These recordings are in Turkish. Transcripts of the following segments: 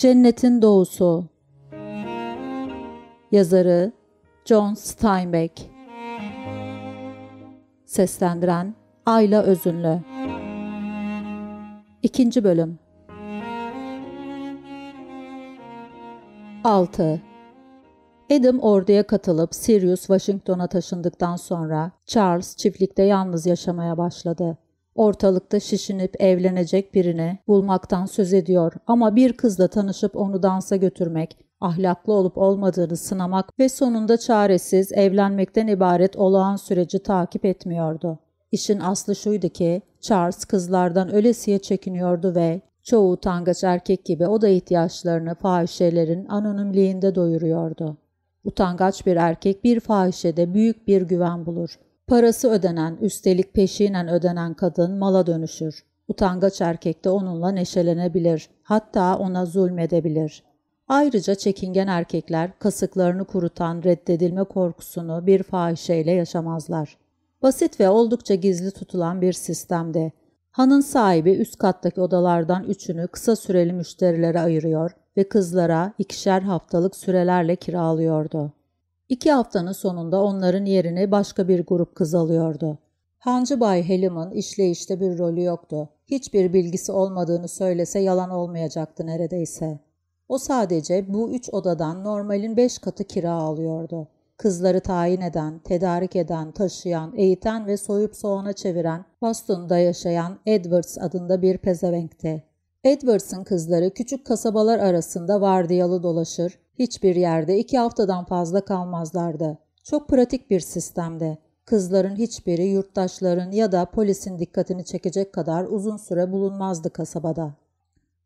Cennetin Doğusu. Yazarı John Steinbeck. Seslendiren Ayla Özünlü. İkinci Bölüm. 6 Adam orduya katılıp Sirius Washington'a taşındıktan sonra Charles çiftlikte yalnız yaşamaya başladı. Ortalıkta şişinip evlenecek birini bulmaktan söz ediyor ama bir kızla tanışıp onu dansa götürmek, ahlaklı olup olmadığını sınamak ve sonunda çaresiz evlenmekten ibaret olağan süreci takip etmiyordu. İşin aslı şuydu ki Charles kızlardan ölesiye çekiniyordu ve çoğu utangaç erkek gibi o da ihtiyaçlarını fahişelerin anonimliğinde doyuruyordu. Utangaç bir erkek bir fahişede büyük bir güven bulur. Parası ödenen, üstelik peşinen ödenen kadın mala dönüşür. Utangaç erkek de onunla neşelenebilir, hatta ona zulmedebilir. Ayrıca çekingen erkekler kasıklarını kurutan reddedilme korkusunu bir fahişeyle yaşamazlar. Basit ve oldukça gizli tutulan bir sistemde. Hanın sahibi üst kattaki odalardan üçünü kısa süreli müşterilere ayırıyor ve kızlara ikişer haftalık sürelerle kiralıyordu. İki haftanın sonunda onların yerini başka bir grup kız alıyordu. Hancı Bay Helim'in işleyişte bir rolü yoktu. Hiçbir bilgisi olmadığını söylese yalan olmayacaktı neredeyse. O sadece bu üç odadan normalin beş katı kira alıyordu. Kızları tayin eden, tedarik eden, taşıyan, eğiten ve soyup soğana çeviren, Boston'da yaşayan Edwards adında bir pezevenkti. Edwards'ın kızları küçük kasabalar arasında vardiyalı dolaşır, hiçbir yerde iki haftadan fazla kalmazlardı. Çok pratik bir sistemdi. Kızların hiçbiri yurttaşların ya da polisin dikkatini çekecek kadar uzun süre bulunmazdı kasabada.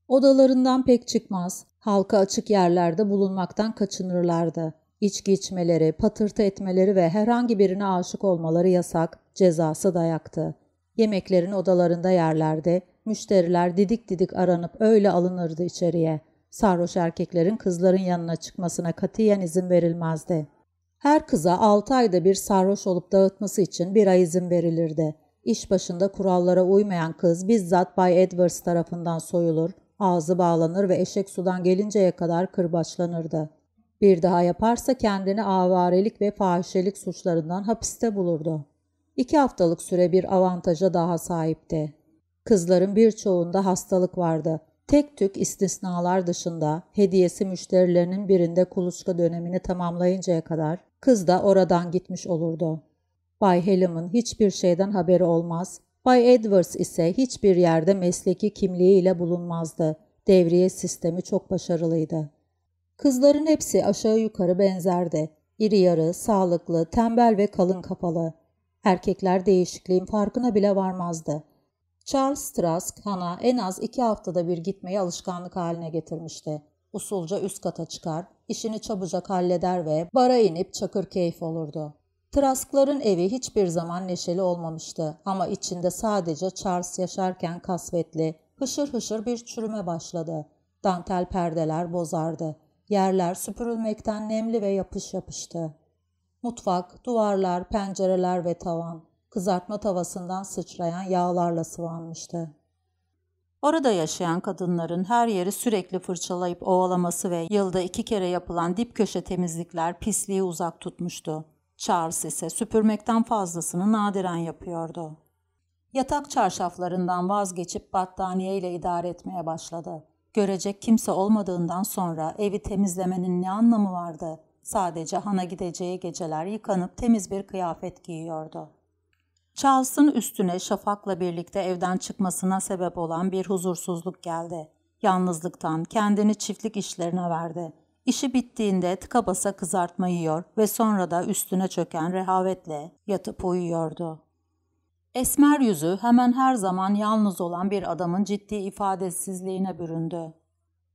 Odalarından pek çıkmaz, halka açık yerlerde bulunmaktan kaçınırlardı. İçki içmeleri, patırtı etmeleri ve herhangi birine aşık olmaları yasak, cezası dayaktı. Yemeklerin odalarında yerlerde, müşteriler didik didik aranıp öyle alınırdı içeriye. Sarhoş erkeklerin kızların yanına çıkmasına katiyen izin verilmezdi. Her kıza 6 ayda bir sarhoş olup dağıtması için bir ay izin verilirdi. İş başında kurallara uymayan kız bizzat Bay Edwards tarafından soyulur, ağzı bağlanır ve eşek sudan gelinceye kadar kırbaçlanırdı. Bir daha yaparsa kendini avarelik ve fahişelik suçlarından hapiste bulurdu. İki haftalık süre bir avantaja daha sahipti. Kızların birçoğunda hastalık vardı. Tek tük istisnalar dışında hediyesi müşterilerinin birinde kuluçka dönemini tamamlayıncaya kadar kız da oradan gitmiş olurdu. Bay Helim'in hiçbir şeyden haberi olmaz. Bay Edwards ise hiçbir yerde mesleki kimliğiyle bulunmazdı. Devriye sistemi çok başarılıydı. Kızların hepsi aşağı yukarı benzerdi. İri yarı, sağlıklı, tembel ve kalın kafalı. Erkekler değişikliğin farkına bile varmazdı. Charles Trask, Hana en az iki haftada bir gitmeyi alışkanlık haline getirmişti. Usulca üst kata çıkar, işini çabucak halleder ve bara inip çakır keyif olurdu. Trask'ların evi hiçbir zaman neşeli olmamıştı ama içinde sadece Charles yaşarken kasvetli, hışır hışır bir çürüme başladı. Dantel perdeler bozardı. Yerler süpürülmekten nemli ve yapış yapıştı. Mutfak, duvarlar, pencereler ve tavan kızartma tavasından sıçrayan yağlarla sıvanmıştı. Orada yaşayan kadınların her yeri sürekli fırçalayıp ovalaması ve yılda iki kere yapılan dip köşe temizlikler pisliği uzak tutmuştu. Charles ise süpürmekten fazlasını nadiren yapıyordu. Yatak çarşaflarından vazgeçip battaniye ile idare etmeye başladı. Görecek kimse olmadığından sonra evi temizlemenin ne anlamı vardı? Sadece hana gideceği geceler yıkanıp temiz bir kıyafet giyiyordu. Charles'ın üstüne Şafak'la birlikte evden çıkmasına sebep olan bir huzursuzluk geldi. Yalnızlıktan kendini çiftlik işlerine verdi. İşi bittiğinde tıka basa kızartma yiyor ve sonra da üstüne çöken rehavetle yatıp uyuyordu. Esmer yüzü hemen her zaman yalnız olan bir adamın ciddi ifadesizliğine büründü.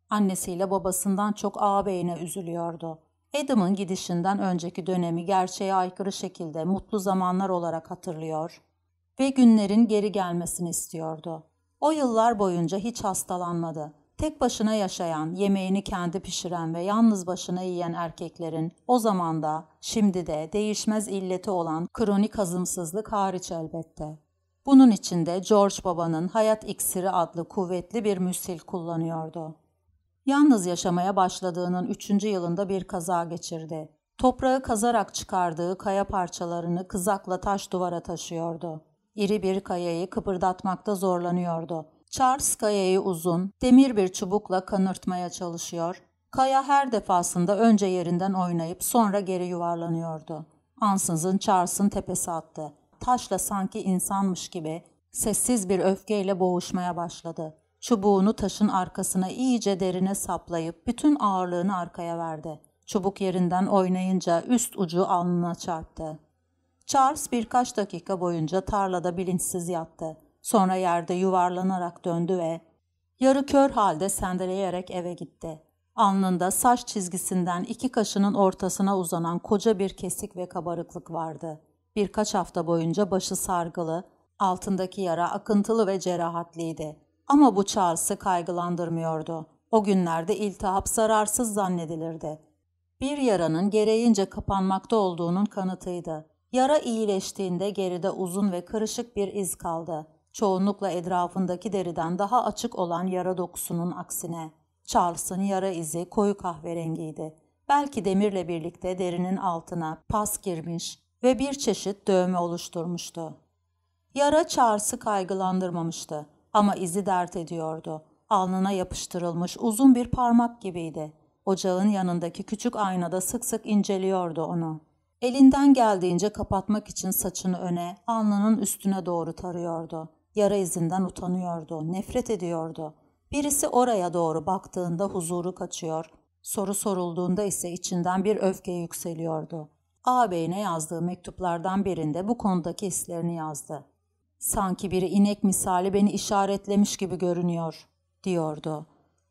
Annesiyle babasından çok ağabeyine üzülüyordu. Adam'ın gidişinden önceki dönemi gerçeğe aykırı şekilde mutlu zamanlar olarak hatırlıyor ve günlerin geri gelmesini istiyordu. O yıllar boyunca hiç hastalanmadı. Tek başına yaşayan, yemeğini kendi pişiren ve yalnız başına yiyen erkeklerin o zamanda, şimdi de değişmez illeti olan kronik hazımsızlık hariç elbette. Bunun içinde George babanın hayat iksiri adlı kuvvetli bir müsil kullanıyordu. Yalnız yaşamaya başladığının üçüncü yılında bir kaza geçirdi. Toprağı kazarak çıkardığı kaya parçalarını kızakla taş duvara taşıyordu. İri bir kayayı kıpırdatmakta zorlanıyordu. Charles kayayı uzun, demir bir çubukla kanırtmaya çalışıyor. Kaya her defasında önce yerinden oynayıp sonra geri yuvarlanıyordu. Ansızın Charles'ın tepesi attı. Taşla sanki insanmış gibi sessiz bir öfkeyle boğuşmaya başladı. Çubuğunu taşın arkasına iyice derine saplayıp bütün ağırlığını arkaya verdi. Çubuk yerinden oynayınca üst ucu alnına çarptı. Charles birkaç dakika boyunca tarlada bilinçsiz yattı. Sonra yerde yuvarlanarak döndü ve yarı kör halde sendeleyerek eve gitti. Alnında saç çizgisinden iki kaşının ortasına uzanan koca bir kesik ve kabarıklık vardı. Birkaç hafta boyunca başı sargılı, altındaki yara akıntılı ve cerahatliydi. Ama bu Charles'ı kaygılandırmıyordu. O günlerde iltihap zararsız zannedilirdi. Bir yaranın gereğince kapanmakta olduğunun kanıtıydı. Yara iyileştiğinde geride uzun ve kırışık bir iz kaldı. Çoğunlukla etrafındaki deriden daha açık olan yara dokusunun aksine. Charles'ın yara izi koyu kahverengiydi. Belki demirle birlikte derinin altına pas girmiş ve bir çeşit dövme oluşturmuştu. Yara Charles'ı kaygılandırmamıştı ama izi dert ediyordu. Alnına yapıştırılmış uzun bir parmak gibiydi. Ocağın yanındaki küçük aynada sık sık inceliyordu onu. Elinden geldiğince kapatmak için saçını öne, alnının üstüne doğru tarıyordu. Yara izinden utanıyordu, nefret ediyordu. Birisi oraya doğru baktığında huzuru kaçıyor, soru sorulduğunda ise içinden bir öfke yükseliyordu. Ağabeyine yazdığı mektuplardan birinde bu konudaki hislerini yazdı. Sanki biri inek misali beni işaretlemiş gibi görünüyor, diyordu.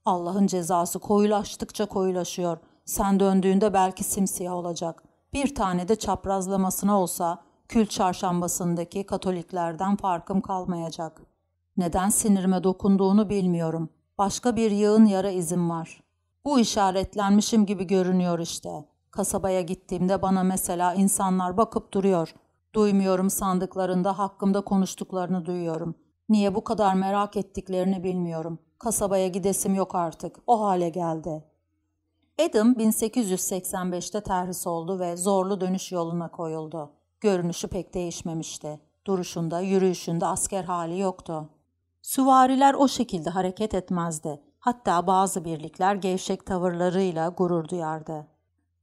Allah'ın cezası koyulaştıkça koyulaşıyor. Sen döndüğünde belki simsiyah olacak. Bir tane de çaprazlamasına olsa kül çarşambasındaki katoliklerden farkım kalmayacak. Neden sinirime dokunduğunu bilmiyorum. Başka bir yığın yara izim var. Bu işaretlenmişim gibi görünüyor işte. Kasabaya gittiğimde bana mesela insanlar bakıp duruyor. Duymuyorum sandıklarında hakkımda konuştuklarını duyuyorum. Niye bu kadar merak ettiklerini bilmiyorum. Kasabaya gidesim yok artık. O hale geldi. Adam 1885'te terhis oldu ve zorlu dönüş yoluna koyuldu. Görünüşü pek değişmemişti. Duruşunda, yürüyüşünde asker hali yoktu. Süvariler o şekilde hareket etmezdi. Hatta bazı birlikler gevşek tavırlarıyla gurur duyardı.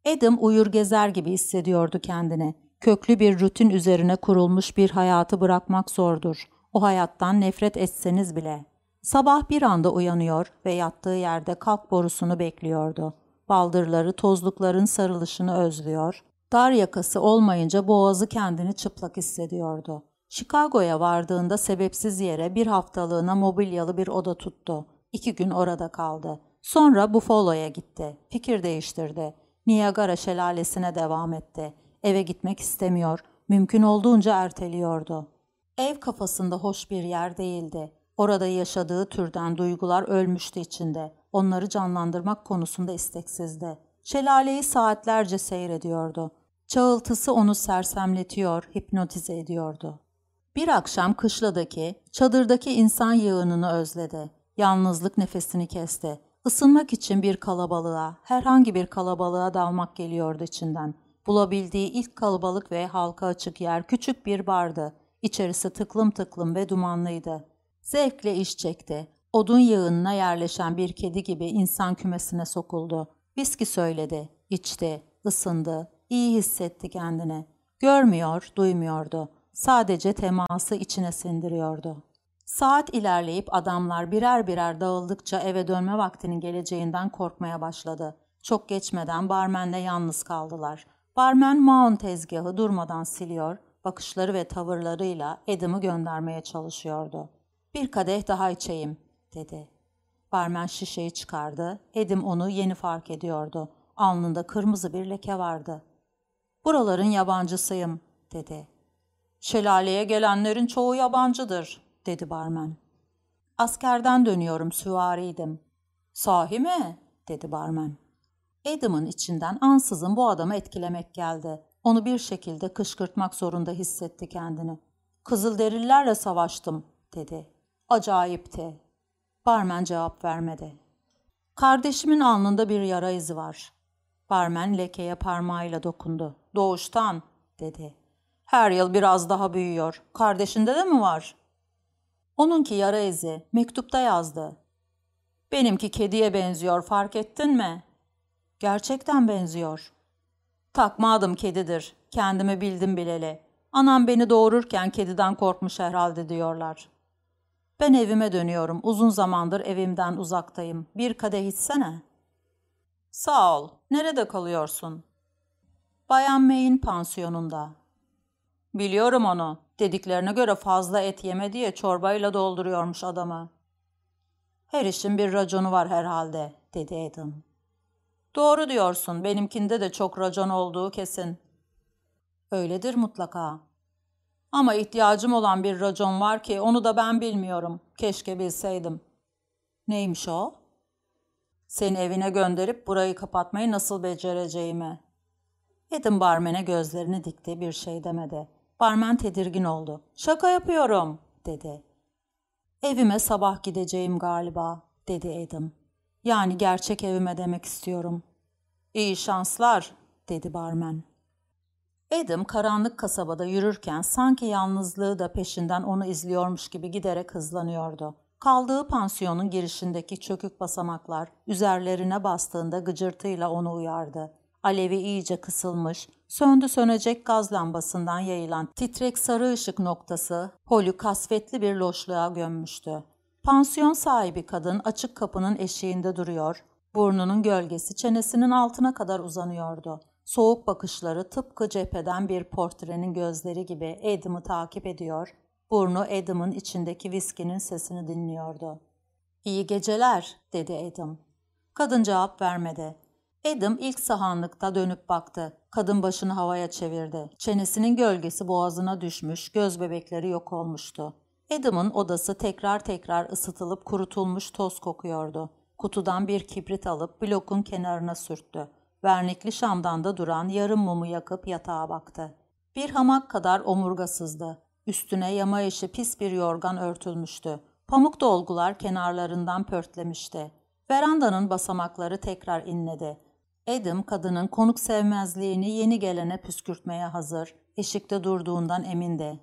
Adam uyur gezer gibi hissediyordu kendini. Köklü bir rutin üzerine kurulmuş bir hayatı bırakmak zordur. O hayattan nefret etseniz bile. Sabah bir anda uyanıyor ve yattığı yerde kalk borusunu bekliyordu. Baldırları tozlukların sarılışını özlüyor. Dar yakası olmayınca boğazı kendini çıplak hissediyordu. Chicago'ya vardığında sebepsiz yere bir haftalığına mobilyalı bir oda tuttu. İki gün orada kaldı. Sonra Buffalo'ya gitti. Fikir değiştirdi. Niagara şelalesine devam etti. Eve gitmek istemiyor. Mümkün olduğunca erteliyordu. Ev kafasında hoş bir yer değildi. Orada yaşadığı türden duygular ölmüştü içinde. Onları canlandırmak konusunda isteksizdi. Şelaleyi saatlerce seyrediyordu. Çağıltısı onu sersemletiyor, hipnotize ediyordu. Bir akşam kışladaki, çadırdaki insan yığınını özledi. Yalnızlık nefesini kesti. Isınmak için bir kalabalığa, herhangi bir kalabalığa dalmak geliyordu içinden. Bulabildiği ilk kalabalık ve halka açık yer küçük bir bardı. İçerisi tıklım tıklım ve dumanlıydı. Zevkle iş çekti. Odun yığınına yerleşen bir kedi gibi insan kümesine sokuldu. Viski söyledi, içti, ısındı, iyi hissetti kendini. Görmüyor, duymuyordu. Sadece teması içine sindiriyordu. Saat ilerleyip adamlar birer birer dağıldıkça eve dönme vaktinin geleceğinden korkmaya başladı. Çok geçmeden barmenle yalnız kaldılar. Barmen Maun tezgahı durmadan siliyor, bakışları ve tavırlarıyla Adam'ı göndermeye çalışıyordu. Bir kadeh daha içeyim, dedi. Barmen şişeyi çıkardı. Edim onu yeni fark ediyordu. Alnında kırmızı bir leke vardı. Buraların yabancısıyım, dedi. Şelaleye gelenlerin çoğu yabancıdır, dedi barmen. Askerden dönüyorum, süvariydim. Sahi mi? dedi barmen. Adam'ın içinden ansızın bu adamı etkilemek geldi. Onu bir şekilde kışkırtmak zorunda hissetti kendini. Kızılderililerle savaştım, dedi. Acayipti. Barmen cevap vermedi. Kardeşimin alnında bir yara izi var. Barmen lekeye parmağıyla dokundu. Doğuştan, dedi. Her yıl biraz daha büyüyor. Kardeşinde de mi var? Onunki yara izi. Mektupta yazdı. Benimki kediye benziyor fark ettin mi? Gerçekten benziyor. Takma adım kedidir. Kendimi bildim bileli. Anam beni doğururken kediden korkmuş herhalde diyorlar. Ben evime dönüyorum. Uzun zamandır evimden uzaktayım. Bir kadeh içsene. Sağ ol. Nerede kalıyorsun? Bayan May'in pansiyonunda. Biliyorum onu. Dediklerine göre fazla et yeme diye çorbayla dolduruyormuş adamı. Her işin bir raconu var herhalde, dedi Adam. Doğru diyorsun, benimkinde de çok racon olduğu kesin. Öyledir mutlaka. Ama ihtiyacım olan bir racon var ki onu da ben bilmiyorum. Keşke bilseydim. Neymiş o? Seni evine gönderip burayı kapatmayı nasıl becereceğimi. Adam barmene gözlerini dikti bir şey demedi. Barmen tedirgin oldu. Şaka yapıyorum dedi. Evime sabah gideceğim galiba dedi Adam. Yani gerçek evime demek istiyorum. İyi şanslar dedi barmen. Adam karanlık kasabada yürürken sanki yalnızlığı da peşinden onu izliyormuş gibi giderek hızlanıyordu. Kaldığı pansiyonun girişindeki çökük basamaklar üzerlerine bastığında gıcırtıyla onu uyardı. Alevi iyice kısılmış, söndü sönecek gaz lambasından yayılan titrek sarı ışık noktası Holü kasvetli bir loşluğa gömmüştü. Pansiyon sahibi kadın açık kapının eşiğinde duruyor, burnunun gölgesi çenesinin altına kadar uzanıyordu. Soğuk bakışları tıpkı cepheden bir portrenin gözleri gibi Adam'ı takip ediyor, burnu Adam'ın içindeki viskinin sesini dinliyordu. ''İyi geceler'' dedi Adam. Kadın cevap vermedi. Adam ilk sahanlıkta dönüp baktı. Kadın başını havaya çevirdi. Çenesinin gölgesi boğazına düşmüş, göz bebekleri yok olmuştu. Adam'ın odası tekrar tekrar ısıtılıp kurutulmuş toz kokuyordu. Kutudan bir kibrit alıp blokun kenarına sürttü. Vernikli şamdan duran yarım mumu yakıp yatağa baktı. Bir hamak kadar omurgasızdı. Üstüne yama işi pis bir yorgan örtülmüştü. Pamuk dolgular kenarlarından pörtlemişti. Verandanın basamakları tekrar inledi. Adam kadının konuk sevmezliğini yeni gelene püskürtmeye hazır, eşikte durduğundan emindi.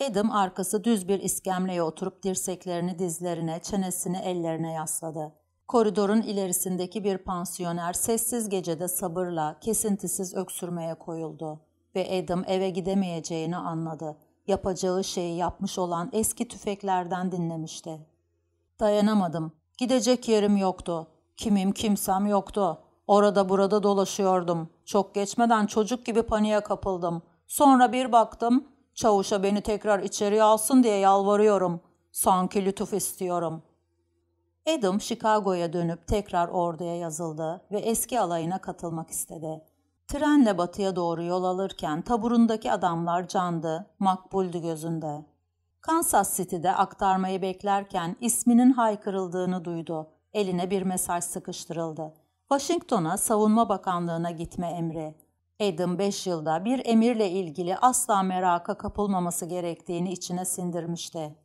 Adam arkası düz bir iskemleye oturup dirseklerini dizlerine, çenesini ellerine yasladı. Koridorun ilerisindeki bir pansiyoner sessiz gecede sabırla, kesintisiz öksürmeye koyuldu ve Adam eve gidemeyeceğini anladı. Yapacağı şeyi yapmış olan eski tüfeklerden dinlemişti. Dayanamadım. Gidecek yerim yoktu. Kimim kimsem yoktu. Orada burada dolaşıyordum. Çok geçmeden çocuk gibi paniğe kapıldım. Sonra bir baktım, çavuşa beni tekrar içeri alsın diye yalvarıyorum. Sanki lütuf istiyorum. Adam Chicago'ya dönüp tekrar orduya yazıldı ve eski alayına katılmak istedi. Trenle batıya doğru yol alırken taburundaki adamlar candı, makbuldü gözünde. Kansas City'de aktarmayı beklerken isminin haykırıldığını duydu. Eline bir mesaj sıkıştırıldı. Washington'a Savunma Bakanlığı'na gitme emri. Adam 5 yılda bir emirle ilgili asla meraka kapılmaması gerektiğini içine sindirmişti.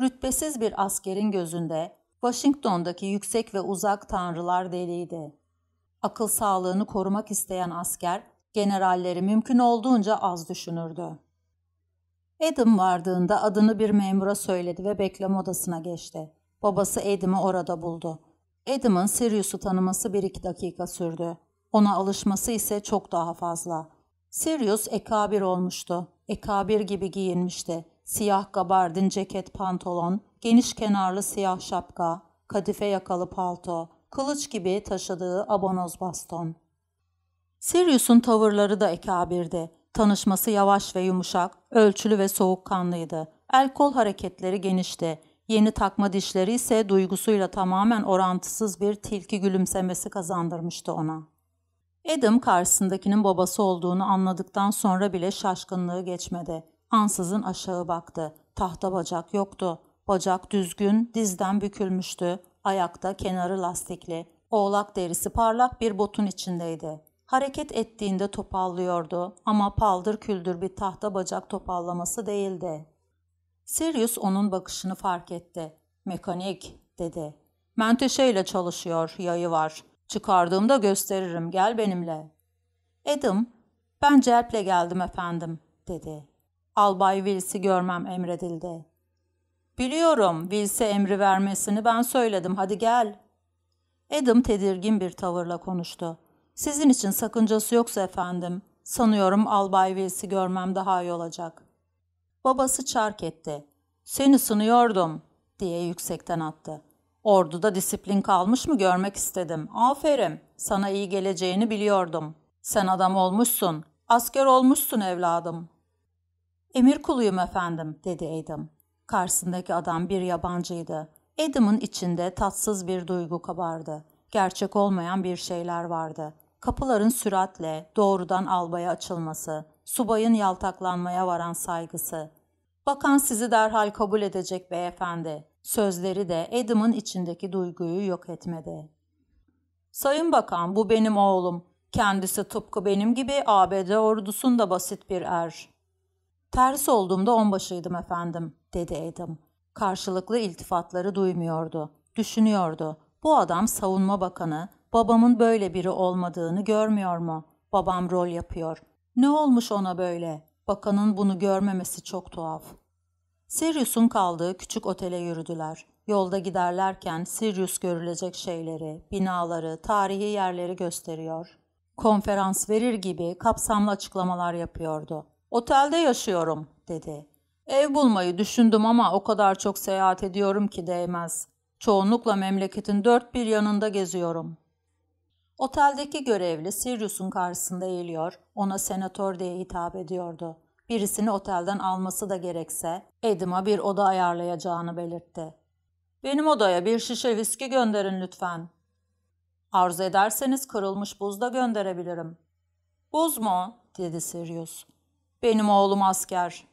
Rütbesiz bir askerin gözünde Washington'daki yüksek ve uzak tanrılar deliydi. Akıl sağlığını korumak isteyen asker, generalleri mümkün olduğunca az düşünürdü. Adam vardığında adını bir memura söyledi ve bekleme odasına geçti. Babası Adam'ı orada buldu. Adam'ın Sirius'u tanıması bir iki dakika sürdü. Ona alışması ise çok daha fazla. Sirius ekabir olmuştu. Ekabir gibi giyinmişti. Siyah gabardin ceket pantolon, geniş kenarlı siyah şapka, kadife yakalı palto, kılıç gibi taşıdığı abonoz baston. Sirius'un tavırları da ekabirdi. Tanışması yavaş ve yumuşak, ölçülü ve soğukkanlıydı. El kol hareketleri genişti. Yeni takma dişleri ise duygusuyla tamamen orantısız bir tilki gülümsemesi kazandırmıştı ona. Adam karşısındakinin babası olduğunu anladıktan sonra bile şaşkınlığı geçmedi. Ansızın aşağı baktı. Tahta bacak yoktu. Bacak düzgün, dizden bükülmüştü. Ayakta kenarı lastikli. Oğlak derisi parlak bir botun içindeydi. Hareket ettiğinde topallıyordu ama paldır küldür bir tahta bacak topallaması değildi. Sirius onun bakışını fark etti. Mekanik, dedi. Menteşeyle çalışıyor, yayı var. Çıkardığımda gösteririm, gel benimle. Adam, ben celple geldim efendim, dedi. Albay Wills'i görmem emredildi. Biliyorum, Wills'e emri vermesini ben söyledim, hadi gel. Adam tedirgin bir tavırla konuştu. Sizin için sakıncası yoksa efendim, sanıyorum Albay Wills'i görmem daha iyi olacak. Babası çark etti. Seni sınıyordum, diye yüksekten attı. Orduda disiplin kalmış mı görmek istedim. Aferin, sana iyi geleceğini biliyordum. Sen adam olmuşsun, asker olmuşsun evladım. Emir kuluyum efendim, dedi Adam. Karşısındaki adam bir yabancıydı. Adam'ın içinde tatsız bir duygu kabardı. Gerçek olmayan bir şeyler vardı. Kapıların süratle doğrudan albaya açılması, subayın yaltaklanmaya varan saygısı. Bakan sizi derhal kabul edecek beyefendi. Sözleri de Adam'ın içindeki duyguyu yok etmedi. Sayın Bakan bu benim oğlum. Kendisi tıpkı benim gibi ABD ordusunda basit bir er. Ters olduğumda onbaşıydım efendim, dedi Adam. Karşılıklı iltifatları duymuyordu. Düşünüyordu. Bu adam savunma bakanı, babamın böyle biri olmadığını görmüyor mu? Babam rol yapıyor. Ne olmuş ona böyle? Bakanın bunu görmemesi çok tuhaf. Sirius'un kaldığı küçük otele yürüdüler. Yolda giderlerken Sirius görülecek şeyleri, binaları, tarihi yerleri gösteriyor. Konferans verir gibi kapsamlı açıklamalar yapıyordu. Otelde yaşıyorum, dedi. Ev bulmayı düşündüm ama o kadar çok seyahat ediyorum ki değmez. Çoğunlukla memleketin dört bir yanında geziyorum. Oteldeki görevli Sirius'un karşısında eğiliyor, ona senatör diye hitap ediyordu. Birisini otelden alması da gerekse Adam'a bir oda ayarlayacağını belirtti. Benim odaya bir şişe viski gönderin lütfen. Arzu ederseniz kırılmış buz da gönderebilirim. Buz mu? dedi Sirius. Benim oğlum asker.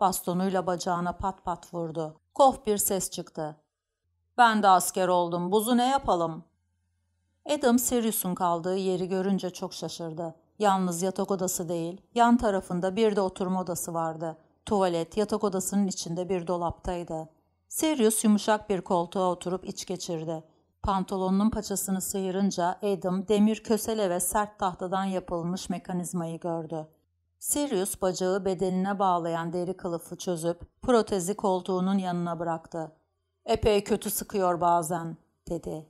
Bastonuyla bacağına pat pat vurdu. Kof bir ses çıktı. Ben de asker oldum. Buzu ne yapalım? Adam Sirius'un kaldığı yeri görünce çok şaşırdı. Yalnız yatak odası değil, yan tarafında bir de oturma odası vardı. Tuvalet yatak odasının içinde bir dolaptaydı. Sirius yumuşak bir koltuğa oturup iç geçirdi. Pantolonunun paçasını sıyırınca Adam demir kösele ve sert tahtadan yapılmış mekanizmayı gördü. Sirius bacağı bedenine bağlayan deri kılıfı çözüp protezi koltuğunun yanına bıraktı. Epey kötü sıkıyor bazen, dedi.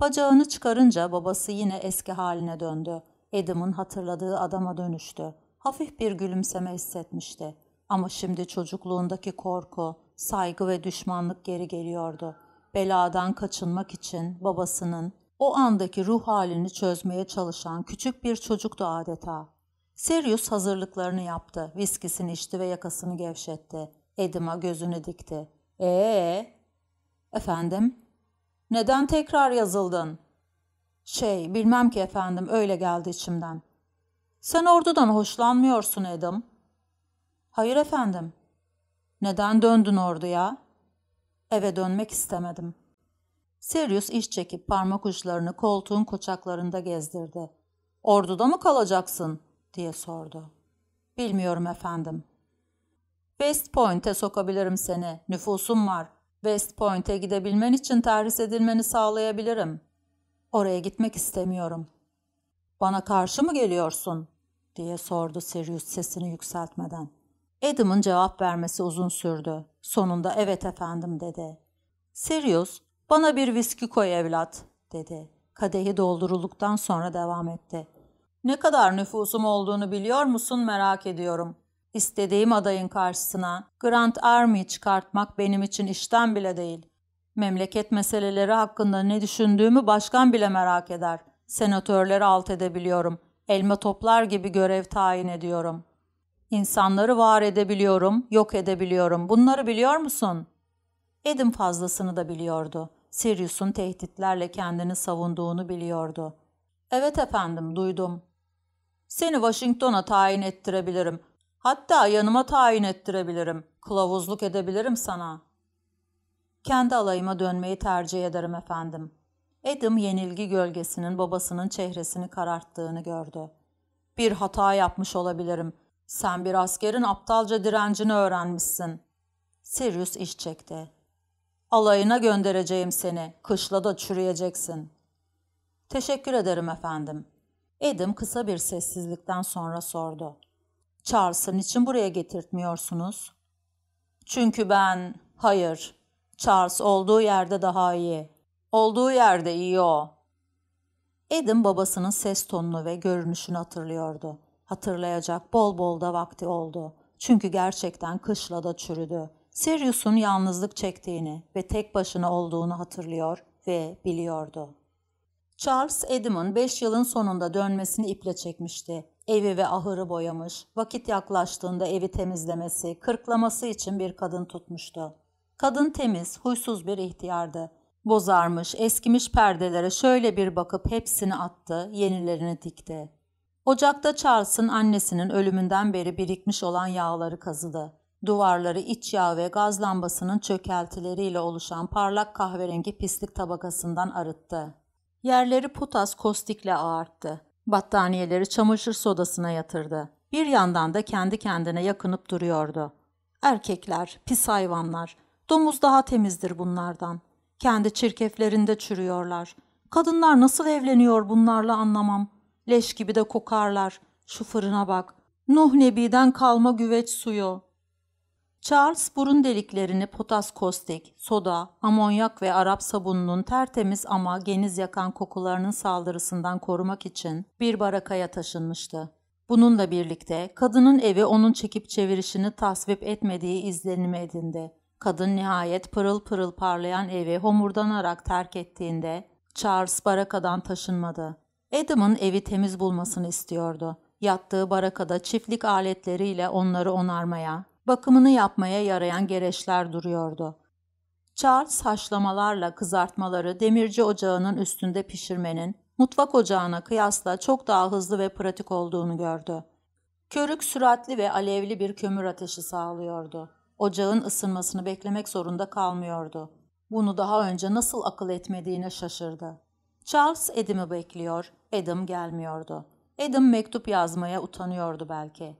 Bacağını çıkarınca babası yine eski haline döndü. Adam'ın hatırladığı adama dönüştü. Hafif bir gülümseme hissetmişti. Ama şimdi çocukluğundaki korku, saygı ve düşmanlık geri geliyordu. Beladan kaçınmak için babasının o andaki ruh halini çözmeye çalışan küçük bir çocuktu adeta. Sirius hazırlıklarını yaptı. Viskisini içti ve yakasını gevşetti. Edim'a gözünü dikti. Ee, efendim? Neden tekrar yazıldın? Şey, bilmem ki efendim, öyle geldi içimden. Sen ordudan hoşlanmıyorsun Adam. Hayır efendim. Neden döndün orduya? Eve dönmek istemedim. Sirius iş çekip parmak uçlarını koltuğun koçaklarında gezdirdi. Orduda mı kalacaksın? diye sordu. Bilmiyorum efendim. West Point'e sokabilirim seni. Nüfusum var. West Point'e gidebilmen için terhis edilmeni sağlayabilirim. Oraya gitmek istemiyorum. Bana karşı mı geliyorsun? diye sordu Sirius sesini yükseltmeden. Adam'ın cevap vermesi uzun sürdü. Sonunda evet efendim dedi. Sirius, bana bir viski koy evlat, dedi. Kadehi doldurulduktan sonra devam etti. Ne kadar nüfusum olduğunu biliyor musun merak ediyorum. İstediğim adayın karşısına Grand Army çıkartmak benim için işten bile değil. Memleket meseleleri hakkında ne düşündüğümü başkan bile merak eder. Senatörleri alt edebiliyorum. Elma toplar gibi görev tayin ediyorum. İnsanları var edebiliyorum, yok edebiliyorum. Bunları biliyor musun? Edim fazlasını da biliyordu. Sirius'un tehditlerle kendini savunduğunu biliyordu. Evet efendim, duydum. Seni Washington'a tayin ettirebilirim. Hatta yanıma tayin ettirebilirim. Kılavuzluk edebilirim sana. Kendi alayıma dönmeyi tercih ederim efendim. Adam yenilgi gölgesinin babasının çehresini kararttığını gördü. Bir hata yapmış olabilirim. Sen bir askerin aptalca direncini öğrenmişsin. Sirius iş çekti. Alayına göndereceğim seni. Kışla da çürüyeceksin. Teşekkür ederim efendim. Adam kısa bir sessizlikten sonra sordu. Charles'ın için buraya getirtmiyorsunuz? Çünkü ben... Hayır. Charles olduğu yerde daha iyi. Olduğu yerde iyi o. Adam babasının ses tonunu ve görünüşünü hatırlıyordu. Hatırlayacak bol bol da vakti oldu. Çünkü gerçekten kışla da çürüdü. Sirius'un yalnızlık çektiğini ve tek başına olduğunu hatırlıyor ve biliyordu. Charles Adam'ın beş yılın sonunda dönmesini iple çekmişti. Evi ve ahırı boyamış, vakit yaklaştığında evi temizlemesi, kırklaması için bir kadın tutmuştu. Kadın temiz, huysuz bir ihtiyardı. Bozarmış, eskimiş perdelere şöyle bir bakıp hepsini attı, yenilerini dikti. Ocakta Charles'ın annesinin ölümünden beri birikmiş olan yağları kazıdı. Duvarları iç yağ ve gaz lambasının çökeltileriyle oluşan parlak kahverengi pislik tabakasından arıttı. Yerleri putas kostikle ağarttı. Battaniyeleri çamaşır sodasına yatırdı. Bir yandan da kendi kendine yakınıp duruyordu. Erkekler, pis hayvanlar. Domuz daha temizdir bunlardan. Kendi çirkeflerinde çürüyorlar. Kadınlar nasıl evleniyor bunlarla anlamam. Leş gibi de kokarlar. Şu fırına bak. Nuh Nebi'den kalma güveç suyu. Charles burun deliklerini potas kostik, soda, amonyak ve Arap sabununun tertemiz ama geniz yakan kokularının saldırısından korumak için bir barakaya taşınmıştı. Bununla birlikte kadının evi onun çekip çevirişini tasvip etmediği izlenimi edindi. Kadın nihayet pırıl pırıl parlayan evi homurdanarak terk ettiğinde Charles barakadan taşınmadı. Adam'ın evi temiz bulmasını istiyordu. Yattığı barakada çiftlik aletleriyle onları onarmaya, bakımını yapmaya yarayan gereçler duruyordu. Charles haşlamalarla kızartmaları demirci ocağının üstünde pişirmenin mutfak ocağına kıyasla çok daha hızlı ve pratik olduğunu gördü. Körük süratli ve alevli bir kömür ateşi sağlıyordu. Ocağın ısınmasını beklemek zorunda kalmıyordu. Bunu daha önce nasıl akıl etmediğine şaşırdı. Charles Adam'ı bekliyor, Adam gelmiyordu. Adam mektup yazmaya utanıyordu belki.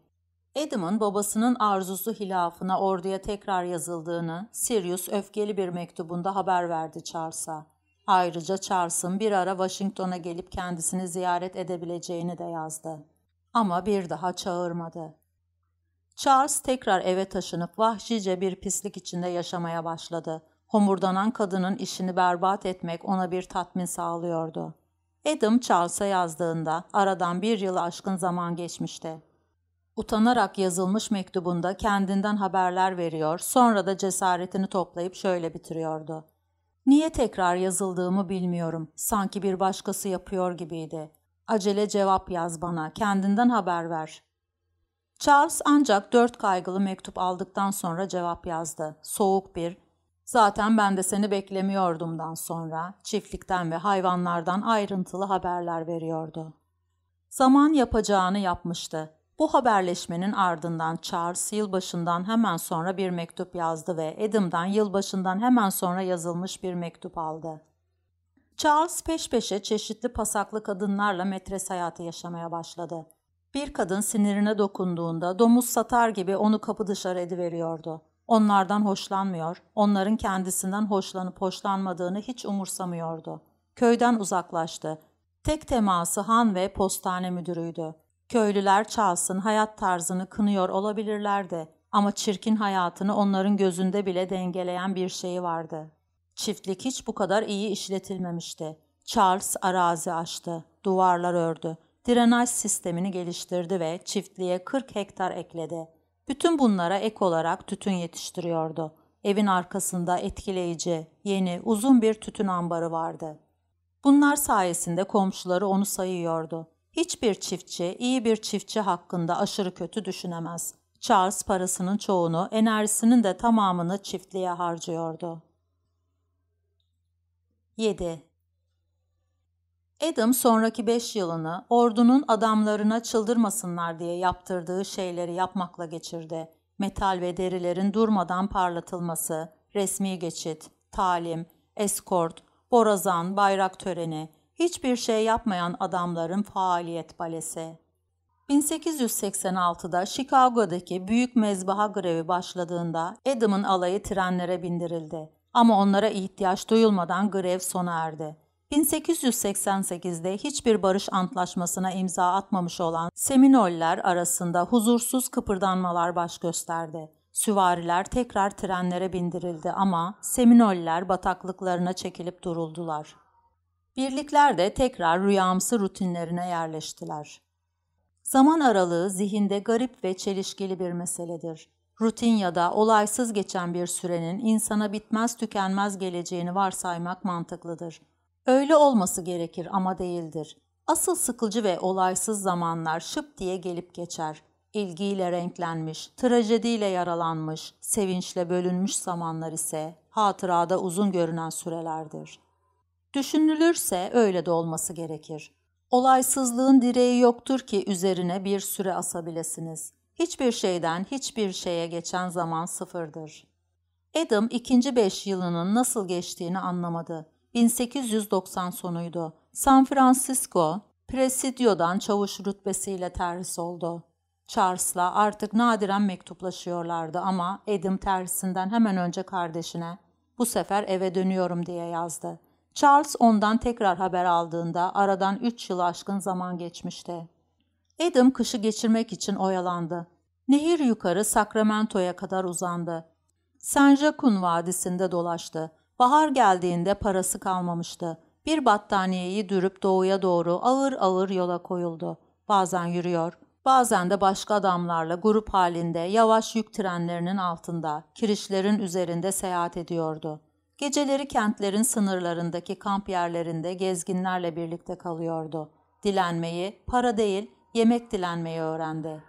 Adam'ın babasının arzusu hilafına orduya tekrar yazıldığını Sirius öfkeli bir mektubunda haber verdi Charles'a. Ayrıca Charles'ın bir ara Washington'a gelip kendisini ziyaret edebileceğini de yazdı. Ama bir daha çağırmadı. Charles tekrar eve taşınıp vahşice bir pislik içinde yaşamaya başladı. Homurdanan kadının işini berbat etmek ona bir tatmin sağlıyordu. Adam Charles'a yazdığında aradan bir yıl aşkın zaman geçmişti. Utanarak yazılmış mektubunda kendinden haberler veriyor, sonra da cesaretini toplayıp şöyle bitiriyordu. Niye tekrar yazıldığımı bilmiyorum. Sanki bir başkası yapıyor gibiydi. Acele cevap yaz bana, kendinden haber ver. Charles ancak dört kaygılı mektup aldıktan sonra cevap yazdı. Soğuk bir, zaten ben de seni beklemiyordumdan sonra çiftlikten ve hayvanlardan ayrıntılı haberler veriyordu. Zaman yapacağını yapmıştı. Bu haberleşmenin ardından Charles yılbaşından hemen sonra bir mektup yazdı ve Adam'dan yılbaşından hemen sonra yazılmış bir mektup aldı. Charles peş peşe çeşitli pasaklı kadınlarla metres hayatı yaşamaya başladı. Bir kadın sinirine dokunduğunda domuz satar gibi onu kapı dışarı ediveriyordu. Onlardan hoşlanmıyor, onların kendisinden hoşlanıp hoşlanmadığını hiç umursamıyordu. Köyden uzaklaştı. Tek teması han ve postane müdürüydü. Köylüler Charles'ın hayat tarzını kınıyor olabilirlerdi ama çirkin hayatını onların gözünde bile dengeleyen bir şeyi vardı. Çiftlik hiç bu kadar iyi işletilmemişti. Charles arazi açtı, duvarlar ördü, drenaj sistemini geliştirdi ve çiftliğe 40 hektar ekledi. Bütün bunlara ek olarak tütün yetiştiriyordu. Evin arkasında etkileyici, yeni, uzun bir tütün ambarı vardı. Bunlar sayesinde komşuları onu sayıyordu. Hiçbir çiftçi iyi bir çiftçi hakkında aşırı kötü düşünemez. Charles parasının çoğunu, enerjisinin de tamamını çiftliğe harcıyordu. 7. Adam sonraki beş yılını ordunun adamlarına çıldırmasınlar diye yaptırdığı şeyleri yapmakla geçirdi. Metal ve derilerin durmadan parlatılması, resmi geçit, talim, eskort, borazan, bayrak töreni, hiçbir şey yapmayan adamların faaliyet balesi. 1886'da Chicago'daki büyük mezbaha grevi başladığında Adam'ın alayı trenlere bindirildi. Ama onlara ihtiyaç duyulmadan grev sona erdi. 1888'de hiçbir barış antlaşmasına imza atmamış olan Seminoller arasında huzursuz kıpırdanmalar baş gösterdi. Süvariler tekrar trenlere bindirildi ama Seminoller bataklıklarına çekilip duruldular. Birlikler de tekrar rüyamsı rutinlerine yerleştiler. Zaman aralığı zihinde garip ve çelişkili bir meseledir. Rutin ya da olaysız geçen bir sürenin insana bitmez tükenmez geleceğini varsaymak mantıklıdır. Öyle olması gerekir ama değildir. Asıl sıkıcı ve olaysız zamanlar şıp diye gelip geçer. İlgiyle renklenmiş, trajediyle yaralanmış, sevinçle bölünmüş zamanlar ise hatırada uzun görünen sürelerdir. Düşünülürse öyle de olması gerekir. Olaysızlığın direği yoktur ki üzerine bir süre asabilisiniz. Hiçbir şeyden hiçbir şeye geçen zaman sıfırdır. Adam ikinci beş yılının nasıl geçtiğini anlamadı. 1890 sonuydu. San Francisco, Presidio'dan çavuş rütbesiyle terhis oldu. Charles'la artık nadiren mektuplaşıyorlardı ama Adam terhisinden hemen önce kardeşine bu sefer eve dönüyorum diye yazdı. Charles ondan tekrar haber aldığında aradan üç yıl aşkın zaman geçmişti. Adam kışı geçirmek için oyalandı. Nehir yukarı Sacramento'ya kadar uzandı. San Jacun Vadisi'nde dolaştı. Bahar geldiğinde parası kalmamıştı. Bir battaniyeyi dürüp doğuya doğru ağır ağır yola koyuldu. Bazen yürüyor, bazen de başka adamlarla grup halinde yavaş yük trenlerinin altında, kirişlerin üzerinde seyahat ediyordu. Geceleri kentlerin sınırlarındaki kamp yerlerinde gezginlerle birlikte kalıyordu. Dilenmeyi, para değil, yemek dilenmeyi öğrendi.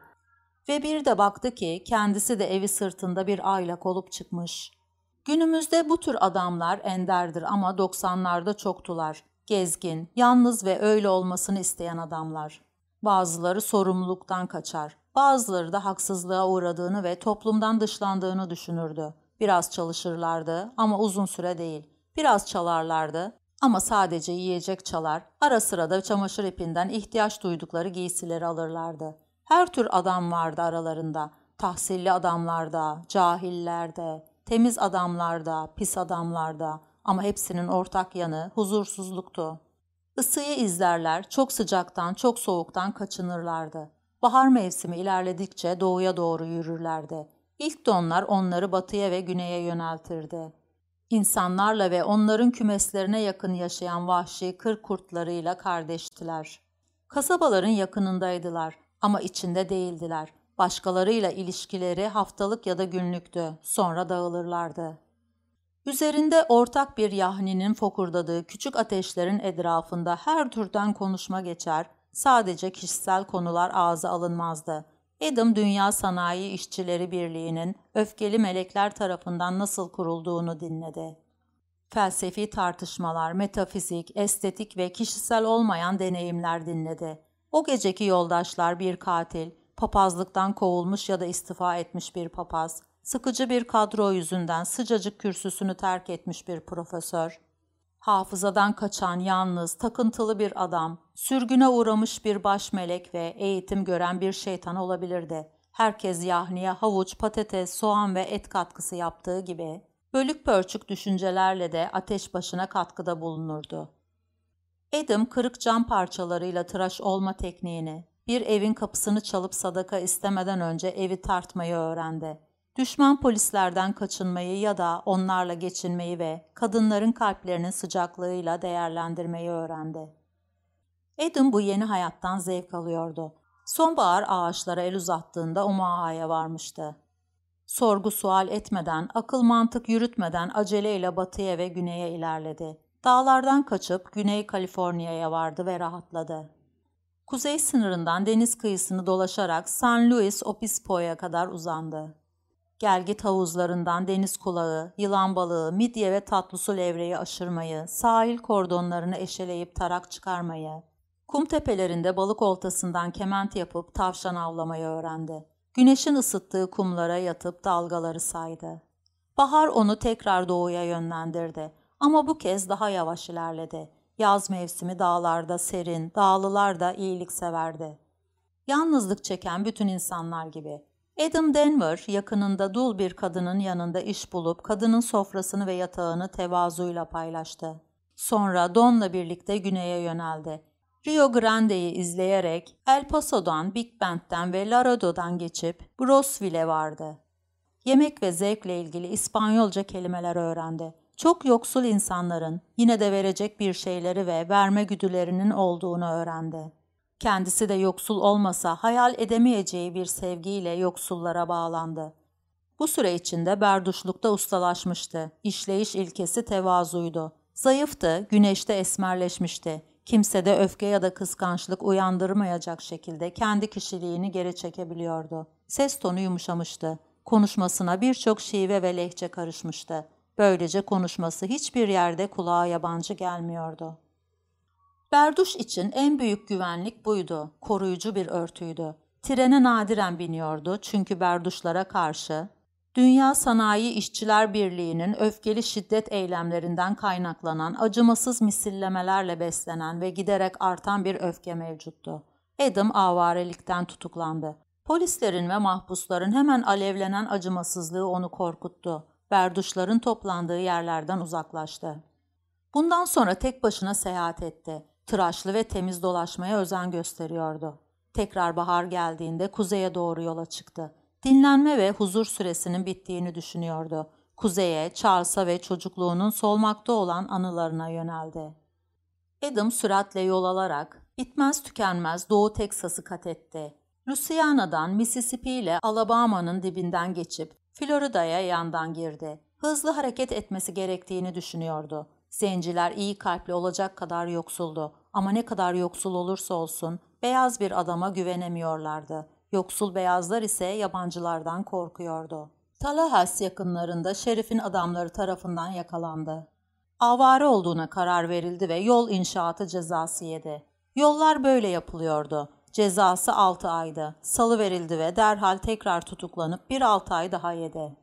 Ve bir de baktı ki kendisi de evi sırtında bir aylak olup çıkmış. Günümüzde bu tür adamlar enderdir ama 90'larda çoktular. Gezgin, yalnız ve öyle olmasını isteyen adamlar. Bazıları sorumluluktan kaçar, bazıları da haksızlığa uğradığını ve toplumdan dışlandığını düşünürdü. Biraz çalışırlardı ama uzun süre değil. Biraz çalarlardı ama sadece yiyecek çalar, ara sıra da çamaşır ipinden ihtiyaç duydukları giysileri alırlardı. Her tür adam vardı aralarında. Tahsilli adamlarda, cahillerde, temiz adamlarda, pis adamlarda ama hepsinin ortak yanı huzursuzluktu. Isıyı izlerler, çok sıcaktan, çok soğuktan kaçınırlardı. Bahar mevsimi ilerledikçe doğuya doğru yürürlerdi. İlk donlar onları batıya ve güneye yöneltirdi. İnsanlarla ve onların kümeslerine yakın yaşayan vahşi kır kurtlarıyla kardeştiler. Kasabaların yakınındaydılar ama içinde değildiler. Başkalarıyla ilişkileri haftalık ya da günlüktü. Sonra dağılırlardı. Üzerinde ortak bir yahninin fokurdadığı küçük ateşlerin etrafında her türden konuşma geçer, sadece kişisel konular ağza alınmazdı. Adam Dünya Sanayi İşçileri Birliği'nin öfkeli melekler tarafından nasıl kurulduğunu dinledi. Felsefi tartışmalar, metafizik, estetik ve kişisel olmayan deneyimler dinledi. O geceki yoldaşlar bir katil, papazlıktan kovulmuş ya da istifa etmiş bir papaz, sıkıcı bir kadro yüzünden sıcacık kürsüsünü terk etmiş bir profesör, hafızadan kaçan yalnız, takıntılı bir adam, sürgüne uğramış bir baş melek ve eğitim gören bir şeytan olabilirdi. Herkes yahniye havuç, patates, soğan ve et katkısı yaptığı gibi, bölük pörçük düşüncelerle de ateş başına katkıda bulunurdu. Adam kırık cam parçalarıyla tıraş olma tekniğini, bir evin kapısını çalıp sadaka istemeden önce evi tartmayı öğrendi. Düşman polislerden kaçınmayı ya da onlarla geçinmeyi ve kadınların kalplerinin sıcaklığıyla değerlendirmeyi öğrendi. Adam bu yeni hayattan zevk alıyordu. Sonbahar ağaçlara el uzattığında Omaha'ya varmıştı. Sorgu sual etmeden, akıl mantık yürütmeden aceleyle batıya ve güneye ilerledi. Dağlardan kaçıp Güney Kaliforniya'ya vardı ve rahatladı. Kuzey sınırından deniz kıyısını dolaşarak San Luis Obispo'ya kadar uzandı. Gelgit havuzlarından deniz kulağı, yılan balığı, midye ve tatlı su levreyi aşırmayı, sahil kordonlarını eşeleyip tarak çıkarmayı, kum tepelerinde balık oltasından kement yapıp tavşan avlamayı öğrendi. Güneşin ısıttığı kumlara yatıp dalgaları saydı. Bahar onu tekrar doğuya yönlendirdi ama bu kez daha yavaş ilerledi. Yaz mevsimi dağlarda serin, dağlılar da iyilik severdi. Yalnızlık çeken bütün insanlar gibi Adam Denver yakınında dul bir kadının yanında iş bulup kadının sofrasını ve yatağını tevazuyla paylaştı. Sonra Don'la birlikte güneye yöneldi. Rio Grande'yi izleyerek El Paso'dan, Big Bend'den ve Laredo'dan geçip Brosville'e vardı. Yemek ve zevkle ilgili İspanyolca kelimeler öğrendi. Çok yoksul insanların yine de verecek bir şeyleri ve verme güdülerinin olduğunu öğrendi. Kendisi de yoksul olmasa hayal edemeyeceği bir sevgiyle yoksullara bağlandı. Bu süre içinde berduşlukta ustalaşmıştı. İşleyiş ilkesi tevazuydu. Zayıftı, güneşte esmerleşmişti. Kimsede öfke ya da kıskançlık uyandırmayacak şekilde kendi kişiliğini geri çekebiliyordu. Ses tonu yumuşamıştı. Konuşmasına birçok şive ve lehçe karışmıştı. Böylece konuşması hiçbir yerde kulağa yabancı gelmiyordu. Berduş için en büyük güvenlik buydu. Koruyucu bir örtüydü. Trene nadiren biniyordu çünkü berduşlara karşı Dünya Sanayi İşçiler Birliği'nin öfkeli şiddet eylemlerinden kaynaklanan acımasız misillemelerle beslenen ve giderek artan bir öfke mevcuttu. Adam avarelikten tutuklandı. Polislerin ve mahpusların hemen alevlenen acımasızlığı onu korkuttu. Berduşların toplandığı yerlerden uzaklaştı. Bundan sonra tek başına seyahat etti. Tıraşlı ve temiz dolaşmaya özen gösteriyordu. Tekrar bahar geldiğinde kuzeye doğru yola çıktı. Dinlenme ve huzur süresinin bittiğini düşünüyordu. Kuzeye, Charles'a ve çocukluğunun solmakta olan anılarına yöneldi. Adam süratle yol alarak bitmez tükenmez Doğu Teksas'ı kat etti. Louisiana'dan Mississippi ile Alabama'nın dibinden geçip Florida'ya yandan girdi. Hızlı hareket etmesi gerektiğini düşünüyordu. Zenciler iyi kalpli olacak kadar yoksuldu ama ne kadar yoksul olursa olsun beyaz bir adama güvenemiyorlardı. Yoksul beyazlar ise yabancılardan korkuyordu. Tallahassee yakınlarında şerifin adamları tarafından yakalandı. Avare olduğuna karar verildi ve yol inşaatı cezası yedi. Yollar böyle yapılıyordu. Cezası 6 aydı. Salı verildi ve derhal tekrar tutuklanıp bir 6 ay daha yedi.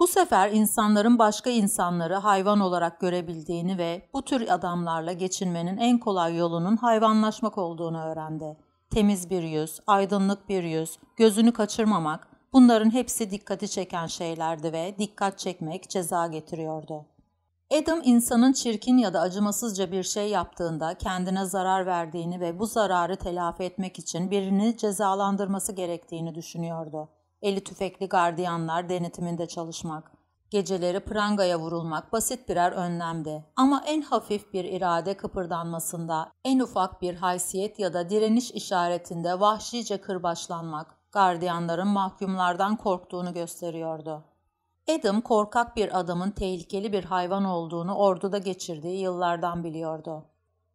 Bu sefer insanların başka insanları hayvan olarak görebildiğini ve bu tür adamlarla geçinmenin en kolay yolunun hayvanlaşmak olduğunu öğrendi. Temiz bir yüz, aydınlık bir yüz, gözünü kaçırmamak, bunların hepsi dikkati çeken şeylerdi ve dikkat çekmek ceza getiriyordu. Adam insanın çirkin ya da acımasızca bir şey yaptığında kendine zarar verdiğini ve bu zararı telafi etmek için birini cezalandırması gerektiğini düşünüyordu. Eli tüfekli gardiyanlar denetiminde çalışmak, geceleri prangaya vurulmak basit birer önlemdi. Ama en hafif bir irade kıpırdanmasında, en ufak bir haysiyet ya da direniş işaretinde vahşice kırbaçlanmak, gardiyanların mahkumlardan korktuğunu gösteriyordu. Adam korkak bir adamın tehlikeli bir hayvan olduğunu orduda geçirdiği yıllardan biliyordu.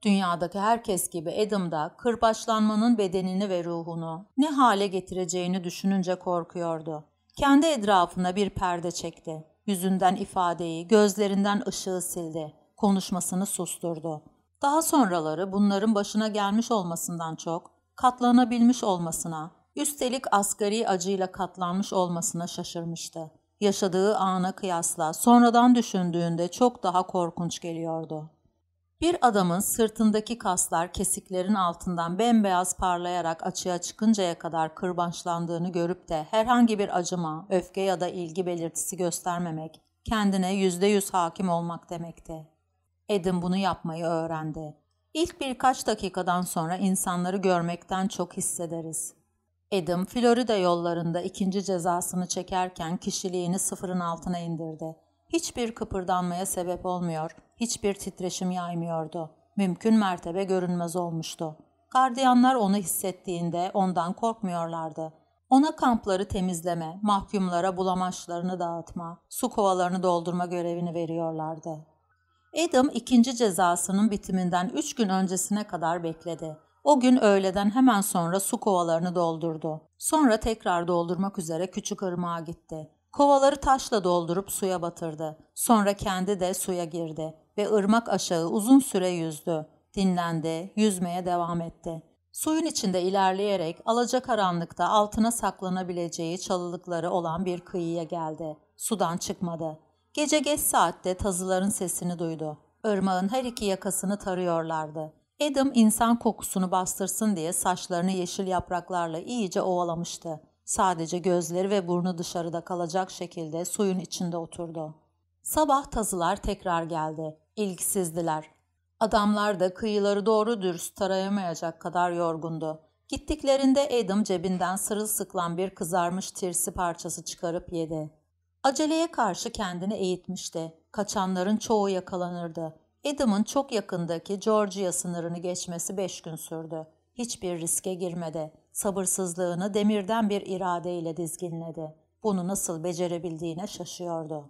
Dünyadaki herkes gibi Adam da kırbaçlanmanın bedenini ve ruhunu ne hale getireceğini düşününce korkuyordu. Kendi etrafına bir perde çekti. Yüzünden ifadeyi, gözlerinden ışığı sildi. Konuşmasını susturdu. Daha sonraları bunların başına gelmiş olmasından çok, katlanabilmiş olmasına, üstelik asgari acıyla katlanmış olmasına şaşırmıştı. Yaşadığı ana kıyasla sonradan düşündüğünde çok daha korkunç geliyordu. Bir adamın sırtındaki kaslar kesiklerin altından bembeyaz parlayarak açığa çıkıncaya kadar kırbaçlandığını görüp de herhangi bir acıma, öfke ya da ilgi belirtisi göstermemek, kendine yüzde yüz hakim olmak demekti. Adam bunu yapmayı öğrendi. İlk birkaç dakikadan sonra insanları görmekten çok hissederiz. Adam, Florida yollarında ikinci cezasını çekerken kişiliğini sıfırın altına indirdi. Hiçbir kıpırdanmaya sebep olmuyor, hiçbir titreşim yaymıyordu. Mümkün mertebe görünmez olmuştu. Gardiyanlar onu hissettiğinde ondan korkmuyorlardı. Ona kampları temizleme, mahkumlara bulamaçlarını dağıtma, su kovalarını doldurma görevini veriyorlardı. Adam ikinci cezasının bitiminden üç gün öncesine kadar bekledi. O gün öğleden hemen sonra su kovalarını doldurdu. Sonra tekrar doldurmak üzere küçük ırmağa gitti. Kovaları taşla doldurup suya batırdı. Sonra kendi de suya girdi ve ırmak aşağı uzun süre yüzdü. Dinlendi, yüzmeye devam etti. Suyun içinde ilerleyerek alacakaranlıkta altına saklanabileceği çalılıkları olan bir kıyıya geldi. Sudan çıkmadı. Gece geç saatte tazıların sesini duydu. Irmağın her iki yakasını tarıyorlardı. Adam insan kokusunu bastırsın diye saçlarını yeşil yapraklarla iyice ovalamıştı. Sadece gözleri ve burnu dışarıda kalacak şekilde suyun içinde oturdu. Sabah tazılar tekrar geldi. İlgisizdiler. Adamlar da kıyıları doğru dürüst tarayamayacak kadar yorgundu. Gittiklerinde Adam cebinden sırılsıklam bir kızarmış tirsi parçası çıkarıp yedi. Aceleye karşı kendini eğitmişti. Kaçanların çoğu yakalanırdı. Adam'ın çok yakındaki Georgia sınırını geçmesi beş gün sürdü. Hiçbir riske girmedi. Sabırsızlığını demirden bir iradeyle dizginledi. Bunu nasıl becerebildiğine şaşıyordu.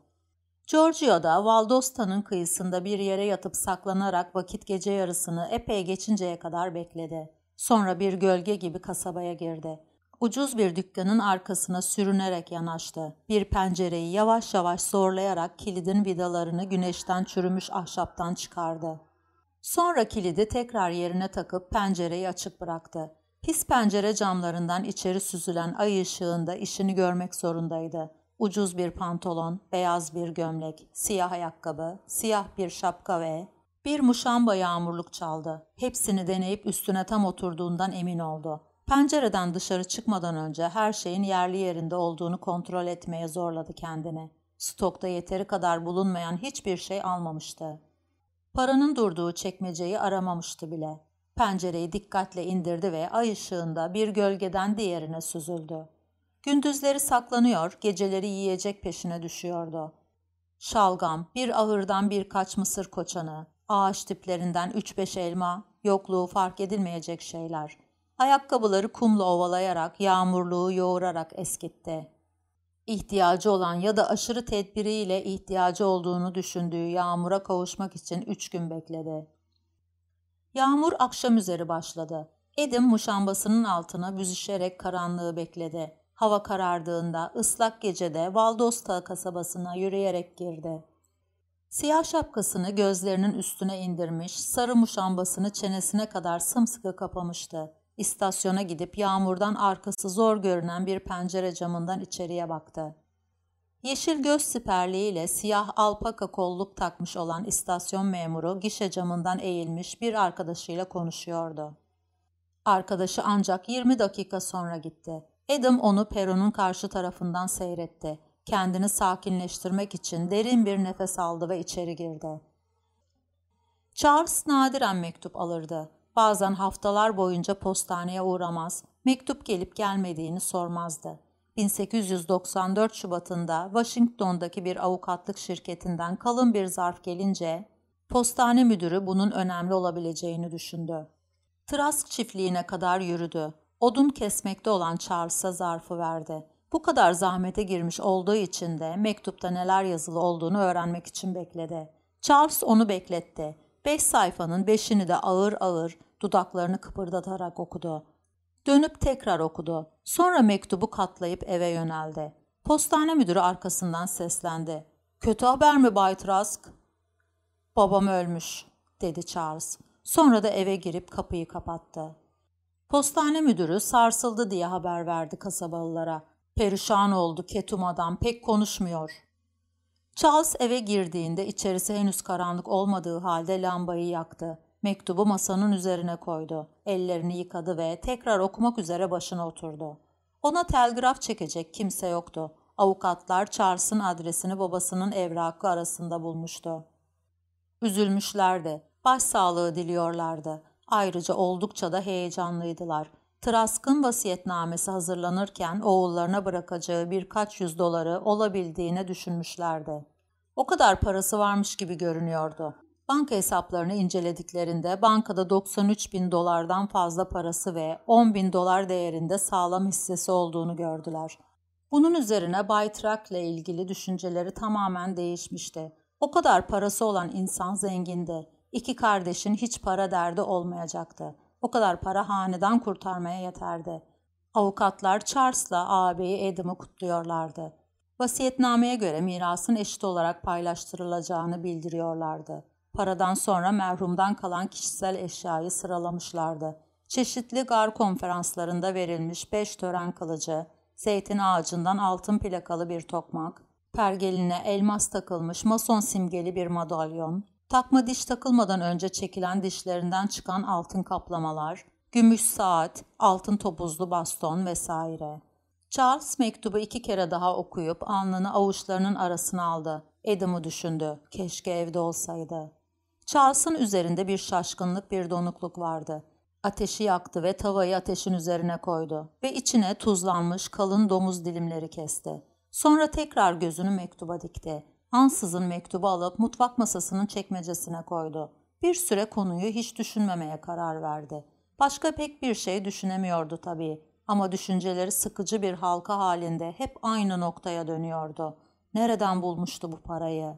Georgia'da Valdosta'nın kıyısında bir yere yatıp saklanarak vakit gece yarısını epey geçinceye kadar bekledi. Sonra bir gölge gibi kasabaya girdi. Ucuz bir dükkanın arkasına sürünerek yanaştı. Bir pencereyi yavaş yavaş zorlayarak kilidin vidalarını güneşten çürümüş ahşaptan çıkardı. Sonra kilidi tekrar yerine takıp pencereyi açık bıraktı. Pis pencere camlarından içeri süzülen ay ışığında işini görmek zorundaydı. Ucuz bir pantolon, beyaz bir gömlek, siyah ayakkabı, siyah bir şapka ve bir muşamba yağmurluk çaldı. Hepsini deneyip üstüne tam oturduğundan emin oldu. Pencereden dışarı çıkmadan önce her şeyin yerli yerinde olduğunu kontrol etmeye zorladı kendini. Stokta yeteri kadar bulunmayan hiçbir şey almamıştı. Paranın durduğu çekmeceyi aramamıştı bile. Pencereyi dikkatle indirdi ve ay ışığında bir gölgeden diğerine süzüldü. Gündüzleri saklanıyor, geceleri yiyecek peşine düşüyordu. Şalgam, bir ahırdan birkaç mısır koçanı, ağaç tiplerinden üç beş elma, yokluğu fark edilmeyecek şeyler. Ayakkabıları kumla ovalayarak, yağmurluğu yoğurarak eskitti. İhtiyacı olan ya da aşırı tedbiriyle ihtiyacı olduğunu düşündüğü yağmura kavuşmak için üç gün bekledi. Yağmur akşam üzeri başladı. Edim muşambasının altına büzüşerek karanlığı bekledi. Hava karardığında ıslak gecede Valdosta kasabasına yürüyerek girdi. Siyah şapkasını gözlerinin üstüne indirmiş, sarı muşambasını çenesine kadar sımsıkı kapamıştı. İstasyona gidip yağmurdan arkası zor görünen bir pencere camından içeriye baktı. Yeşil göz siperliğiyle siyah alpaka kolluk takmış olan istasyon memuru gişe camından eğilmiş bir arkadaşıyla konuşuyordu. Arkadaşı ancak 20 dakika sonra gitti. Adam onu peronun karşı tarafından seyretti. Kendini sakinleştirmek için derin bir nefes aldı ve içeri girdi. Charles nadiren mektup alırdı. Bazen haftalar boyunca postaneye uğramaz, mektup gelip gelmediğini sormazdı. 1894 Şubat'ında Washington'daki bir avukatlık şirketinden kalın bir zarf gelince postane müdürü bunun önemli olabileceğini düşündü. Trask çiftliğine kadar yürüdü. Odun kesmekte olan Charles'a zarfı verdi. Bu kadar zahmete girmiş olduğu için de mektupta neler yazılı olduğunu öğrenmek için bekledi. Charles onu bekletti. Beş sayfanın beşini de ağır ağır dudaklarını kıpırdatarak okudu. Dönüp tekrar okudu. Sonra mektubu katlayıp eve yöneldi. Postane müdürü arkasından seslendi. Kötü haber mi Bay Trask? Babam ölmüş, dedi Charles. Sonra da eve girip kapıyı kapattı. Postane müdürü sarsıldı diye haber verdi kasabalılara. Perişan oldu ketum adam pek konuşmuyor. Charles eve girdiğinde içerisi henüz karanlık olmadığı halde lambayı yaktı. Mektubu masanın üzerine koydu. Ellerini yıkadı ve tekrar okumak üzere başına oturdu. Ona telgraf çekecek kimse yoktu. Avukatlar Charles'ın adresini babasının evrakı arasında bulmuştu. Üzülmüşlerdi. Başsağlığı diliyorlardı. Ayrıca oldukça da heyecanlıydılar. Trask'ın vasiyetnamesi hazırlanırken oğullarına bırakacağı birkaç yüz doları olabildiğine düşünmüşlerdi. O kadar parası varmış gibi görünüyordu. Banka hesaplarını incelediklerinde bankada 93 bin dolardan fazla parası ve 10 bin dolar değerinde sağlam hissesi olduğunu gördüler. Bunun üzerine Bay ile ilgili düşünceleri tamamen değişmişti. O kadar parası olan insan zengindi. İki kardeşin hiç para derdi olmayacaktı. O kadar para haneden kurtarmaya yeterdi. Avukatlar Charles'la ağabeyi Adam'ı kutluyorlardı. Vasiyetnameye göre mirasın eşit olarak paylaştırılacağını bildiriyorlardı. Paradan sonra merhumdan kalan kişisel eşyayı sıralamışlardı. Çeşitli gar konferanslarında verilmiş beş tören kılıcı, zeytin ağacından altın plakalı bir tokmak, pergeline elmas takılmış mason simgeli bir madalyon, takma diş takılmadan önce çekilen dişlerinden çıkan altın kaplamalar, gümüş saat, altın topuzlu baston vesaire. Charles mektubu iki kere daha okuyup alnını avuçlarının arasına aldı. Adam'ı düşündü. Keşke evde olsaydı. Charles'ın üzerinde bir şaşkınlık, bir donukluk vardı. Ateşi yaktı ve tavayı ateşin üzerine koydu ve içine tuzlanmış kalın domuz dilimleri kesti. Sonra tekrar gözünü mektuba dikti. Ansızın mektubu alıp mutfak masasının çekmecesine koydu. Bir süre konuyu hiç düşünmemeye karar verdi. Başka pek bir şey düşünemiyordu tabii. Ama düşünceleri sıkıcı bir halka halinde hep aynı noktaya dönüyordu. Nereden bulmuştu bu parayı?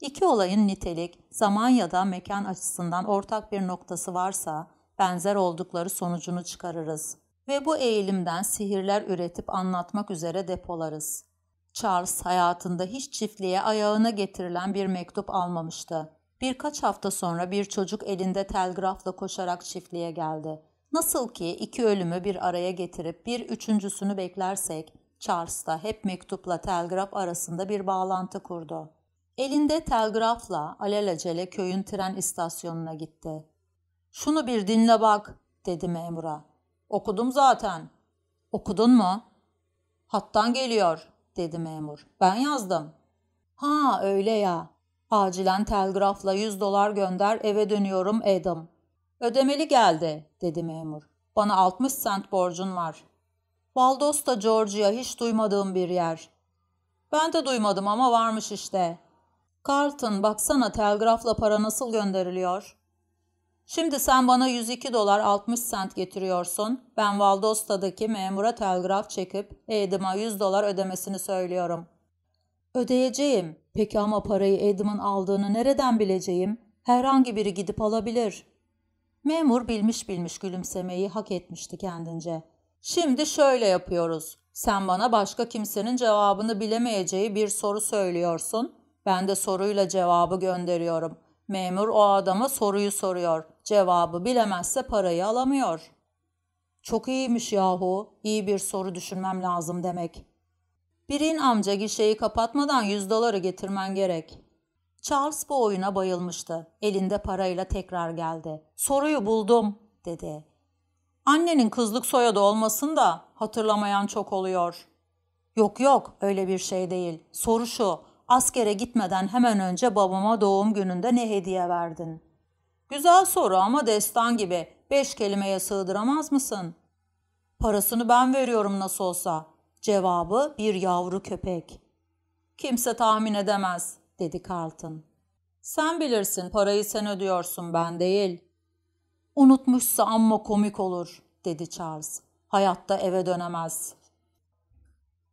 İki olayın nitelik, zaman ya da mekan açısından ortak bir noktası varsa benzer oldukları sonucunu çıkarırız ve bu eğilimden sihirler üretip anlatmak üzere depolarız. Charles hayatında hiç çiftliğe ayağına getirilen bir mektup almamıştı. Birkaç hafta sonra bir çocuk elinde telgrafla koşarak çiftliğe geldi. Nasıl ki iki ölümü bir araya getirip bir üçüncüsünü beklersek, Charles da hep mektupla telgraf arasında bir bağlantı kurdu. Elinde telgrafla alelacele köyün tren istasyonuna gitti. ''Şunu bir dinle bak'' dedi memura. ''Okudum zaten.'' ''Okudun mu?'' ''Hattan geliyor.'' Dedi memur. ''Ben yazdım.'' ''Ha öyle ya. Acilen telgrafla 100 dolar gönder eve dönüyorum Adam.'' ''Ödemeli geldi.'' dedi memur. ''Bana 60 sent borcun var.'' Valdosta Georgia hiç duymadığım bir yer. Ben de duymadım ama varmış işte. Carlton baksana telgrafla para nasıl gönderiliyor? Şimdi sen bana 102 dolar 60 sent getiriyorsun. Ben Valdosta'daki memura telgraf çekip Adam'a 100 dolar ödemesini söylüyorum. Ödeyeceğim. Peki ama parayı Adam'ın aldığını nereden bileceğim? Herhangi biri gidip alabilir. Memur bilmiş bilmiş gülümsemeyi hak etmişti kendince. Şimdi şöyle yapıyoruz. Sen bana başka kimsenin cevabını bilemeyeceği bir soru söylüyorsun. Ben de soruyla cevabı gönderiyorum. Memur o adama soruyu soruyor. Cevabı bilemezse parayı alamıyor. Çok iyiymiş yahu. İyi bir soru düşünmem lazım demek. Birin amca gişeyi kapatmadan 100 doları getirmen gerek. Charles bu oyuna bayılmıştı. Elinde parayla tekrar geldi. Soruyu buldum dedi. Annenin kızlık soyadı olmasın da hatırlamayan çok oluyor. Yok yok öyle bir şey değil. Soru şu. Askere gitmeden hemen önce babama doğum gününde ne hediye verdin? Güzel soru ama destan gibi. Beş kelimeye sığdıramaz mısın? Parasını ben veriyorum nasıl olsa. Cevabı bir yavru köpek. Kimse tahmin edemez, dedi Carlton. Sen bilirsin, parayı sen ödüyorsun, ben değil. Unutmuşsa amma komik olur, dedi Charles. Hayatta eve dönemez.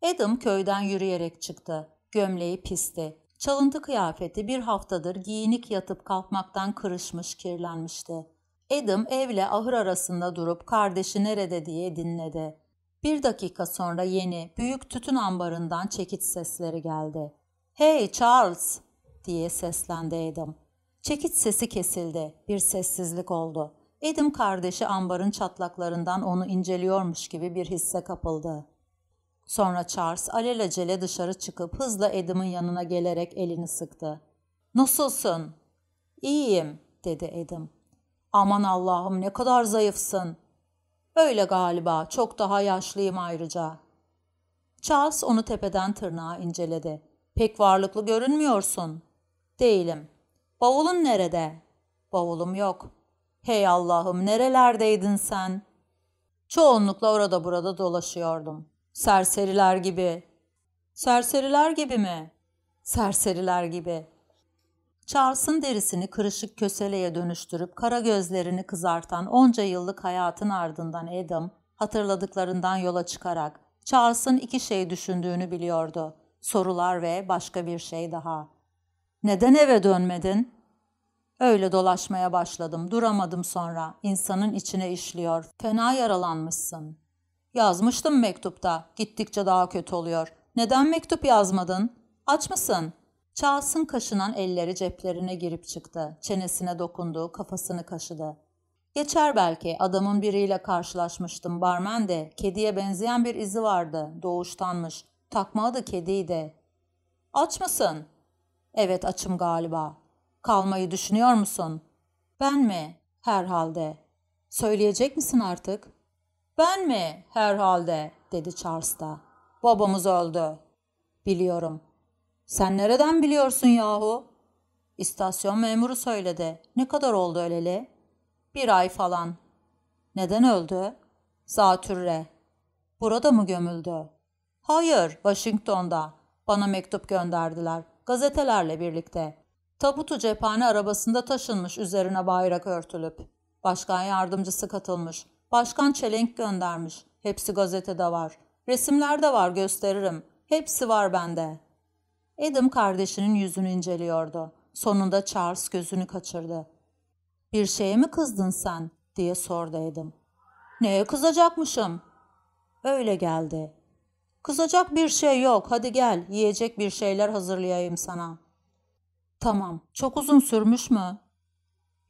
Adam köyden yürüyerek çıktı. Gömleği pisti. Çalıntı kıyafeti bir haftadır giyinik yatıp kalkmaktan kırışmış, kirlenmişti. Adam evle ahır arasında durup kardeşi nerede diye dinledi. Bir dakika sonra yeni, büyük tütün ambarından çekiç sesleri geldi. ''Hey Charles!'' diye seslendi Adam. Çekiç sesi kesildi. Bir sessizlik oldu. Adam kardeşi ambarın çatlaklarından onu inceliyormuş gibi bir hisse kapıldı. Sonra Charles alelacele dışarı çıkıp hızla Adam'ın yanına gelerek elini sıktı. ''Nasılsın?'' ''İyiyim'' dedi Adam. ''Aman Allah'ım ne kadar zayıfsın.'' ''Öyle galiba, çok daha yaşlıyım ayrıca.'' Charles onu tepeden tırnağa inceledi. ''Pek varlıklı görünmüyorsun.'' ''Değilim.'' ''Bavulun nerede?'' ''Bavulum yok.'' ''Hey Allah'ım nerelerdeydin sen?'' ''Çoğunlukla orada burada dolaşıyordum.'' Serseriler gibi. Serseriler gibi mi? Serseriler gibi. Charles'ın derisini kırışık köseleye dönüştürüp kara gözlerini kızartan onca yıllık hayatın ardından Adam, hatırladıklarından yola çıkarak Charles'ın iki şey düşündüğünü biliyordu. Sorular ve başka bir şey daha. Neden eve dönmedin? Öyle dolaşmaya başladım, duramadım sonra. İnsanın içine işliyor. Fena yaralanmışsın. Yazmıştım mektupta. Gittikçe daha kötü oluyor. Neden mektup yazmadın? Aç mısın? Charles'ın kaşınan elleri ceplerine girip çıktı. Çenesine dokundu, kafasını kaşıdı. Geçer belki. Adamın biriyle karşılaşmıştım. Barmen de kediye benzeyen bir izi vardı. Doğuştanmış. Takma adı kediydi. Aç mısın? Evet açım galiba. Kalmayı düşünüyor musun? Ben mi? Herhalde. Söyleyecek misin artık? Ben mi? Herhalde, dedi Charles da. Babamız öldü. Biliyorum. Sen nereden biliyorsun yahu? İstasyon memuru söyledi. Ne kadar oldu öleli? Bir ay falan. Neden öldü? Zatürre. Burada mı gömüldü? Hayır, Washington'da. Bana mektup gönderdiler. Gazetelerle birlikte. Tabutu cephane arabasında taşınmış üzerine bayrak örtülüp. Başkan yardımcısı katılmış. Başkan çelenk göndermiş. Hepsi gazetede var. Resimler de var gösteririm. Hepsi var bende. Adam kardeşinin yüzünü inceliyordu. Sonunda Charles gözünü kaçırdı. Bir şeye mi kızdın sen? diye sordu Adam. Neye kızacakmışım? Öyle geldi. Kızacak bir şey yok. Hadi gel. Yiyecek bir şeyler hazırlayayım sana. Tamam. Çok uzun sürmüş mü?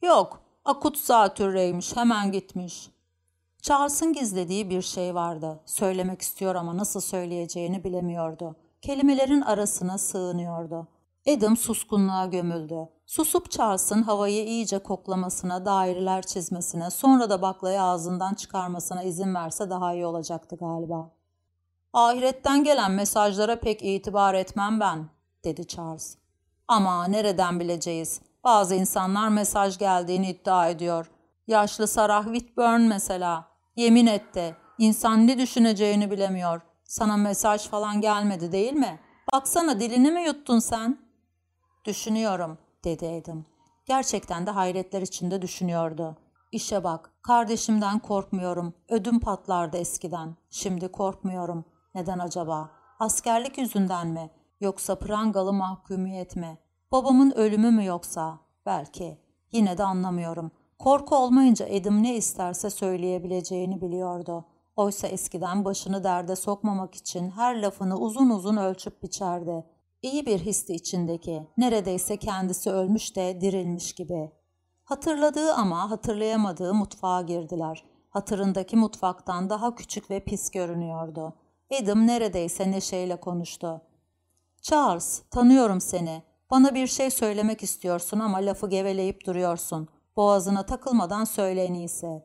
Yok. Akut zatürreymiş. Hemen gitmiş. Charles'ın gizlediği bir şey vardı. Söylemek istiyor ama nasıl söyleyeceğini bilemiyordu. Kelimelerin arasına sığınıyordu. Adam suskunluğa gömüldü. Susup Charles'ın havayı iyice koklamasına, daireler çizmesine, sonra da baklayı ağzından çıkarmasına izin verse daha iyi olacaktı galiba. Ahiretten gelen mesajlara pek itibar etmem ben, dedi Charles. Ama nereden bileceğiz? Bazı insanlar mesaj geldiğini iddia ediyor. Yaşlı Sarah Whitburn mesela. Yemin etti. İnsan ne düşüneceğini bilemiyor. Sana mesaj falan gelmedi değil mi? Baksana dilini mi yuttun sen? Düşünüyorum, dedi Adam. Gerçekten de hayretler içinde düşünüyordu. İşe bak, kardeşimden korkmuyorum. Ödüm patlardı eskiden. Şimdi korkmuyorum. Neden acaba? Askerlik yüzünden mi? Yoksa prangalı mahkumiyet mi? Babamın ölümü mü yoksa? Belki. Yine de anlamıyorum. Korku olmayınca Edim ne isterse söyleyebileceğini biliyordu. Oysa eskiden başını derde sokmamak için her lafını uzun uzun ölçüp biçerdi. İyi bir histi içindeki, neredeyse kendisi ölmüş de dirilmiş gibi. Hatırladığı ama hatırlayamadığı mutfağa girdiler. Hatırındaki mutfaktan daha küçük ve pis görünüyordu. Adam neredeyse neşeyle konuştu. Charles, tanıyorum seni. Bana bir şey söylemek istiyorsun ama lafı geveleyip duruyorsun. Boğazına takılmadan söyle en.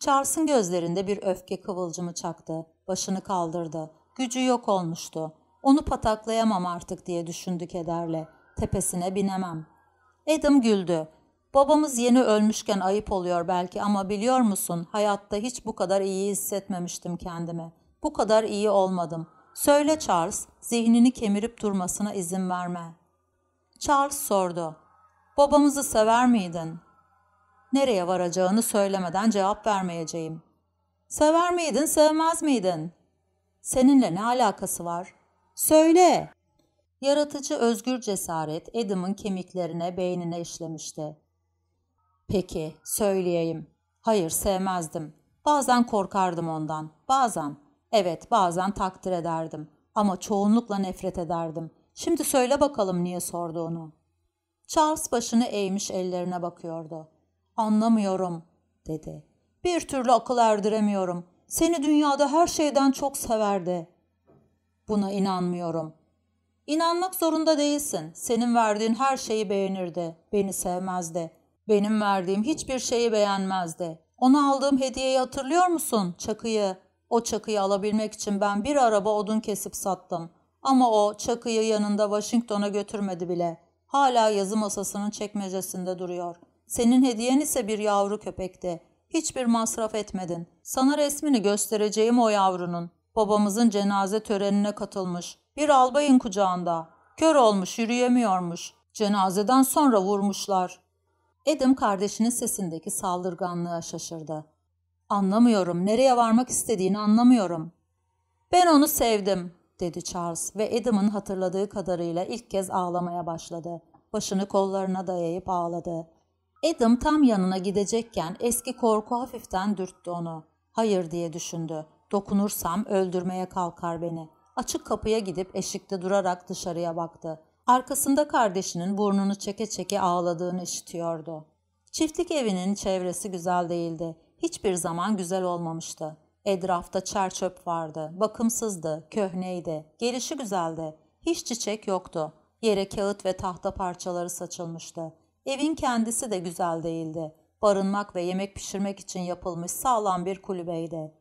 Charles'ın gözlerinde bir öfke kıvılcımı çaktı. Başını kaldırdı. Gücü yok olmuştu. Onu pataklayamam artık diye düşündü kederle. Tepesine binemem. Adam güldü. Babamız yeni ölmüşken ayıp oluyor belki ama biliyor musun hayatta hiç bu kadar iyi hissetmemiştim kendimi. Bu kadar iyi olmadım. Söyle Charles, zihnini kemirip durmasına izin verme. Charles sordu. Babamızı sever miydin? Nereye varacağını söylemeden cevap vermeyeceğim. Sever miydin, sevmez miydin? Seninle ne alakası var? Söyle. Yaratıcı özgür cesaret Adam'ın kemiklerine, beynine işlemişti. Peki, söyleyeyim. Hayır, sevmezdim. Bazen korkardım ondan. Bazen. Evet, bazen takdir ederdim. Ama çoğunlukla nefret ederdim. Şimdi söyle bakalım niye sorduğunu. Charles başını eğmiş ellerine bakıyordu. Anlamıyorum, dedi. Bir türlü akıl erdiremiyorum. Seni dünyada her şeyden çok severdi. Buna inanmıyorum. İnanmak zorunda değilsin. Senin verdiğin her şeyi beğenirdi. Beni sevmezdi. Benim verdiğim hiçbir şeyi beğenmezdi. Ona aldığım hediyeyi hatırlıyor musun? Çakıyı. O çakıyı alabilmek için ben bir araba odun kesip sattım. Ama o çakıyı yanında Washington'a götürmedi bile. Hala yazı masasının çekmecesinde duruyor. Senin hediyen ise bir yavru köpekti. Hiçbir masraf etmedin. Sana resmini göstereceğim o yavrunun. Babamızın cenaze törenine katılmış. Bir albayın kucağında. Kör olmuş, yürüyemiyormuş. Cenazeden sonra vurmuşlar. Adam kardeşinin sesindeki saldırganlığa şaşırdı. Anlamıyorum, nereye varmak istediğini anlamıyorum. Ben onu sevdim, dedi Charles ve Adam'ın hatırladığı kadarıyla ilk kez ağlamaya başladı. Başını kollarına dayayıp ağladı. Adam tam yanına gidecekken eski korku hafiften dürttü onu. Hayır diye düşündü. Dokunursam öldürmeye kalkar beni. Açık kapıya gidip eşikte durarak dışarıya baktı. Arkasında kardeşinin burnunu çeke çeke ağladığını işitiyordu. Çiftlik evinin çevresi güzel değildi. Hiçbir zaman güzel olmamıştı. Etrafta çer çöp vardı. Bakımsızdı, köhneydi. Gelişi güzeldi. Hiç çiçek yoktu. Yere kağıt ve tahta parçaları saçılmıştı. Evin kendisi de güzel değildi. Barınmak ve yemek pişirmek için yapılmış sağlam bir kulübeydi.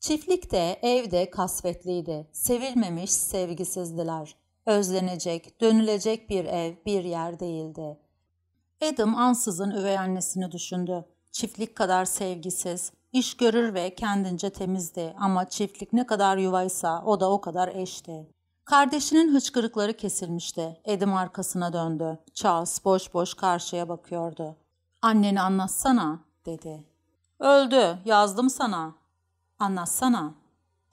Çiftlikte, evde kasvetliydi. Sevilmemiş, sevgisizdiler. Özlenecek, dönülecek bir ev, bir yer değildi. Adam ansızın üvey annesini düşündü. Çiftlik kadar sevgisiz, iş görür ve kendince temizdi ama çiftlik ne kadar yuvaysa o da o kadar eşti. Kardeşinin hıçkırıkları kesilmişti. Edim arkasına döndü. Charles boş boş karşıya bakıyordu. Anneni anlatsana, dedi. Öldü, yazdım sana. Anlatsana.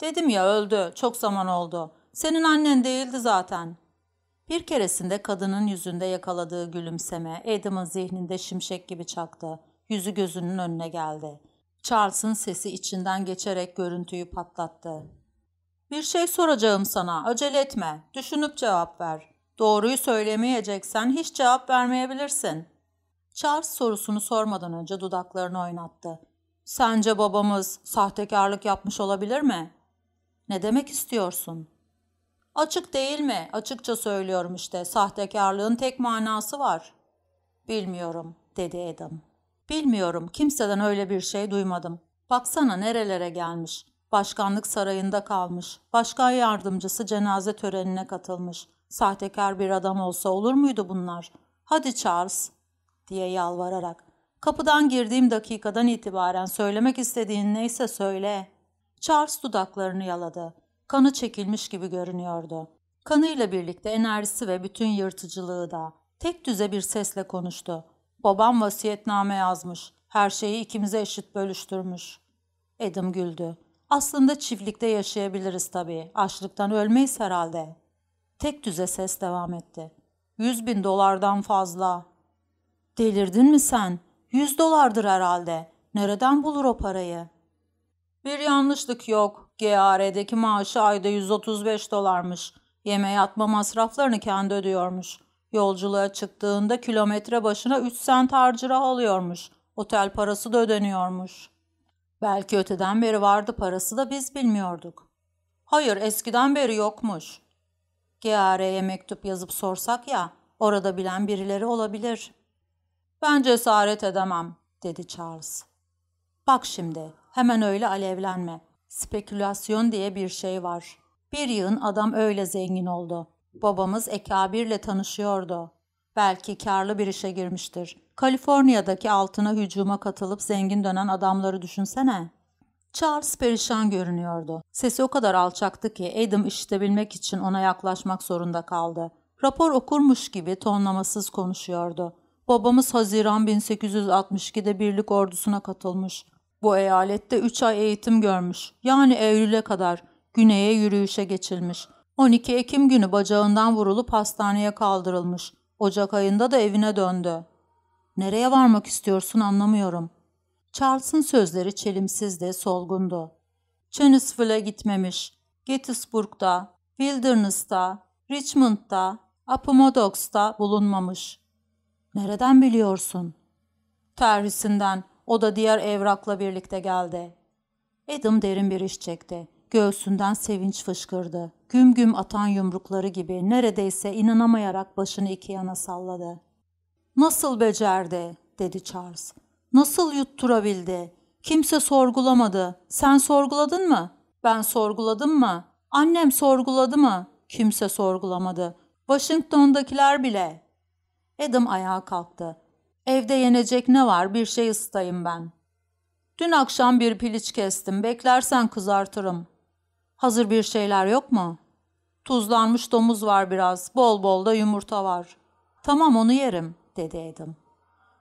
Dedim ya öldü, çok zaman oldu. Senin annen değildi zaten. Bir keresinde kadının yüzünde yakaladığı gülümseme Adam'ın zihninde şimşek gibi çaktı. Yüzü gözünün önüne geldi. Charles'ın sesi içinden geçerek görüntüyü patlattı. Bir şey soracağım sana. Acele etme. Düşünüp cevap ver. Doğruyu söylemeyeceksen hiç cevap vermeyebilirsin. Charles sorusunu sormadan önce dudaklarını oynattı. Sence babamız sahtekarlık yapmış olabilir mi? Ne demek istiyorsun? Açık değil mi? Açıkça söylüyorum işte. Sahtekarlığın tek manası var. Bilmiyorum, dedi Adam. Bilmiyorum, kimseden öyle bir şey duymadım. Baksana nerelere gelmiş. Başkanlık sarayında kalmış. Başkan yardımcısı cenaze törenine katılmış. Sahtekar bir adam olsa olur muydu bunlar? Hadi Charles, diye yalvararak. Kapıdan girdiğim dakikadan itibaren söylemek istediğin neyse söyle. Charles dudaklarını yaladı. Kanı çekilmiş gibi görünüyordu. Kanıyla birlikte enerjisi ve bütün yırtıcılığı da. Tek düze bir sesle konuştu. Babam vasiyetname yazmış. Her şeyi ikimize eşit bölüştürmüş. Adam güldü. Aslında çiftlikte yaşayabiliriz tabii. Açlıktan ölmeyiz herhalde. Tek düze ses devam etti. Yüz bin dolardan fazla. Delirdin mi sen? Yüz dolardır herhalde. Nereden bulur o parayı? Bir yanlışlık yok. GAR'deki maaşı ayda 135 dolarmış. Yeme yatma masraflarını kendi ödüyormuş. Yolculuğa çıktığında kilometre başına 3 sent harcıra alıyormuş. Otel parası da ödeniyormuş. Belki öteden beri vardı parası da biz bilmiyorduk. Hayır eskiden beri yokmuş. GAR'ye mektup yazıp sorsak ya, orada bilen birileri olabilir. Ben cesaret edemem, dedi Charles. Bak şimdi, hemen öyle alevlenme. Spekülasyon diye bir şey var. Bir yığın adam öyle zengin oldu. Babamız Ekabir'le tanışıyordu. Belki karlı bir işe girmiştir. Kaliforniya'daki altına hücuma katılıp zengin dönen adamları düşünsene. Charles perişan görünüyordu. Sesi o kadar alçaktı ki Adam işitebilmek için ona yaklaşmak zorunda kaldı. Rapor okurmuş gibi tonlamasız konuşuyordu. Babamız Haziran 1862'de birlik ordusuna katılmış. Bu eyalette 3 ay eğitim görmüş. Yani Eylül'e kadar güneye yürüyüşe geçilmiş. 12 Ekim günü bacağından vurulup hastaneye kaldırılmış. Ocak ayında da evine döndü. Nereye varmak istiyorsun anlamıyorum. Charles'ın sözleri çelimsizdi, solgundu. Channesville'e gitmemiş. Gettysburg'da, Wilderness'ta, Richmond'da, Appomattox'ta bulunmamış. Nereden biliyorsun? Terhisinden. O da diğer evrakla birlikte geldi. Adam derin bir iş çekti. Göğsünden sevinç fışkırdı. Güm güm atan yumrukları gibi neredeyse inanamayarak başını iki yana salladı. Nasıl becerdi? dedi Charles. Nasıl yutturabildi? Kimse sorgulamadı. Sen sorguladın mı? Ben sorguladım mı? Annem sorguladı mı? Kimse sorgulamadı. Washington'dakiler bile. Adam ayağa kalktı. Evde yenecek ne var bir şey ısıtayım ben. Dün akşam bir piliç kestim. Beklersen kızartırım. Hazır bir şeyler yok mu? Tuzlanmış domuz var biraz. Bol bol da yumurta var. Tamam onu yerim, dedi Adam.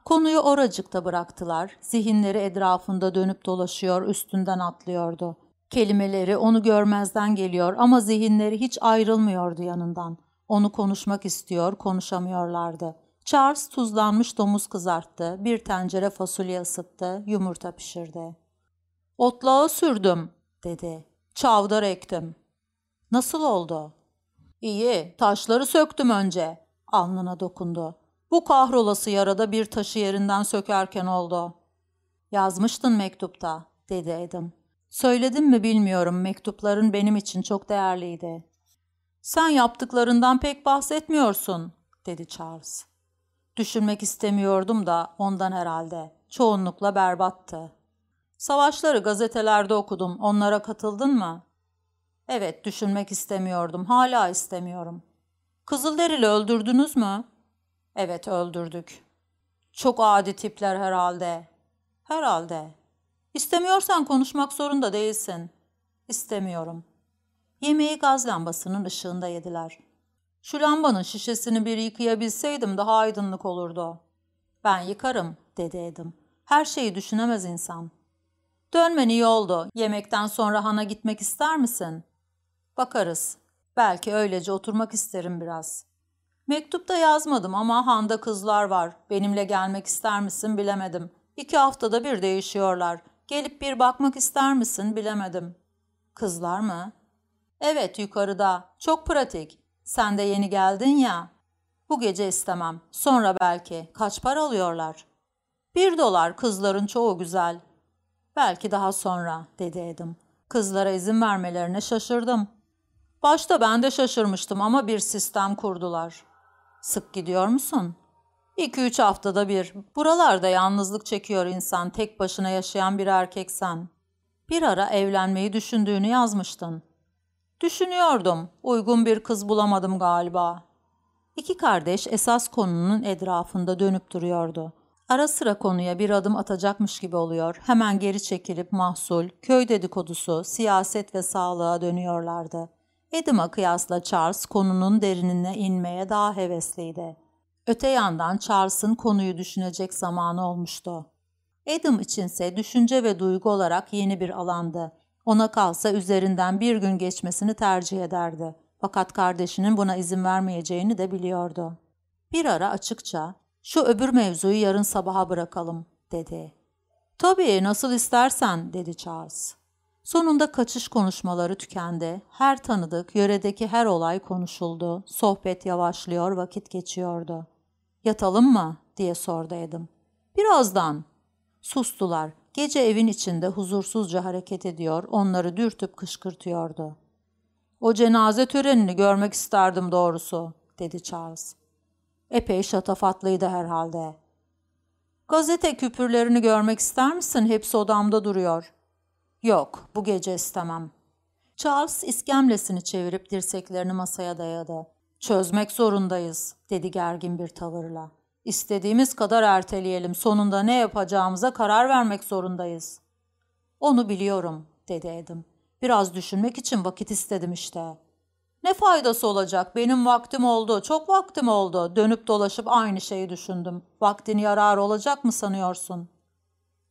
Konuyu oracıkta bıraktılar. Zihinleri etrafında dönüp dolaşıyor, üstünden atlıyordu. Kelimeleri onu görmezden geliyor ama zihinleri hiç ayrılmıyordu yanından. Onu konuşmak istiyor, konuşamıyorlardı. Charles tuzlanmış domuz kızarttı, bir tencere fasulye ısıttı, yumurta pişirdi. Otlağı sürdüm, dedi. Çavdar ektim. Nasıl oldu? İyi, taşları söktüm önce. Alnına dokundu. Bu kahrolası yarada bir taşı yerinden sökerken oldu. Yazmıştın mektupta, dedi Adam. Söyledim mi bilmiyorum, mektupların benim için çok değerliydi. Sen yaptıklarından pek bahsetmiyorsun, dedi Charles. Düşünmek istemiyordum da ondan herhalde. Çoğunlukla berbattı. Savaşları gazetelerde okudum. Onlara katıldın mı? Evet, düşünmek istemiyordum. Hala istemiyorum. Kızılderili öldürdünüz mü? Evet, öldürdük. Çok adi tipler herhalde. Herhalde. İstemiyorsan konuşmak zorunda değilsin. İstemiyorum. Yemeği gaz lambasının ışığında yediler. Şu lambanın şişesini bir yıkayabilseydim daha aydınlık olurdu. Ben yıkarım, dedi Edim. Her şeyi düşünemez insan. Dönmen iyi oldu. Yemekten sonra Han'a gitmek ister misin? Bakarız. Belki öylece oturmak isterim biraz. Mektupta yazmadım ama Han'da kızlar var. Benimle gelmek ister misin bilemedim. İki haftada bir değişiyorlar. Gelip bir bakmak ister misin bilemedim. Kızlar mı? Evet yukarıda. Çok pratik. Sen de yeni geldin ya. Bu gece istemem. Sonra belki. Kaç para alıyorlar? Bir dolar kızların çoğu güzel. Belki daha sonra dedi Edim. Kızlara izin vermelerine şaşırdım. Başta ben de şaşırmıştım ama bir sistem kurdular. Sık gidiyor musun? İki üç haftada bir. Buralarda yalnızlık çekiyor insan. Tek başına yaşayan bir erkeksen. Bir ara evlenmeyi düşündüğünü yazmıştın. Düşünüyordum. Uygun bir kız bulamadım galiba. İki kardeş esas konunun etrafında dönüp duruyordu. Ara sıra konuya bir adım atacakmış gibi oluyor. Hemen geri çekilip mahsul, köy dedikodusu, siyaset ve sağlığa dönüyorlardı. Edim'a kıyasla Charles konunun derinine inmeye daha hevesliydi. Öte yandan Charles'ın konuyu düşünecek zamanı olmuştu. Adam içinse düşünce ve duygu olarak yeni bir alandı. Ona kalsa üzerinden bir gün geçmesini tercih ederdi. Fakat kardeşinin buna izin vermeyeceğini de biliyordu. Bir ara açıkça, şu öbür mevzuyu yarın sabaha bırakalım, dedi. Tabii, nasıl istersen, dedi Charles. Sonunda kaçış konuşmaları tükendi. Her tanıdık, yöredeki her olay konuşuldu. Sohbet yavaşlıyor, vakit geçiyordu. Yatalım mı? diye sordu Adam. Birazdan. Sustular. Gece evin içinde huzursuzca hareket ediyor, onları dürtüp kışkırtıyordu. O cenaze törenini görmek isterdim doğrusu, dedi Charles. Epey şatafatlıydı herhalde. Gazete küpürlerini görmek ister misin? Hepsi odamda duruyor. Yok, bu gece istemem. Charles iskemlesini çevirip dirseklerini masaya dayadı. Çözmek zorundayız, dedi gergin bir tavırla. İstediğimiz kadar erteleyelim. Sonunda ne yapacağımıza karar vermek zorundayız. Onu biliyorum, dedi Adam. Biraz düşünmek için vakit istedim işte. Ne faydası olacak? Benim vaktim oldu, çok vaktim oldu. Dönüp dolaşıp aynı şeyi düşündüm. Vaktin yarar olacak mı sanıyorsun?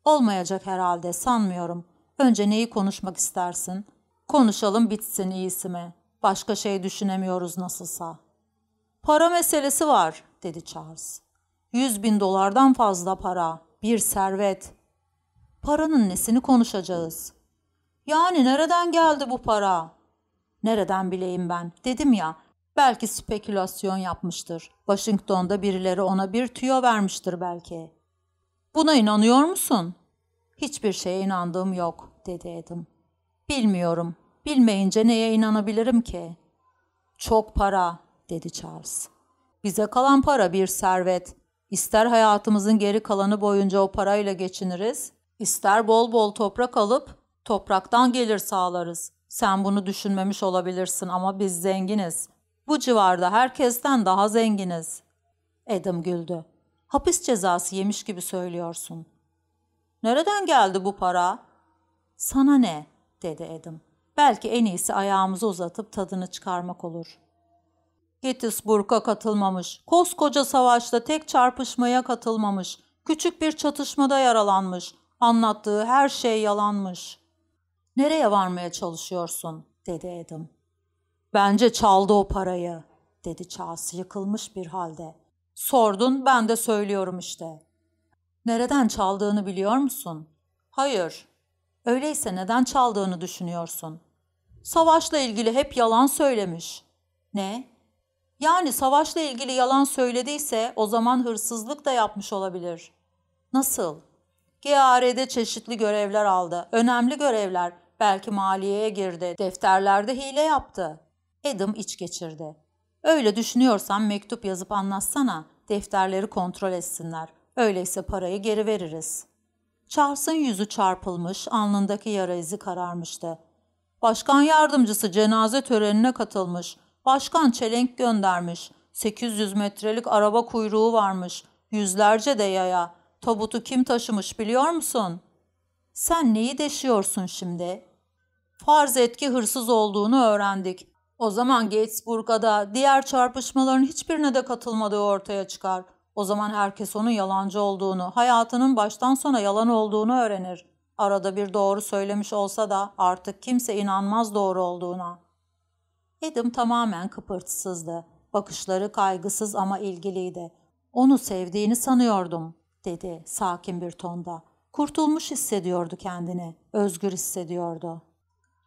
Olmayacak herhalde, sanmıyorum. Önce neyi konuşmak istersin? Konuşalım bitsin iyisi mi? Başka şey düşünemiyoruz nasılsa. Para meselesi var, dedi Charles. Yüz bin dolardan fazla para, bir servet. Paranın nesini konuşacağız? Yani nereden geldi bu para? Nereden bileyim ben? Dedim ya, belki spekülasyon yapmıştır. Washington'da birileri ona bir tüyo vermiştir belki. Buna inanıyor musun? Hiçbir şeye inandığım yok, dedi Adam. Bilmiyorum. Bilmeyince neye inanabilirim ki? Çok para, dedi Charles. Bize kalan para bir servet. İster hayatımızın geri kalanı boyunca o parayla geçiniriz, ister bol bol toprak alıp topraktan gelir sağlarız. Sen bunu düşünmemiş olabilirsin ama biz zenginiz. Bu civarda herkesten daha zenginiz. Adam güldü. Hapis cezası yemiş gibi söylüyorsun. Nereden geldi bu para? Sana ne? dedi Adam. Belki en iyisi ayağımızı uzatıp tadını çıkarmak olur. Gettysburg'a katılmamış, koskoca savaşta tek çarpışmaya katılmamış, küçük bir çatışmada yaralanmış, anlattığı her şey yalanmış. Nereye varmaya çalışıyorsun? dedi Adam. Bence çaldı o parayı, dedi Charles yıkılmış bir halde. Sordun, ben de söylüyorum işte. Nereden çaldığını biliyor musun? Hayır. Öyleyse neden çaldığını düşünüyorsun? Savaşla ilgili hep yalan söylemiş. Ne? Yani savaşla ilgili yalan söylediyse o zaman hırsızlık da yapmış olabilir. Nasıl? GAR'de çeşitli görevler aldı. Önemli görevler. Belki maliyeye girdi. Defterlerde hile yaptı. Adam iç geçirdi. Öyle düşünüyorsan mektup yazıp anlatsana. Defterleri kontrol etsinler. Öyleyse parayı geri veririz. Charles'ın yüzü çarpılmış, alnındaki yara izi kararmıştı. Başkan yardımcısı cenaze törenine katılmış. Başkan çelenk göndermiş. 800 metrelik araba kuyruğu varmış. Yüzlerce de yaya. Tabutu kim taşımış biliyor musun? Sen neyi deşiyorsun şimdi? Farz et ki hırsız olduğunu öğrendik. O zaman Gatesburg'a da diğer çarpışmaların hiçbirine de katılmadığı ortaya çıkar. O zaman herkes onun yalancı olduğunu, hayatının baştan sona yalan olduğunu öğrenir. Arada bir doğru söylemiş olsa da artık kimse inanmaz doğru olduğuna. Adam tamamen kıpırtısızdı. Bakışları kaygısız ama ilgiliydi. Onu sevdiğini sanıyordum, dedi sakin bir tonda. Kurtulmuş hissediyordu kendini, özgür hissediyordu.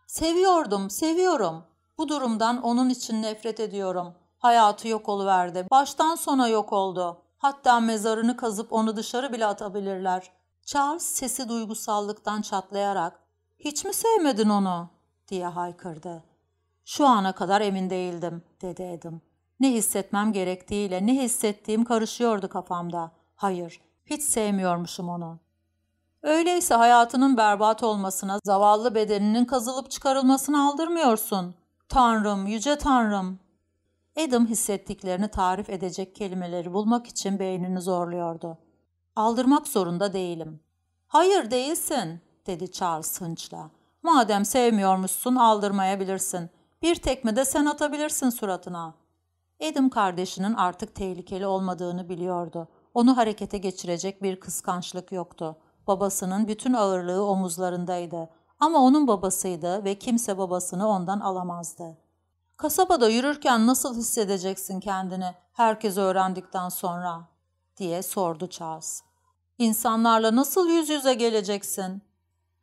Seviyordum, seviyorum. Bu durumdan onun için nefret ediyorum. Hayatı yok oluverdi. Baştan sona yok oldu. Hatta mezarını kazıp onu dışarı bile atabilirler. Charles sesi duygusallıktan çatlayarak ''Hiç mi sevmedin onu?'' diye haykırdı. ''Şu ana kadar emin değildim.'' dedi Adam. Ne hissetmem gerektiğiyle ne hissettiğim karışıyordu kafamda. Hayır, hiç sevmiyormuşum onu. Öyleyse hayatının berbat olmasına, zavallı bedeninin kazılıp çıkarılmasına aldırmıyorsun. Tanrım, yüce Tanrım. Adam hissettiklerini tarif edecek kelimeleri bulmak için beynini zorluyordu. Aldırmak zorunda değilim. Hayır değilsin, dedi Charles hınçla. Madem sevmiyormuşsun aldırmayabilirsin. Bir tekme de sen atabilirsin suratına. Adam kardeşinin artık tehlikeli olmadığını biliyordu. Onu harekete geçirecek bir kıskançlık yoktu. Babasının bütün ağırlığı omuzlarındaydı. Ama onun babasıydı ve kimse babasını ondan alamazdı. Kasabada yürürken nasıl hissedeceksin kendini herkes öğrendikten sonra? diye sordu Charles. İnsanlarla nasıl yüz yüze geleceksin?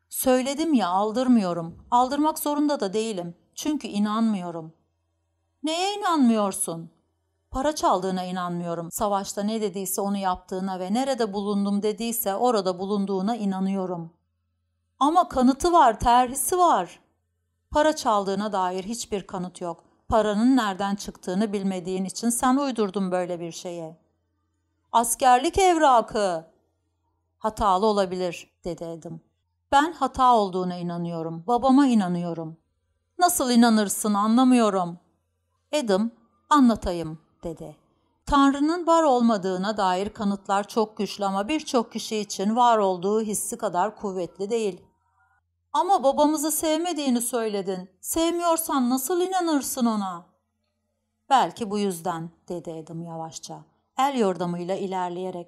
Söyledim ya aldırmıyorum. Aldırmak zorunda da değilim. Çünkü inanmıyorum. Neye inanmıyorsun? Para çaldığına inanmıyorum. Savaşta ne dediyse onu yaptığına ve nerede bulundum dediyse orada bulunduğuna inanıyorum. Ama kanıtı var, terhisi var. Para çaldığına dair hiçbir kanıt yok. Paranın nereden çıktığını bilmediğin için sen uydurdun böyle bir şeye. Askerlik evrakı. Hatalı olabilir, dedi Adam. Ben hata olduğuna inanıyorum. Babama inanıyorum. Nasıl inanırsın anlamıyorum. Adam, anlatayım, dedi. Tanrı'nın var olmadığına dair kanıtlar çok güçlü ama birçok kişi için var olduğu hissi kadar kuvvetli değil. Ama babamızı sevmediğini söyledin. Sevmiyorsan nasıl inanırsın ona? Belki bu yüzden, dedi Adam yavaşça. El yordamıyla ilerleyerek.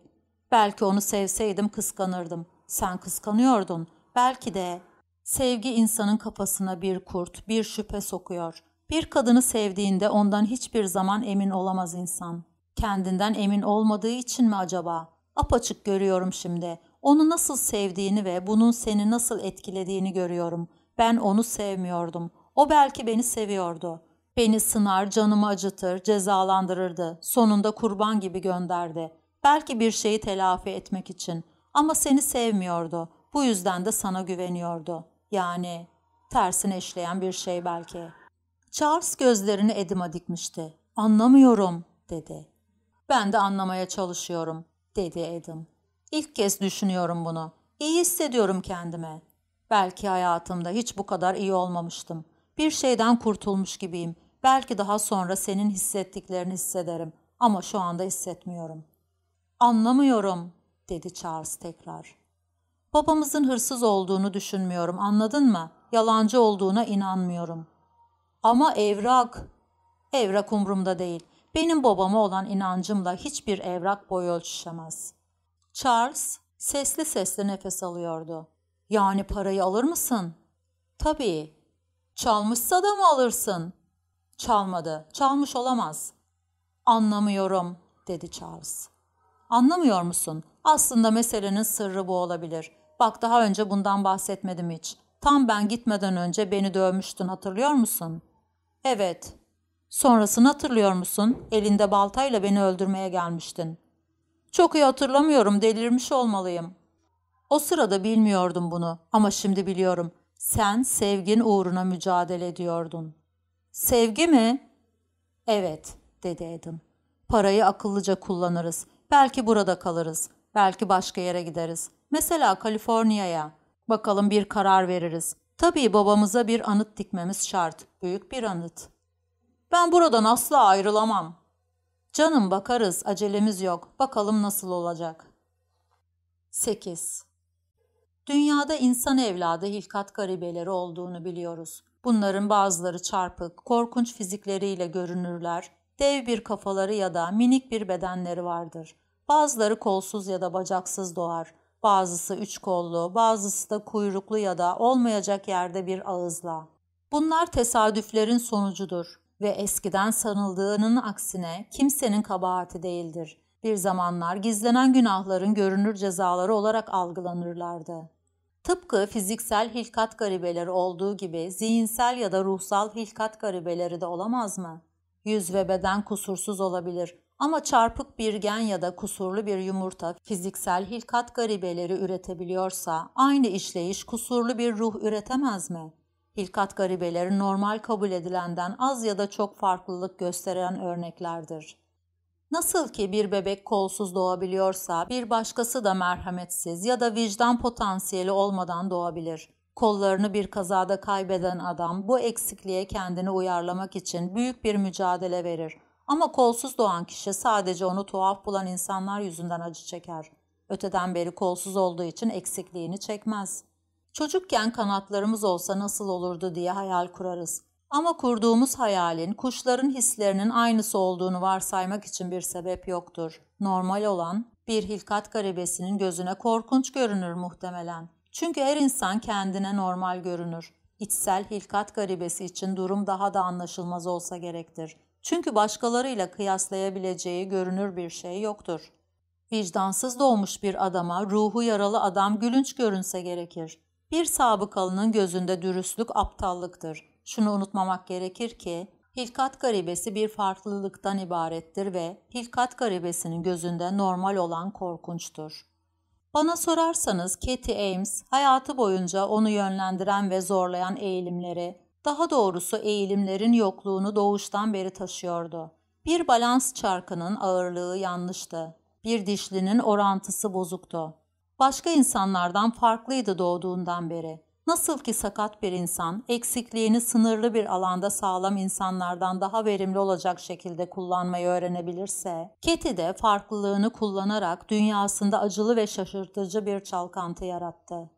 Belki onu sevseydim kıskanırdım. Sen kıskanıyordun. Belki de sevgi insanın kafasına bir kurt, bir şüphe sokuyor. Bir kadını sevdiğinde ondan hiçbir zaman emin olamaz insan. Kendinden emin olmadığı için mi acaba? Apaçık görüyorum şimdi. Onu nasıl sevdiğini ve bunun seni nasıl etkilediğini görüyorum. Ben onu sevmiyordum. O belki beni seviyordu. Beni sınar, canımı acıtır, cezalandırırdı. Sonunda kurban gibi gönderdi. Belki bir şeyi telafi etmek için. Ama seni sevmiyordu. Bu yüzden de sana güveniyordu. Yani tersine işleyen bir şey belki. Charles gözlerini Edim'a dikmişti. Anlamıyorum, dedi. Ben de anlamaya çalışıyorum, dedi Edim. İlk kez düşünüyorum bunu. İyi hissediyorum kendime. Belki hayatımda hiç bu kadar iyi olmamıştım. Bir şeyden kurtulmuş gibiyim. Belki daha sonra senin hissettiklerini hissederim. Ama şu anda hissetmiyorum. Anlamıyorum, dedi Charles tekrar. Babamızın hırsız olduğunu düşünmüyorum, anladın mı? Yalancı olduğuna inanmıyorum. Ama evrak. Evrak umurumda değil. Benim babama olan inancımla hiçbir evrak boy ölçüşemez.'' Charles sesli sesli nefes alıyordu. Yani parayı alır mısın? Tabii. Çalmışsa da mı alırsın? Çalmadı. Çalmış olamaz. Anlamıyorum, dedi Charles. Anlamıyor musun? Aslında meselenin sırrı bu olabilir. Bak daha önce bundan bahsetmedim hiç. Tam ben gitmeden önce beni dövmüştün hatırlıyor musun? Evet. Sonrasını hatırlıyor musun? Elinde baltayla beni öldürmeye gelmiştin. Çok iyi hatırlamıyorum, delirmiş olmalıyım. O sırada bilmiyordum bunu ama şimdi biliyorum. Sen sevgin uğruna mücadele ediyordun. Sevgi mi? Evet, dedi Adam. Parayı akıllıca kullanırız. Belki burada kalırız. Belki başka yere gideriz. Mesela Kaliforniya'ya. Bakalım bir karar veririz. Tabii babamıza bir anıt dikmemiz şart. Büyük bir anıt. Ben buradan asla ayrılamam. Canım bakarız, acelemiz yok. Bakalım nasıl olacak. 8. Dünyada insan evladı hilkat garibeleri olduğunu biliyoruz. Bunların bazıları çarpık, korkunç fizikleriyle görünürler, dev bir kafaları ya da minik bir bedenleri vardır. Bazıları kolsuz ya da bacaksız doğar. Bazısı üç kollu, bazısı da kuyruklu ya da olmayacak yerde bir ağızla. Bunlar tesadüflerin sonucudur ve eskiden sanıldığının aksine kimsenin kabahati değildir. Bir zamanlar gizlenen günahların görünür cezaları olarak algılanırlardı. Tıpkı fiziksel hilkat garibeleri olduğu gibi zihinsel ya da ruhsal hilkat garibeleri de olamaz mı? Yüz ve beden kusursuz olabilir ama çarpık bir gen ya da kusurlu bir yumurta fiziksel hilkat garibeleri üretebiliyorsa aynı işleyiş kusurlu bir ruh üretemez mi? Hilkat garibeleri normal kabul edilenden az ya da çok farklılık gösteren örneklerdir. Nasıl ki bir bebek kolsuz doğabiliyorsa bir başkası da merhametsiz ya da vicdan potansiyeli olmadan doğabilir. Kollarını bir kazada kaybeden adam bu eksikliğe kendini uyarlamak için büyük bir mücadele verir. Ama kolsuz doğan kişi sadece onu tuhaf bulan insanlar yüzünden acı çeker. Öteden beri kolsuz olduğu için eksikliğini çekmez. Çocukken kanatlarımız olsa nasıl olurdu diye hayal kurarız. Ama kurduğumuz hayalin kuşların hislerinin aynısı olduğunu varsaymak için bir sebep yoktur. Normal olan bir hilkat garibesinin gözüne korkunç görünür muhtemelen. Çünkü her insan kendine normal görünür. İçsel hilkat garibesi için durum daha da anlaşılmaz olsa gerektir. Çünkü başkalarıyla kıyaslayabileceği görünür bir şey yoktur. Vicdansız doğmuş bir adama ruhu yaralı adam gülünç görünse gerekir. Bir sabıkalının gözünde dürüstlük aptallıktır. Şunu unutmamak gerekir ki hilkat garibesi bir farklılıktan ibarettir ve hilkat garibesinin gözünde normal olan korkunçtur. Bana sorarsanız Katie Ames hayatı boyunca onu yönlendiren ve zorlayan eğilimleri, daha doğrusu eğilimlerin yokluğunu doğuştan beri taşıyordu. Bir balans çarkının ağırlığı yanlıştı. Bir dişlinin orantısı bozuktu. Başka insanlardan farklıydı doğduğundan beri. Nasıl ki sakat bir insan eksikliğini sınırlı bir alanda sağlam insanlardan daha verimli olacak şekilde kullanmayı öğrenebilirse, Keti de farklılığını kullanarak dünyasında acılı ve şaşırtıcı bir çalkantı yarattı.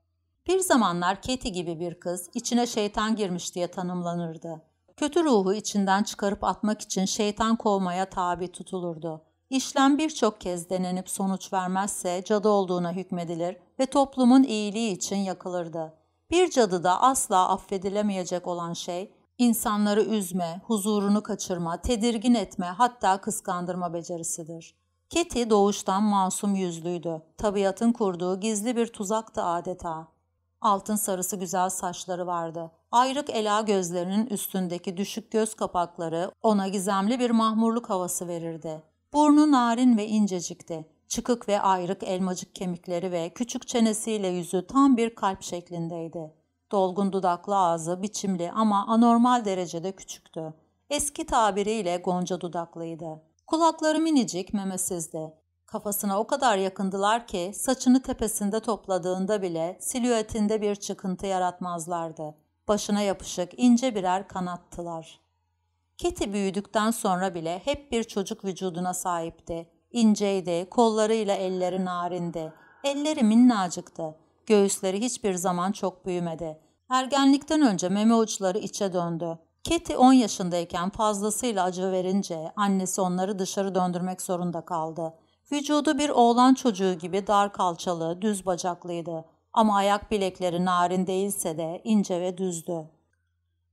Bir zamanlar Keti gibi bir kız içine şeytan girmiş diye tanımlanırdı. Kötü ruhu içinden çıkarıp atmak için şeytan kovmaya tabi tutulurdu. İşlem birçok kez denenip sonuç vermezse cadı olduğuna hükmedilir ve toplumun iyiliği için yakılırdı. Bir cadıda asla affedilemeyecek olan şey, insanları üzme, huzurunu kaçırma, tedirgin etme, hatta kıskandırma becerisidir. Keti doğuştan masum yüzlüydü. Tabiatın kurduğu gizli bir tuzaktı adeta. Altın sarısı güzel saçları vardı. Ayrık ela gözlerinin üstündeki düşük göz kapakları ona gizemli bir mahmurluk havası verirdi. Burnu narin ve incecikti. Çıkık ve ayrık elmacık kemikleri ve küçük çenesiyle yüzü tam bir kalp şeklindeydi. Dolgun dudaklı ağzı biçimli ama anormal derecede küçüktü. Eski tabiriyle gonca dudaklıydı. Kulakları minicik, memesizdi. Kafasına o kadar yakındılar ki saçını tepesinde topladığında bile silüetinde bir çıkıntı yaratmazlardı. Başına yapışık ince birer kanattılar. Keti büyüdükten sonra bile hep bir çocuk vücuduna sahipti. İnceydi, kollarıyla elleri narindi. Elleri minnacıktı. Göğüsleri hiçbir zaman çok büyümedi. Ergenlikten önce meme uçları içe döndü. Keti 10 yaşındayken fazlasıyla acı verince annesi onları dışarı döndürmek zorunda kaldı. Vücudu bir oğlan çocuğu gibi dar kalçalı, düz bacaklıydı. Ama ayak bilekleri narin değilse de ince ve düzdü.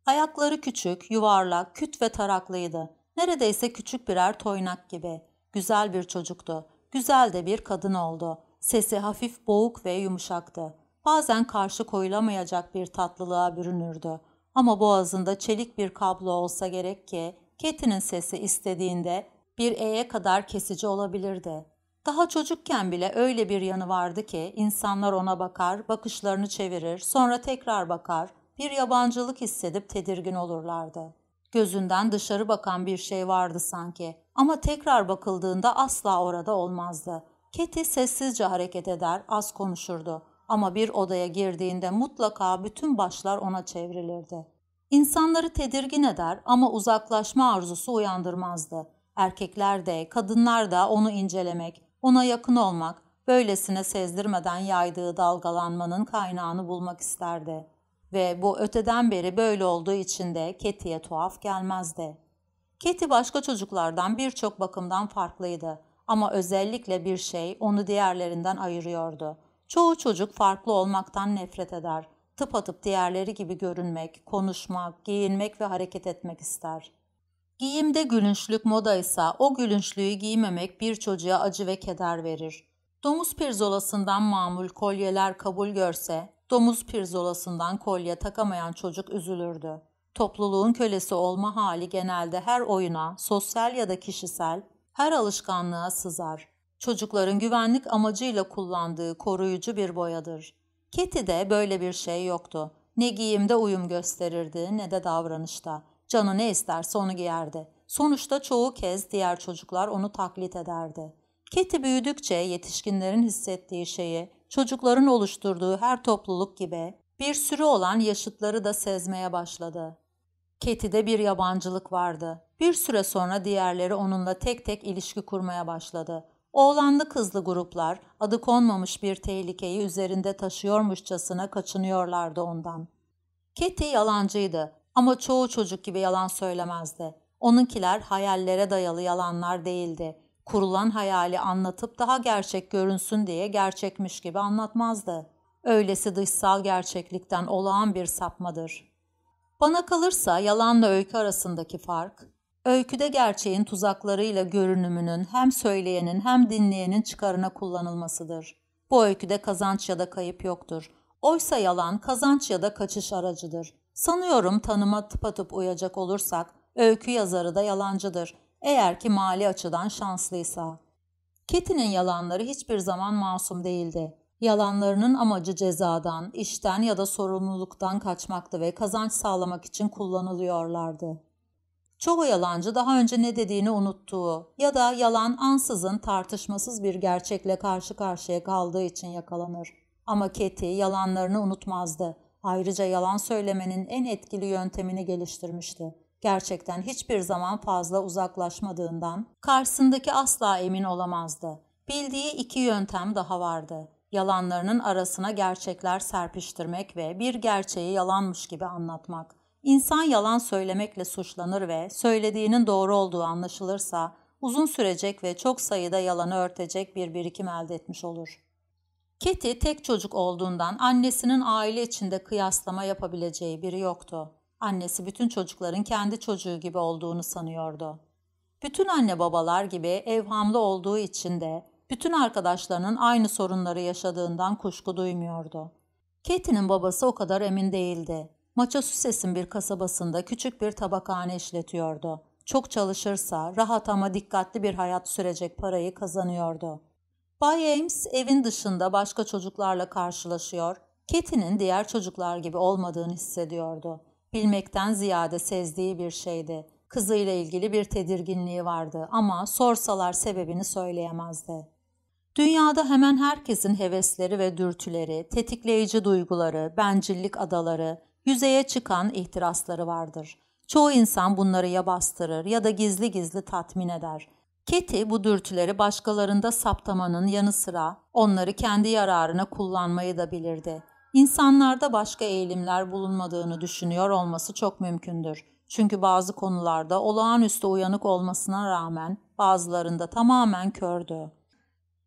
Ayakları küçük, yuvarlak, küt ve taraklıydı. Neredeyse küçük birer toynak gibi. Güzel bir çocuktu. Güzel de bir kadın oldu. Sesi hafif boğuk ve yumuşaktı. Bazen karşı koyulamayacak bir tatlılığa bürünürdü. Ama boğazında çelik bir kablo olsa gerek ki Keti'nin sesi istediğinde bir E'ye kadar kesici olabilirdi. Daha çocukken bile öyle bir yanı vardı ki insanlar ona bakar, bakışlarını çevirir, sonra tekrar bakar, bir yabancılık hissedip tedirgin olurlardı. Gözünden dışarı bakan bir şey vardı sanki ama tekrar bakıldığında asla orada olmazdı. Keti sessizce hareket eder, az konuşurdu. Ama bir odaya girdiğinde mutlaka bütün başlar ona çevrilirdi. İnsanları tedirgin eder ama uzaklaşma arzusu uyandırmazdı. Erkekler de, kadınlar da onu incelemek, ona yakın olmak, böylesine sezdirmeden yaydığı dalgalanmanın kaynağını bulmak isterdi. Ve bu öteden beri böyle olduğu için de Keti'ye tuhaf gelmezdi. Keti başka çocuklardan birçok bakımdan farklıydı ama özellikle bir şey onu diğerlerinden ayırıyordu. Çoğu çocuk farklı olmaktan nefret eder. Tıpatıp diğerleri gibi görünmek, konuşmak, giyinmek ve hareket etmek ister. Giyimde gülünçlük modaysa o gülünçlüğü giymemek bir çocuğa acı ve keder verir. Domuz pirzolasından mamul kolyeler kabul görse, domuz pirzolasından kolye takamayan çocuk üzülürdü. Topluluğun kölesi olma hali genelde her oyuna, sosyal ya da kişisel, her alışkanlığa sızar. Çocukların güvenlik amacıyla kullandığı koruyucu bir boyadır. Keti'de böyle bir şey yoktu. Ne giyimde uyum gösterirdi ne de davranışta. Canı ne isterse onu giyerdi. Sonuçta çoğu kez diğer çocuklar onu taklit ederdi. Keti büyüdükçe yetişkinlerin hissettiği şeyi, çocukların oluşturduğu her topluluk gibi bir sürü olan yaşıtları da sezmeye başladı. Keti'de bir yabancılık vardı. Bir süre sonra diğerleri onunla tek tek ilişki kurmaya başladı. Oğlanlı kızlı gruplar adı konmamış bir tehlikeyi üzerinde taşıyormuşçasına kaçınıyorlardı ondan. Keti yalancıydı ama çoğu çocuk gibi yalan söylemezdi. Onunkiler hayallere dayalı yalanlar değildi. Kurulan hayali anlatıp daha gerçek görünsün diye gerçekmiş gibi anlatmazdı. Öylesi dışsal gerçeklikten olağan bir sapmadır. Bana kalırsa yalanla öykü arasındaki fark, öyküde gerçeğin tuzaklarıyla görünümünün hem söyleyenin hem dinleyenin çıkarına kullanılmasıdır. Bu öyküde kazanç ya da kayıp yoktur. Oysa yalan kazanç ya da kaçış aracıdır. Sanıyorum tanıma tıpatıp uyacak olursak, öykü yazarı da yalancıdır. Eğer ki mali açıdan şanslıysa. Keti'nin yalanları hiçbir zaman masum değildi. Yalanlarının amacı cezadan, işten ya da sorumluluktan kaçmaktı ve kazanç sağlamak için kullanılıyorlardı. Çoğu yalancı daha önce ne dediğini unuttuğu ya da yalan ansızın tartışmasız bir gerçekle karşı karşıya kaldığı için yakalanır. Ama Keti yalanlarını unutmazdı. Ayrıca yalan söylemenin en etkili yöntemini geliştirmişti. Gerçekten hiçbir zaman fazla uzaklaşmadığından karşısındaki asla emin olamazdı. Bildiği iki yöntem daha vardı. Yalanlarının arasına gerçekler serpiştirmek ve bir gerçeği yalanmış gibi anlatmak. İnsan yalan söylemekle suçlanır ve söylediğinin doğru olduğu anlaşılırsa uzun sürecek ve çok sayıda yalanı örtecek bir birikim elde etmiş olur. Keti tek çocuk olduğundan annesinin aile içinde kıyaslama yapabileceği biri yoktu. Annesi bütün çocukların kendi çocuğu gibi olduğunu sanıyordu. Bütün anne babalar gibi evhamlı olduğu için de bütün arkadaşlarının aynı sorunları yaşadığından kuşku duymuyordu. Katie'nin babası o kadar emin değildi. Massachusetts'in bir kasabasında küçük bir tabakhane işletiyordu. Çok çalışırsa rahat ama dikkatli bir hayat sürecek parayı kazanıyordu. Bay Ames evin dışında başka çocuklarla karşılaşıyor, Katie'nin diğer çocuklar gibi olmadığını hissediyordu. Bilmekten ziyade sezdiği bir şeydi. Kızıyla ilgili bir tedirginliği vardı ama sorsalar sebebini söyleyemezdi. Dünyada hemen herkesin hevesleri ve dürtüleri, tetikleyici duyguları, bencillik adaları, yüzeye çıkan ihtirasları vardır. Çoğu insan bunları ya bastırır ya da gizli gizli tatmin eder. Keti bu dürtüleri başkalarında saptamanın yanı sıra onları kendi yararına kullanmayı da bilirdi. İnsanlarda başka eğilimler bulunmadığını düşünüyor olması çok mümkündür. Çünkü bazı konularda olağanüstü uyanık olmasına rağmen bazılarında tamamen kördü.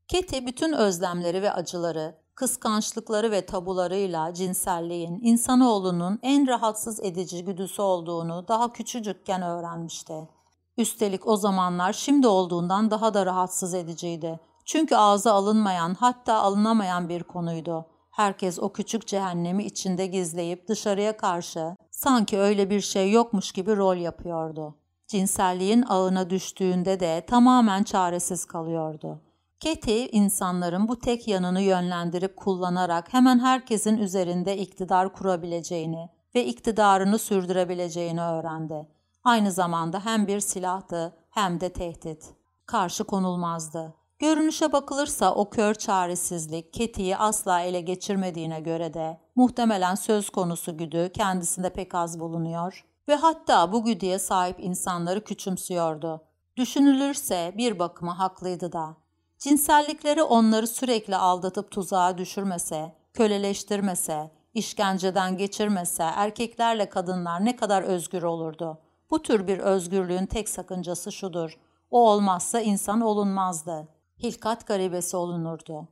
Keti bütün özlemleri ve acıları, kıskançlıkları ve tabularıyla cinselliğin insanoğlunun en rahatsız edici güdüsü olduğunu daha küçücükken öğrenmişti. Üstelik o zamanlar şimdi olduğundan daha da rahatsız ediciydi. Çünkü ağza alınmayan hatta alınamayan bir konuydu. Herkes o küçük cehennemi içinde gizleyip dışarıya karşı sanki öyle bir şey yokmuş gibi rol yapıyordu. Cinselliğin ağına düştüğünde de tamamen çaresiz kalıyordu. Keti insanların bu tek yanını yönlendirip kullanarak hemen herkesin üzerinde iktidar kurabileceğini ve iktidarını sürdürebileceğini öğrendi. Aynı zamanda hem bir silahtı hem de tehdit. Karşı konulmazdı. Görünüşe bakılırsa o kör çaresizlik Keti'yi asla ele geçirmediğine göre de muhtemelen söz konusu güdü kendisinde pek az bulunuyor ve hatta bu güdüye sahip insanları küçümsüyordu. Düşünülürse bir bakıma haklıydı da. Cinsellikleri onları sürekli aldatıp tuzağa düşürmese, köleleştirmese, işkenceden geçirmese erkeklerle kadınlar ne kadar özgür olurdu. Bu tür bir özgürlüğün tek sakıncası şudur. O olmazsa insan olunmazdı. Hilkat garibesi olunurdu.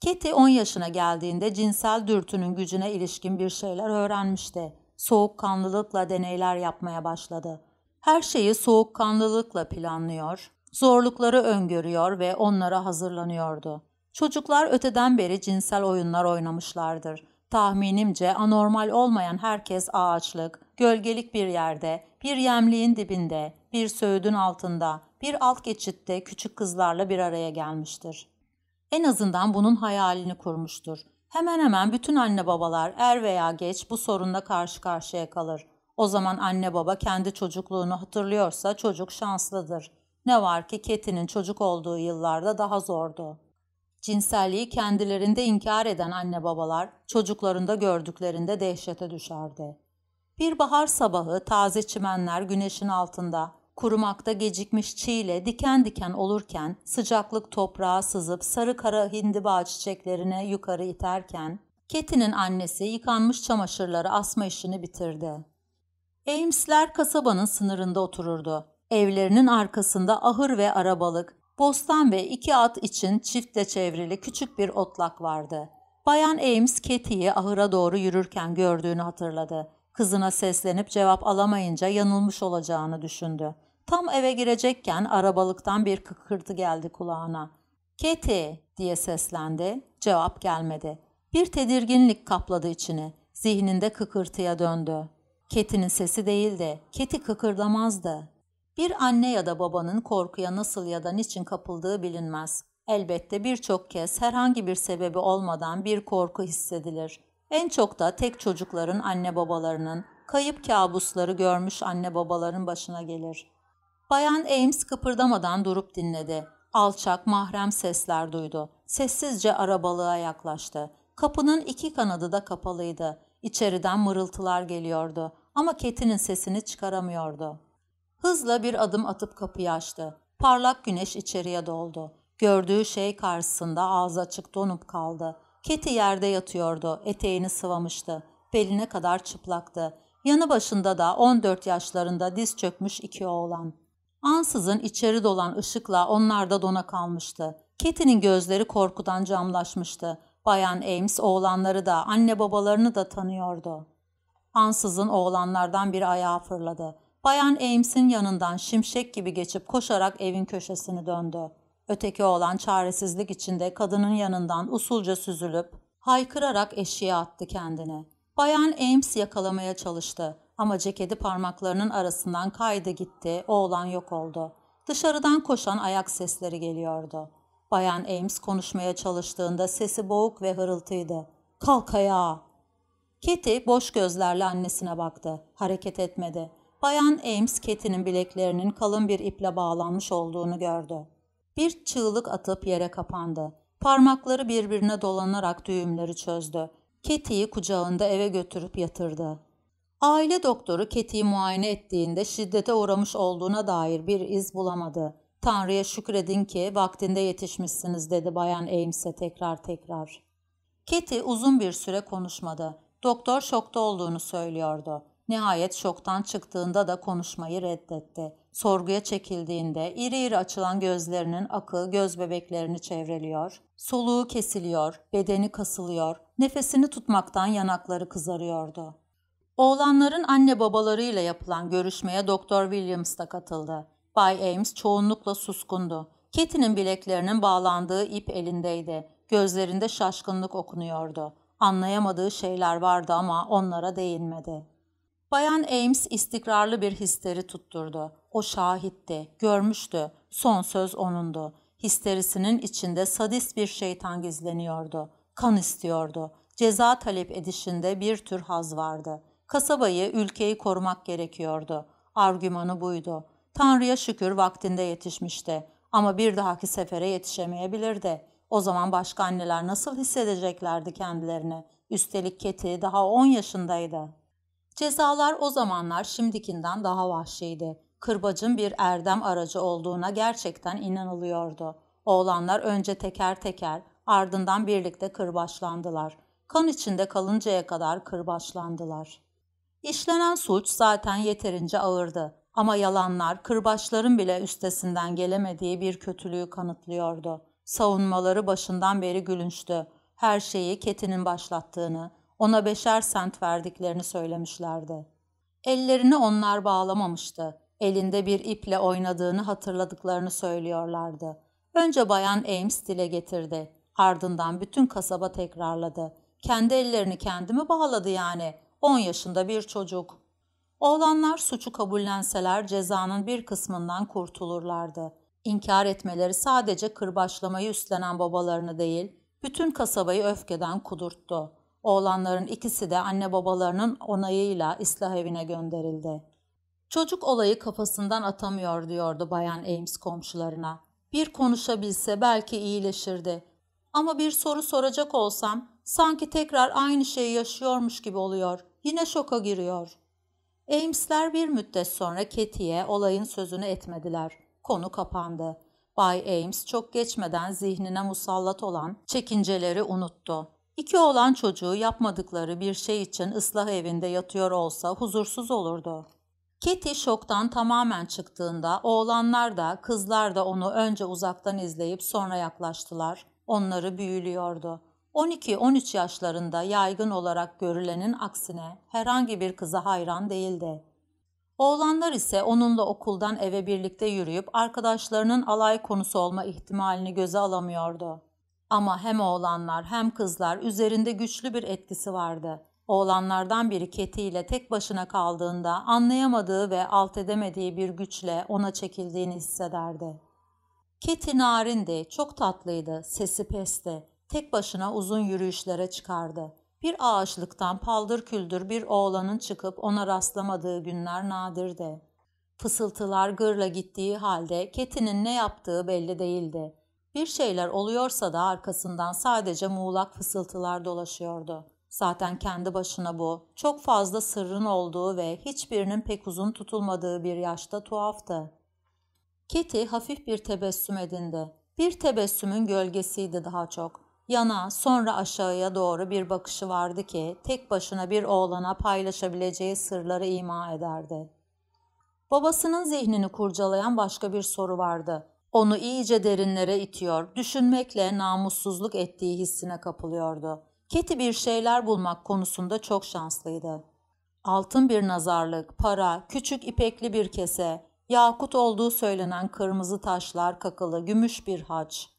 Kitty 10 yaşına geldiğinde cinsel dürtünün gücüne ilişkin bir şeyler öğrenmişti. Soğukkanlılıkla deneyler yapmaya başladı. Her şeyi soğukkanlılıkla planlıyor, zorlukları öngörüyor ve onlara hazırlanıyordu. Çocuklar öteden beri cinsel oyunlar oynamışlardır. Tahminimce anormal olmayan herkes ağaçlık, gölgelik bir yerde, bir yemliğin dibinde, bir söğüdün altında, bir alt geçitte küçük kızlarla bir araya gelmiştir. En azından bunun hayalini kurmuştur. Hemen hemen bütün anne babalar er veya geç bu sorunla karşı karşıya kalır. O zaman anne baba kendi çocukluğunu hatırlıyorsa çocuk şanslıdır. Ne var ki Keti'nin çocuk olduğu yıllarda daha zordu. Cinselliği kendilerinde inkar eden anne babalar çocuklarında gördüklerinde dehşete düşerdi. Bir bahar sabahı taze çimenler güneşin altında, kurumakta gecikmiş çiğle diken diken olurken sıcaklık toprağa sızıp sarı kara hindiba çiçeklerine yukarı iterken Keti'nin annesi yıkanmış çamaşırları asma işini bitirdi. Ames'ler kasabanın sınırında otururdu. Evlerinin arkasında ahır ve arabalık, bostan ve iki at için çiftle çevrili küçük bir otlak vardı. Bayan Ames Katie'yi ahıra doğru yürürken gördüğünü hatırladı. Kızına seslenip cevap alamayınca yanılmış olacağını düşündü. Tam eve girecekken arabalıktan bir kıkırtı geldi kulağına. Keti diye seslendi. Cevap gelmedi. Bir tedirginlik kapladı içini. Zihninde kıkırtıya döndü. Keti'nin sesi değildi. Keti kıkırdamazdı. Bir anne ya da babanın korkuya nasıl ya da niçin kapıldığı bilinmez. Elbette birçok kez herhangi bir sebebi olmadan bir korku hissedilir. En çok da tek çocukların anne babalarının, kayıp kabusları görmüş anne babaların başına gelir. Bayan Ames kıpırdamadan durup dinledi. Alçak, mahrem sesler duydu. Sessizce arabalığa yaklaştı. Kapının iki kanadı da kapalıydı. İçeriden mırıltılar geliyordu ama Keti'nin sesini çıkaramıyordu. Hızla bir adım atıp kapıyı açtı. Parlak güneş içeriye doldu. Gördüğü şey karşısında ağzı açık donup kaldı. Keti yerde yatıyordu, eteğini sıvamıştı. Beline kadar çıplaktı. Yanı başında da 14 yaşlarında diz çökmüş iki oğlan. Ansızın içeri dolan ışıkla onlar da dona kalmıştı. Keti'nin gözleri korkudan camlaşmıştı. Bayan Ames oğlanları da anne babalarını da tanıyordu. Ansızın oğlanlardan biri ayağa fırladı. Bayan Ames'in yanından şimşek gibi geçip koşarak evin köşesini döndü. Öteki oğlan çaresizlik içinde kadının yanından usulca süzülüp haykırarak eşiğe attı kendini. Bayan Ames yakalamaya çalıştı ama ceketi parmaklarının arasından kaydı gitti, oğlan yok oldu. Dışarıdan koşan ayak sesleri geliyordu. Bayan Ames konuşmaya çalıştığında sesi boğuk ve hırıltıydı. Kalk ayağa! Kitty boş gözlerle annesine baktı. Hareket etmedi. Bayan Ames Kitty'nin bileklerinin kalın bir iple bağlanmış olduğunu gördü. Bir çığlık atıp yere kapandı. Parmakları birbirine dolanarak düğümleri çözdü. Kitty'yi kucağında eve götürüp yatırdı. Aile doktoru Keti'yi muayene ettiğinde şiddete uğramış olduğuna dair bir iz bulamadı. Tanrı'ya şükredin ki vaktinde yetişmişsiniz dedi Bayan Ames'e tekrar tekrar. Keti uzun bir süre konuşmadı. Doktor şokta olduğunu söylüyordu. Nihayet şoktan çıktığında da konuşmayı reddetti. Sorguya çekildiğinde iri iri açılan gözlerinin akı göz bebeklerini çevreliyor, soluğu kesiliyor, bedeni kasılıyor, nefesini tutmaktan yanakları kızarıyordu. Oğlanların anne babalarıyla yapılan görüşmeye Doktor Williams da katıldı. Bay Ames çoğunlukla suskundu. Keti'nin bileklerinin bağlandığı ip elindeydi. Gözlerinde şaşkınlık okunuyordu. Anlayamadığı şeyler vardı ama onlara değinmedi. Bayan Ames istikrarlı bir histeri tutturdu. O şahitti, görmüştü. Son söz onundu. Histerisinin içinde sadist bir şeytan gizleniyordu. Kan istiyordu. Ceza talep edişinde bir tür haz vardı. Kasabayı, ülkeyi korumak gerekiyordu. Argümanı buydu. Tanrı'ya şükür vaktinde yetişmişti. Ama bir dahaki sefere yetişemeyebilirdi. O zaman başka anneler nasıl hissedeceklerdi kendilerini? Üstelik Keti daha 10 yaşındaydı. Cezalar o zamanlar şimdikinden daha vahşiydi. Kırbacın bir erdem aracı olduğuna gerçekten inanılıyordu. Oğlanlar önce teker teker, ardından birlikte kırbaçlandılar. Kan içinde kalıncaya kadar kırbaçlandılar. İşlenen suç zaten yeterince ağırdı ama yalanlar kırbaçların bile üstesinden gelemediği bir kötülüğü kanıtlıyordu. Savunmaları başından beri gülünçtü. Her şeyi Keti'nin başlattığını, ona beşer sent verdiklerini söylemişlerdi. Ellerini onlar bağlamamıştı. Elinde bir iple oynadığını hatırladıklarını söylüyorlardı. Önce Bayan Ames dile getirdi. Ardından bütün kasaba tekrarladı. Kendi ellerini kendi mi bağladı yani? 10 yaşında bir çocuk. Oğlanlar suçu kabullenseler cezanın bir kısmından kurtulurlardı. İnkar etmeleri sadece kırbaçlamayı üstlenen babalarını değil, bütün kasabayı öfkeden kudurttu. Oğlanların ikisi de anne babalarının onayıyla ıslah evine gönderildi. Çocuk olayı kafasından atamıyor diyordu Bayan Ames komşularına. Bir konuşabilse belki iyileşirdi. Ama bir soru soracak olsam sanki tekrar aynı şeyi yaşıyormuş gibi oluyor. Yine şoka giriyor. Ames'ler bir müddet sonra Keti'ye olayın sözünü etmediler. Konu kapandı. Bay Ames çok geçmeden zihnine musallat olan çekinceleri unuttu. İki oğlan çocuğu yapmadıkları bir şey için ıslah evinde yatıyor olsa huzursuz olurdu. Kitty şoktan tamamen çıktığında oğlanlar da kızlar da onu önce uzaktan izleyip sonra yaklaştılar. Onları büyülüyordu. 12-13 yaşlarında yaygın olarak görülenin aksine herhangi bir kıza hayran değildi. Oğlanlar ise onunla okuldan eve birlikte yürüyüp arkadaşlarının alay konusu olma ihtimalini göze alamıyordu. Ama hem oğlanlar hem kızlar üzerinde güçlü bir etkisi vardı. Oğlanlardan biri Keti ile tek başına kaldığında anlayamadığı ve alt edemediği bir güçle ona çekildiğini hissederdi. Keti narindi, çok tatlıydı, sesi pesti. Tek başına uzun yürüyüşlere çıkardı. Bir ağaçlıktan paldır küldür bir oğlanın çıkıp ona rastlamadığı günler nadirdi. Fısıltılar gırla gittiği halde Keti'nin ne yaptığı belli değildi. Bir şeyler oluyorsa da arkasından sadece muğlak fısıltılar dolaşıyordu. Zaten kendi başına bu, çok fazla sırrın olduğu ve hiçbirinin pek uzun tutulmadığı bir yaşta tuhaftı. Kitty hafif bir tebessüm edindi. Bir tebessümün gölgesiydi daha çok. Yana sonra aşağıya doğru bir bakışı vardı ki tek başına bir oğlana paylaşabileceği sırları ima ederdi. Babasının zihnini kurcalayan başka bir soru vardı. Onu iyice derinlere itiyor, düşünmekle namussuzluk ettiği hissine kapılıyordu. Keti bir şeyler bulmak konusunda çok şanslıydı. Altın bir nazarlık, para, küçük ipekli bir kese, yakut olduğu söylenen kırmızı taşlar kakılı gümüş bir haç.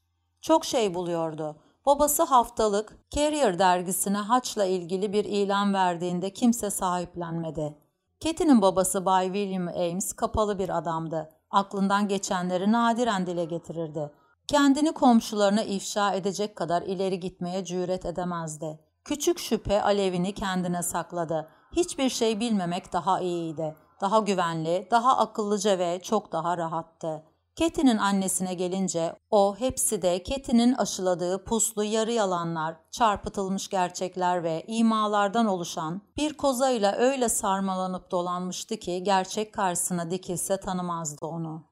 Çok şey buluyordu. Babası haftalık Carrier dergisine haçla ilgili bir ilan verdiğinde kimse sahiplenmedi. Keti'nin babası Bay William Ames kapalı bir adamdı. Aklından geçenleri nadiren dile getirirdi. Kendini komşularına ifşa edecek kadar ileri gitmeye cüret edemezdi. Küçük şüphe alevini kendine sakladı. Hiçbir şey bilmemek daha iyiydi. Daha güvenli, daha akıllıca ve çok daha rahattı. Keti'nin annesine gelince o hepsi de Keti'nin aşıladığı puslu yarı yalanlar, çarpıtılmış gerçekler ve imalardan oluşan bir kozayla öyle sarmalanıp dolanmıştı ki gerçek karşısına dikilse tanımazdı onu.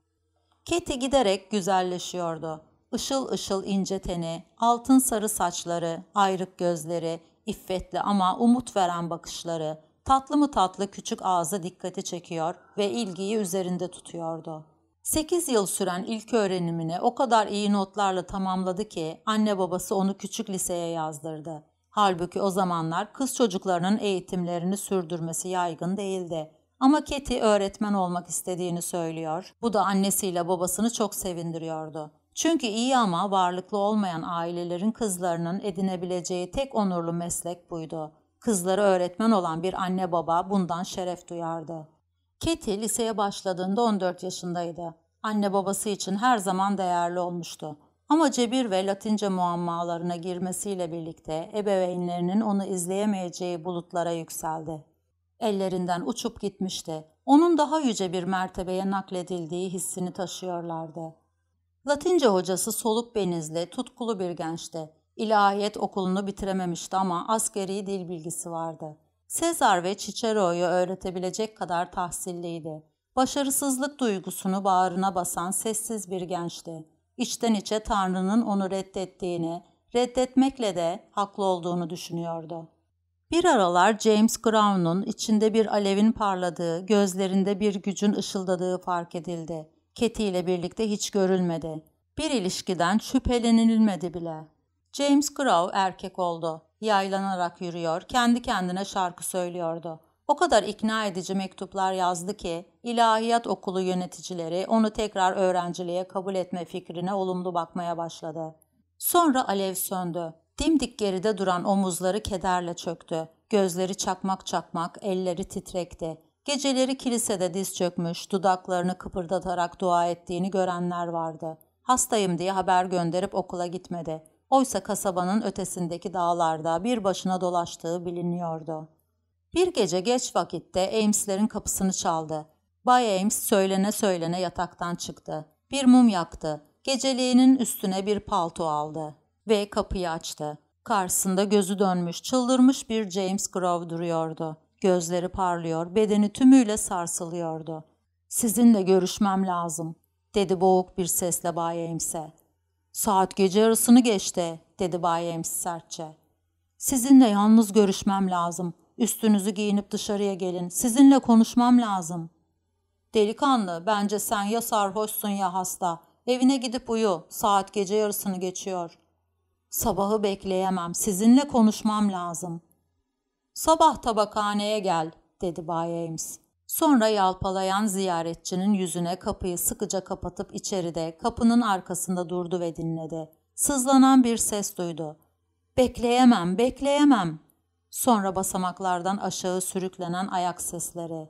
Keti giderek güzelleşiyordu. Işıl ışıl ince teni, altın sarı saçları, ayrık gözleri, iffetli ama umut veren bakışları, tatlı mı tatlı küçük ağzı dikkati çekiyor ve ilgiyi üzerinde tutuyordu. 8 yıl süren ilk öğrenimini o kadar iyi notlarla tamamladı ki anne babası onu küçük liseye yazdırdı. Halbuki o zamanlar kız çocuklarının eğitimlerini sürdürmesi yaygın değildi. Ama Keti öğretmen olmak istediğini söylüyor. Bu da annesiyle babasını çok sevindiriyordu. Çünkü iyi ama varlıklı olmayan ailelerin kızlarının edinebileceği tek onurlu meslek buydu. Kızları öğretmen olan bir anne baba bundan şeref duyardı. Katie liseye başladığında 14 yaşındaydı. Anne babası için her zaman değerli olmuştu. Ama cebir ve latince muammalarına girmesiyle birlikte ebeveynlerinin onu izleyemeyeceği bulutlara yükseldi. Ellerinden uçup gitmişti. Onun daha yüce bir mertebeye nakledildiği hissini taşıyorlardı. Latince hocası soluk benizli, tutkulu bir gençti. İlahiyat okulunu bitirememişti ama askeri dil bilgisi vardı. Sezar ve Cicero'yu öğretebilecek kadar tahsilliydi. Başarısızlık duygusunu bağrına basan sessiz bir gençti. İçten içe Tanrı'nın onu reddettiğini, reddetmekle de haklı olduğunu düşünüyordu. Bir aralar James Brown'un içinde bir alevin parladığı, gözlerinde bir gücün ışıldadığı fark edildi. Katie ile birlikte hiç görülmedi. Bir ilişkiden şüphelenilmedi bile. James Grow erkek oldu. Yaylanarak yürüyor, kendi kendine şarkı söylüyordu. O kadar ikna edici mektuplar yazdı ki ilahiyat okulu yöneticileri onu tekrar öğrenciliğe kabul etme fikrine olumlu bakmaya başladı. Sonra alev söndü. Dimdik geride duran omuzları kederle çöktü. Gözleri çakmak çakmak, elleri titrekti. Geceleri kilisede diz çökmüş, dudaklarını kıpırdatarak dua ettiğini görenler vardı. Hastayım diye haber gönderip okula gitmedi. Oysa kasabanın ötesindeki dağlarda bir başına dolaştığı biliniyordu. Bir gece geç vakitte Ames'lerin kapısını çaldı. Bay Ames söylene söylene yataktan çıktı. Bir mum yaktı. Geceliğinin üstüne bir palto aldı ve kapıyı açtı. Karşısında gözü dönmüş, çıldırmış bir James Grove duruyordu. Gözleri parlıyor, bedeni tümüyle sarsılıyordu. ''Sizinle görüşmem lazım.'' dedi boğuk bir sesle Bay Ames'e. ''Saat gece yarısını geçti.'' dedi Bay Ames sertçe. ''Sizinle yalnız görüşmem lazım. Üstünüzü giyinip dışarıya gelin. Sizinle konuşmam lazım.'' ''Delikanlı, bence sen ya sarhoşsun ya hasta. Evine gidip uyu. Saat gece yarısını geçiyor.'' ''Sabahı bekleyemem. Sizinle konuşmam lazım.'' ''Sabah tabakhaneye gel.'' dedi Bay Ames. Sonra yalpalayan ziyaretçinin yüzüne kapıyı sıkıca kapatıp içeride kapının arkasında durdu ve dinledi. Sızlanan bir ses duydu. Bekleyemem, bekleyemem. Sonra basamaklardan aşağı sürüklenen ayak sesleri.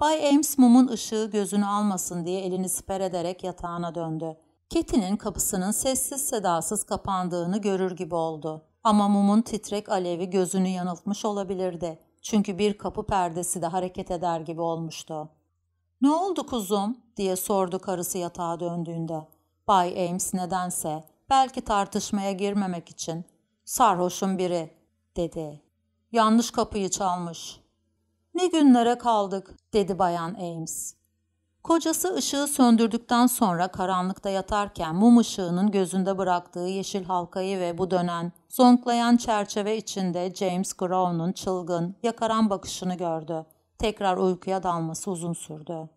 Bay Ames mumun ışığı gözünü almasın diye elini siper ederek yatağına döndü. Ketinin kapısının sessiz sedasız kapandığını görür gibi oldu. Ama mumun titrek alevi gözünü yanıltmış olabilirdi. Çünkü bir kapı perdesi de hareket eder gibi olmuştu. ''Ne oldu kuzum?'' diye sordu karısı yatağa döndüğünde. Bay Ames nedense, belki tartışmaya girmemek için, ''Sarhoşun biri'' dedi. ''Yanlış kapıyı çalmış.'' ''Ne günlere kaldık'' dedi Bayan Ames. Kocası ışığı söndürdükten sonra karanlıkta yatarken mum ışığının gözünde bıraktığı yeşil halkayı ve bu dönen, zonklayan çerçeve içinde James Grove'un çılgın, yakaran bakışını gördü. Tekrar uykuya dalması uzun sürdü.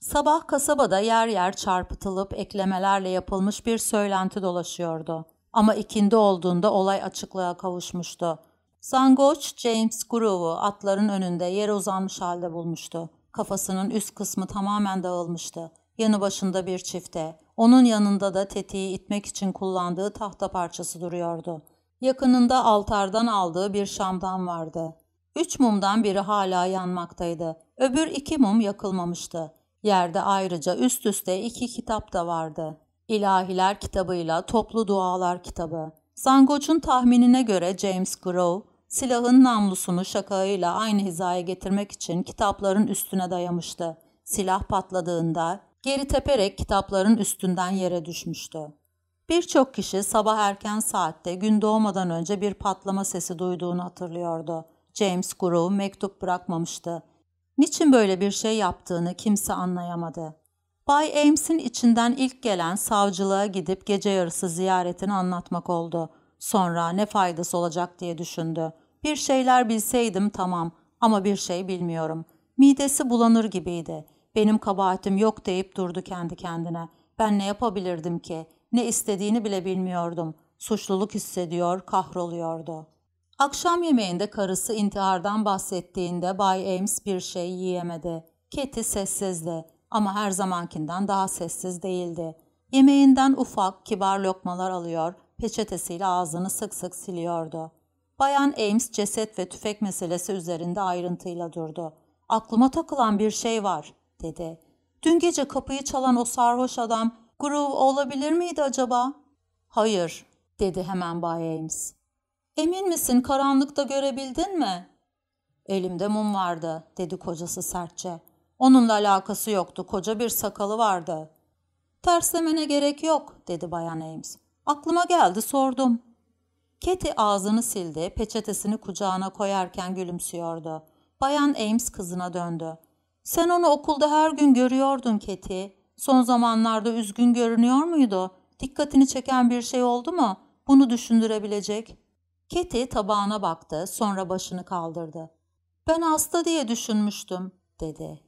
Sabah kasabada yer yer çarpıtılıp eklemelerle yapılmış bir söylenti dolaşıyordu. Ama ikindi olduğunda olay açıklığa kavuşmuştu. Zangoç James Groove'u atların önünde yere uzanmış halde bulmuştu. Kafasının üst kısmı tamamen dağılmıştı. Yanı başında bir çifte, onun yanında da tetiği itmek için kullandığı tahta parçası duruyordu. Yakınında altardan aldığı bir şamdan vardı. Üç mumdan biri hala yanmaktaydı. Öbür iki mum yakılmamıştı. Yerde ayrıca üst üste iki kitap da vardı. İlahiler kitabıyla Toplu Dualar kitabı. Zangoç'un tahminine göre James Grove, silahın namlusunu şakağıyla aynı hizaya getirmek için kitapların üstüne dayamıştı. Silah patladığında geri teperek kitapların üstünden yere düşmüştü. Birçok kişi sabah erken saatte gün doğmadan önce bir patlama sesi duyduğunu hatırlıyordu. James Grove mektup bırakmamıştı. Niçin böyle bir şey yaptığını kimse anlayamadı. Bay Ames'in içinden ilk gelen savcılığa gidip gece yarısı ziyaretini anlatmak oldu. Sonra ne faydası olacak diye düşündü. Bir şeyler bilseydim tamam ama bir şey bilmiyorum. Midesi bulanır gibiydi. Benim kabahatim yok deyip durdu kendi kendine. Ben ne yapabilirdim ki? Ne istediğini bile bilmiyordum. Suçluluk hissediyor, kahroluyordu. Akşam yemeğinde karısı intihardan bahsettiğinde Bay Ames bir şey yiyemedi. Keti sessizdi ama her zamankinden daha sessiz değildi. Yemeğinden ufak, kibar lokmalar alıyor, peçetesiyle ağzını sık sık siliyordu. Bayan Ames ceset ve tüfek meselesi üzerinde ayrıntıyla durdu. Aklıma takılan bir şey var, dedi. Dün gece kapıyı çalan o sarhoş adam Groove olabilir miydi acaba? Hayır, dedi hemen Bay Ames. Emin misin karanlıkta görebildin mi? Elimde mum vardı, dedi kocası sertçe. Onunla alakası yoktu, koca bir sakalı vardı. Terslemene gerek yok dedi Bayan Ames. Aklıma geldi sordum. Keti ağzını sildi, peçetesini kucağına koyarken gülümsüyordu. Bayan Ames kızına döndü. Sen onu okulda her gün görüyordun Keti. Son zamanlarda üzgün görünüyor muydu? Dikkatini çeken bir şey oldu mu? Bunu düşündürebilecek. Keti tabağına baktı, sonra başını kaldırdı. Ben hasta diye düşünmüştüm, dedi.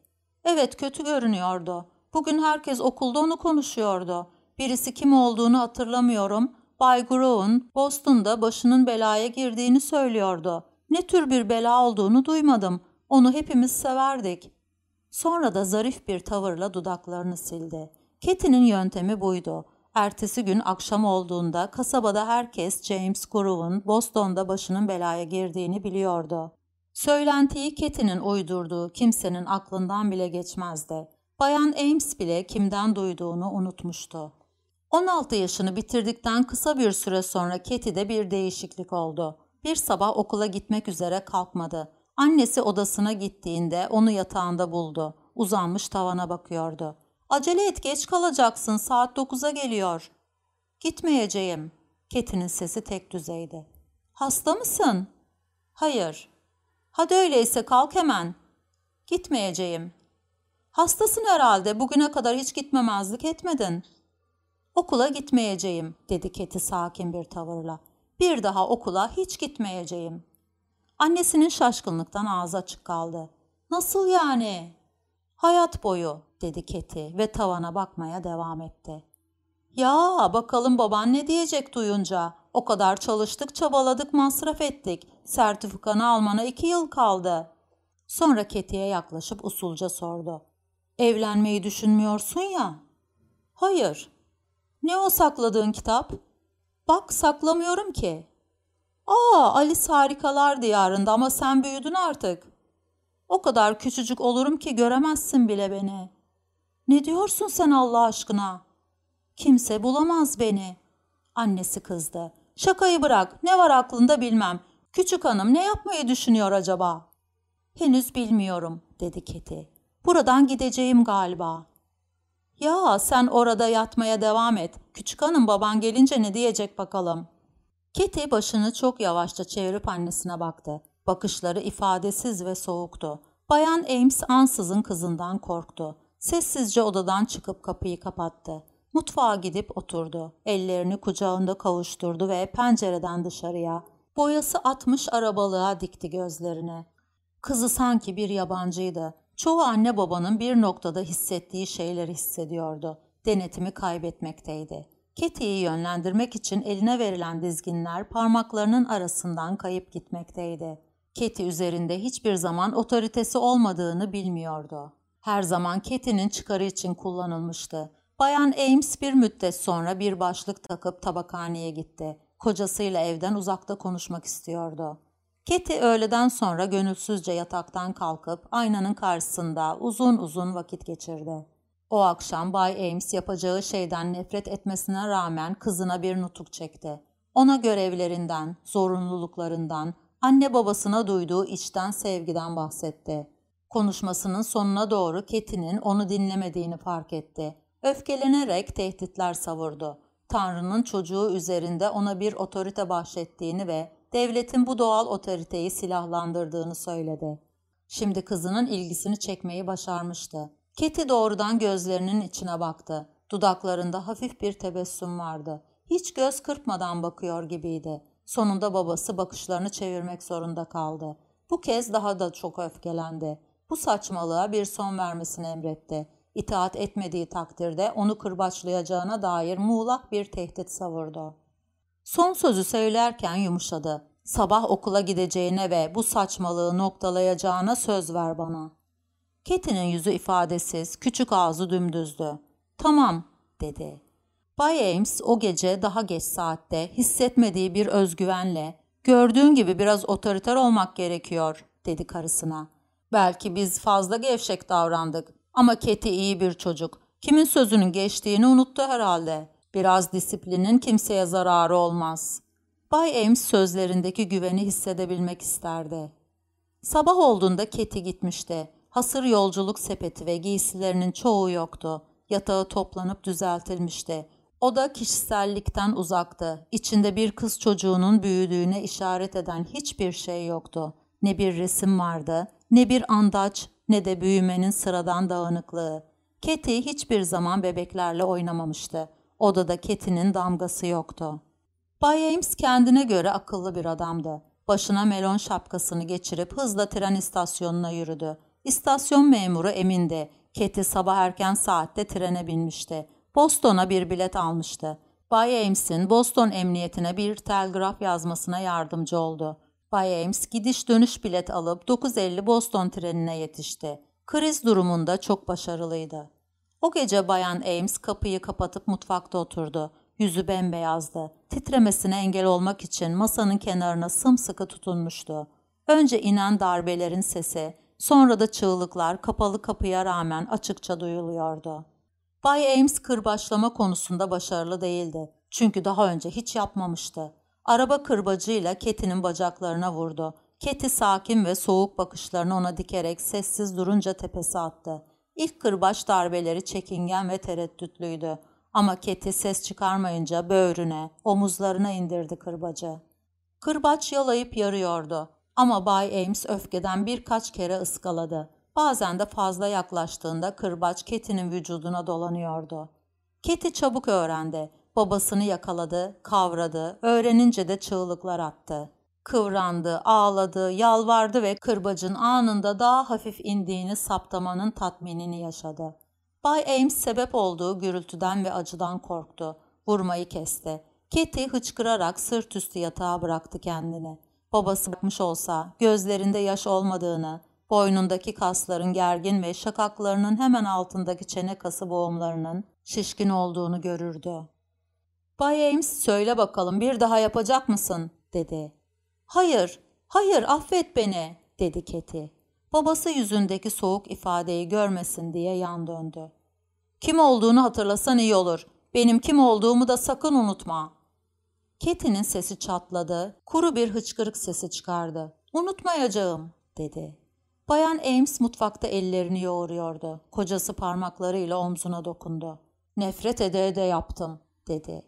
Evet, kötü görünüyordu. Bugün herkes okulda onu konuşuyordu. Birisi kim olduğunu hatırlamıyorum. Bay Grove'un Boston'da başının belaya girdiğini söylüyordu. Ne tür bir bela olduğunu duymadım. Onu hepimiz severdik. Sonra da zarif bir tavırla dudaklarını sildi. Ketty'nin yöntemi buydu. Ertesi gün akşam olduğunda kasabada herkes James Grove'un Boston'da başının belaya girdiğini biliyordu. Söylentiyi Ketty'nin uydurduğu kimsenin aklından bile geçmezdi. Bayan Ames bile kimden duyduğunu unutmuştu. 16 yaşını bitirdikten kısa bir süre sonra Ketty'de bir değişiklik oldu. Bir sabah okula gitmek üzere kalkmadı. Annesi odasına gittiğinde onu yatağında buldu. Uzanmış tavana bakıyordu. Acele et geç kalacaksın saat 9'a geliyor. Gitmeyeceğim. Ketty'nin sesi tek düzeydi. Hasta mısın? Hayır. Hadi öyleyse kalk hemen. Gitmeyeceğim. Hastasın herhalde. Bugüne kadar hiç gitmemezlik etmedin. Okula gitmeyeceğim, dedi Keti sakin bir tavırla. Bir daha okula hiç gitmeyeceğim. Annesinin şaşkınlıktan ağzı açık kaldı. Nasıl yani? Hayat boyu, dedi Keti ve tavana bakmaya devam etti. Ya bakalım baban ne diyecek duyunca. O kadar çalıştık, çabaladık, masraf ettik. Sertifikanı almana iki yıl kaldı. Sonra Keti'ye yaklaşıp usulca sordu. Evlenmeyi düşünmüyorsun ya? Hayır. Ne o sakladığın kitap? Bak saklamıyorum ki. Aa Alice harikalar diyarında ama sen büyüdün artık. O kadar küçücük olurum ki göremezsin bile beni. Ne diyorsun sen Allah aşkına? Kimse bulamaz beni. Annesi kızdı. Şakayı bırak. Ne var aklında bilmem. Küçük hanım ne yapmayı düşünüyor acaba? Henüz bilmiyorum dedi Keti. Buradan gideceğim galiba. Ya sen orada yatmaya devam et. Küçük hanım baban gelince ne diyecek bakalım. Keti başını çok yavaşça çevirip annesine baktı. Bakışları ifadesiz ve soğuktu. Bayan Ames ansızın kızından korktu. Sessizce odadan çıkıp kapıyı kapattı. Mutfağa gidip oturdu. Ellerini kucağında kavuşturdu ve pencereden dışarıya, boyası atmış arabalığa dikti gözlerini. Kızı sanki bir yabancıydı. Çoğu anne babanın bir noktada hissettiği şeyleri hissediyordu. Denetimi kaybetmekteydi. Keti'yi yönlendirmek için eline verilen dizginler parmaklarının arasından kayıp gitmekteydi. Keti üzerinde hiçbir zaman otoritesi olmadığını bilmiyordu. Her zaman Keti'nin çıkarı için kullanılmıştı. Bayan Ames bir müddet sonra bir başlık takıp tabakhaneye gitti. Kocasıyla evden uzakta konuşmak istiyordu. Keti öğleden sonra gönülsüzce yataktan kalkıp aynanın karşısında uzun uzun vakit geçirdi. O akşam Bay Ames yapacağı şeyden nefret etmesine rağmen kızına bir nutuk çekti. Ona görevlerinden, zorunluluklarından, anne babasına duyduğu içten sevgiden bahsetti. Konuşmasının sonuna doğru Keti'nin onu dinlemediğini fark etti. Öfkelenerek tehditler savurdu. Tanrı'nın çocuğu üzerinde ona bir otorite bahşettiğini ve devletin bu doğal otoriteyi silahlandırdığını söyledi. Şimdi kızının ilgisini çekmeyi başarmıştı. Keti doğrudan gözlerinin içine baktı. Dudaklarında hafif bir tebessüm vardı. Hiç göz kırpmadan bakıyor gibiydi. Sonunda babası bakışlarını çevirmek zorunda kaldı. Bu kez daha da çok öfkelendi. Bu saçmalığa bir son vermesini emretti. İtaat etmediği takdirde onu kırbaçlayacağına dair muğlak bir tehdit savurdu. Son sözü söylerken yumuşadı. Sabah okula gideceğine ve bu saçmalığı noktalayacağına söz ver bana. Ketty'nin yüzü ifadesiz, küçük ağzı dümdüzdü. Tamam, dedi. Bay Ames o gece daha geç saatte hissetmediği bir özgüvenle ''Gördüğün gibi biraz otoriter olmak gerekiyor.'' dedi karısına. ''Belki biz fazla gevşek davrandık ama Keti iyi bir çocuk. Kimin sözünün geçtiğini unuttu herhalde. Biraz disiplinin kimseye zararı olmaz.'' Bay Ames sözlerindeki güveni hissedebilmek isterdi. Sabah olduğunda Keti gitmişti. Hasır yolculuk sepeti ve giysilerinin çoğu yoktu. Yatağı toplanıp düzeltilmişti. Oda kişisellikten uzaktı. İçinde bir kız çocuğunun büyüdüğüne işaret eden hiçbir şey yoktu. Ne bir resim vardı, ne bir andaç, ne de büyümenin sıradan dağınıklığı. Keti hiçbir zaman bebeklerle oynamamıştı. Odada Keti'nin damgası yoktu. Bay Ames kendine göre akıllı bir adamdı. Başına melon şapkasını geçirip hızla tren istasyonuna yürüdü. İstasyon memuru emindi. Keti sabah erken saatte trene binmişti. Boston'a bir bilet almıştı. Bay Ames'in Boston Emniyetine bir telgraf yazmasına yardımcı oldu. Bay Ames gidiş dönüş bilet alıp 9.50 Boston trenine yetişti. Kriz durumunda çok başarılıydı. O gece Bayan Ames kapıyı kapatıp mutfakta oturdu. Yüzü bembeyazdı. Titremesine engel olmak için masanın kenarına sımsıkı tutunmuştu. Önce inen darbelerin sesi, sonra da çığlıklar kapalı kapıya rağmen açıkça duyuluyordu. Bay Ames kırbaçlama konusunda başarılı değildi. Çünkü daha önce hiç yapmamıştı. Araba kırbacıyla Keti'nin bacaklarına vurdu. Keti sakin ve soğuk bakışlarını ona dikerek sessiz durunca tepesi attı. İlk kırbaç darbeleri çekingen ve tereddütlüydü. Ama Keti ses çıkarmayınca böğrüne, omuzlarına indirdi kırbacı. Kırbaç yalayıp yarıyordu. Ama Bay Ames öfkeden birkaç kere ıskaladı. Bazen de fazla yaklaştığında kırbaç Keti'nin vücuduna dolanıyordu. Keti çabuk öğrendi. Babasını yakaladı, kavradı, öğrenince de çığlıklar attı. Kıvrandı, ağladı, yalvardı ve kırbacın anında daha hafif indiğini saptamanın tatminini yaşadı. Bay Ames sebep olduğu gürültüden ve acıdan korktu. Vurmayı kesti. Kitty hıçkırarak sırt üstü yatağa bıraktı kendini. Babası bakmış olsa gözlerinde yaş olmadığını, boynundaki kasların gergin ve şakaklarının hemen altındaki çene kası boğumlarının şişkin olduğunu görürdü. Bay Ames söyle bakalım bir daha yapacak mısın dedi. Hayır, hayır affet beni dedi Keti. Babası yüzündeki soğuk ifadeyi görmesin diye yan döndü. Kim olduğunu hatırlasan iyi olur. Benim kim olduğumu da sakın unutma. Keti'nin sesi çatladı, kuru bir hıçkırık sesi çıkardı. Unutmayacağım, dedi. Bayan Ames mutfakta ellerini yoğuruyordu. Kocası parmaklarıyla omzuna dokundu. Nefret ede ede yaptım, dedi.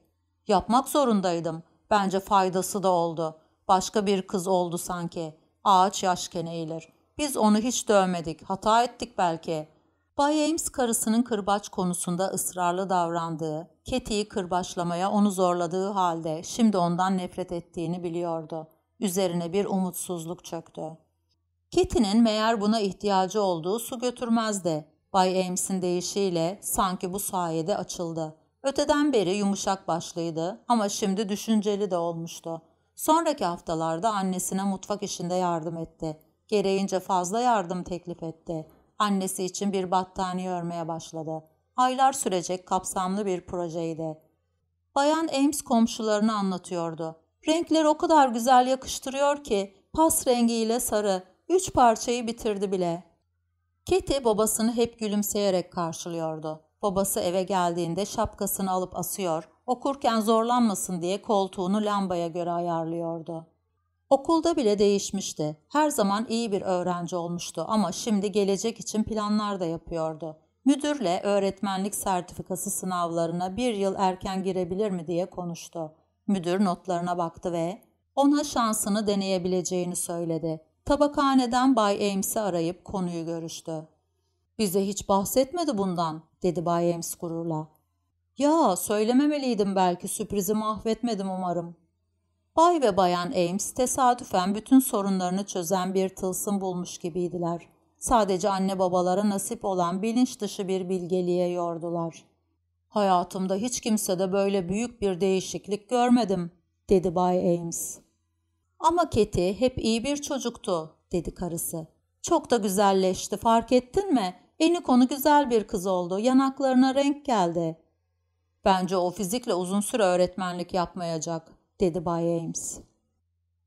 Yapmak zorundaydım. Bence faydası da oldu. Başka bir kız oldu sanki. Ağaç yaşken eğilir. Biz onu hiç dövmedik. Hata ettik belki. Bay Ames karısının kırbaç konusunda ısrarlı davrandığı, Keti'yi kırbaçlamaya onu zorladığı halde şimdi ondan nefret ettiğini biliyordu. Üzerine bir umutsuzluk çöktü. Keti'nin meğer buna ihtiyacı olduğu su götürmezdi. Bay Ames'in deyişiyle sanki bu sayede açıldı. Öteden beri yumuşak başlıydı ama şimdi düşünceli de olmuştu. Sonraki haftalarda annesine mutfak işinde yardım etti. Gereğince fazla yardım teklif etti. Annesi için bir battaniye örmeye başladı. Aylar sürecek kapsamlı bir projeydi. Bayan Ames komşularını anlatıyordu. Renkleri o kadar güzel yakıştırıyor ki pas rengiyle sarı. Üç parçayı bitirdi bile. Kitty babasını hep gülümseyerek karşılıyordu. Babası eve geldiğinde şapkasını alıp asıyor, okurken zorlanmasın diye koltuğunu lambaya göre ayarlıyordu. Okulda bile değişmişti. Her zaman iyi bir öğrenci olmuştu ama şimdi gelecek için planlar da yapıyordu. Müdürle öğretmenlik sertifikası sınavlarına bir yıl erken girebilir mi diye konuştu. Müdür notlarına baktı ve ona şansını deneyebileceğini söyledi. Tabakhaneden Bay Ames'i arayıp konuyu görüştü. Bize hiç bahsetmedi bundan, dedi Bay Ames gururla. Ya söylememeliydim belki sürprizi mahvetmedim umarım. Bay ve Bayan Ames tesadüfen bütün sorunlarını çözen bir tılsım bulmuş gibiydiler. Sadece anne babalara nasip olan bilinç dışı bir bilgeliğe yordular. Hayatımda hiç kimsede böyle büyük bir değişiklik görmedim, dedi Bay Ames. Ama Keti hep iyi bir çocuktu, dedi karısı. Çok da güzelleşti, fark ettin mi? Eni konu güzel bir kız oldu, yanaklarına renk geldi. Bence o fizikle uzun süre öğretmenlik yapmayacak, dedi Bay Ames.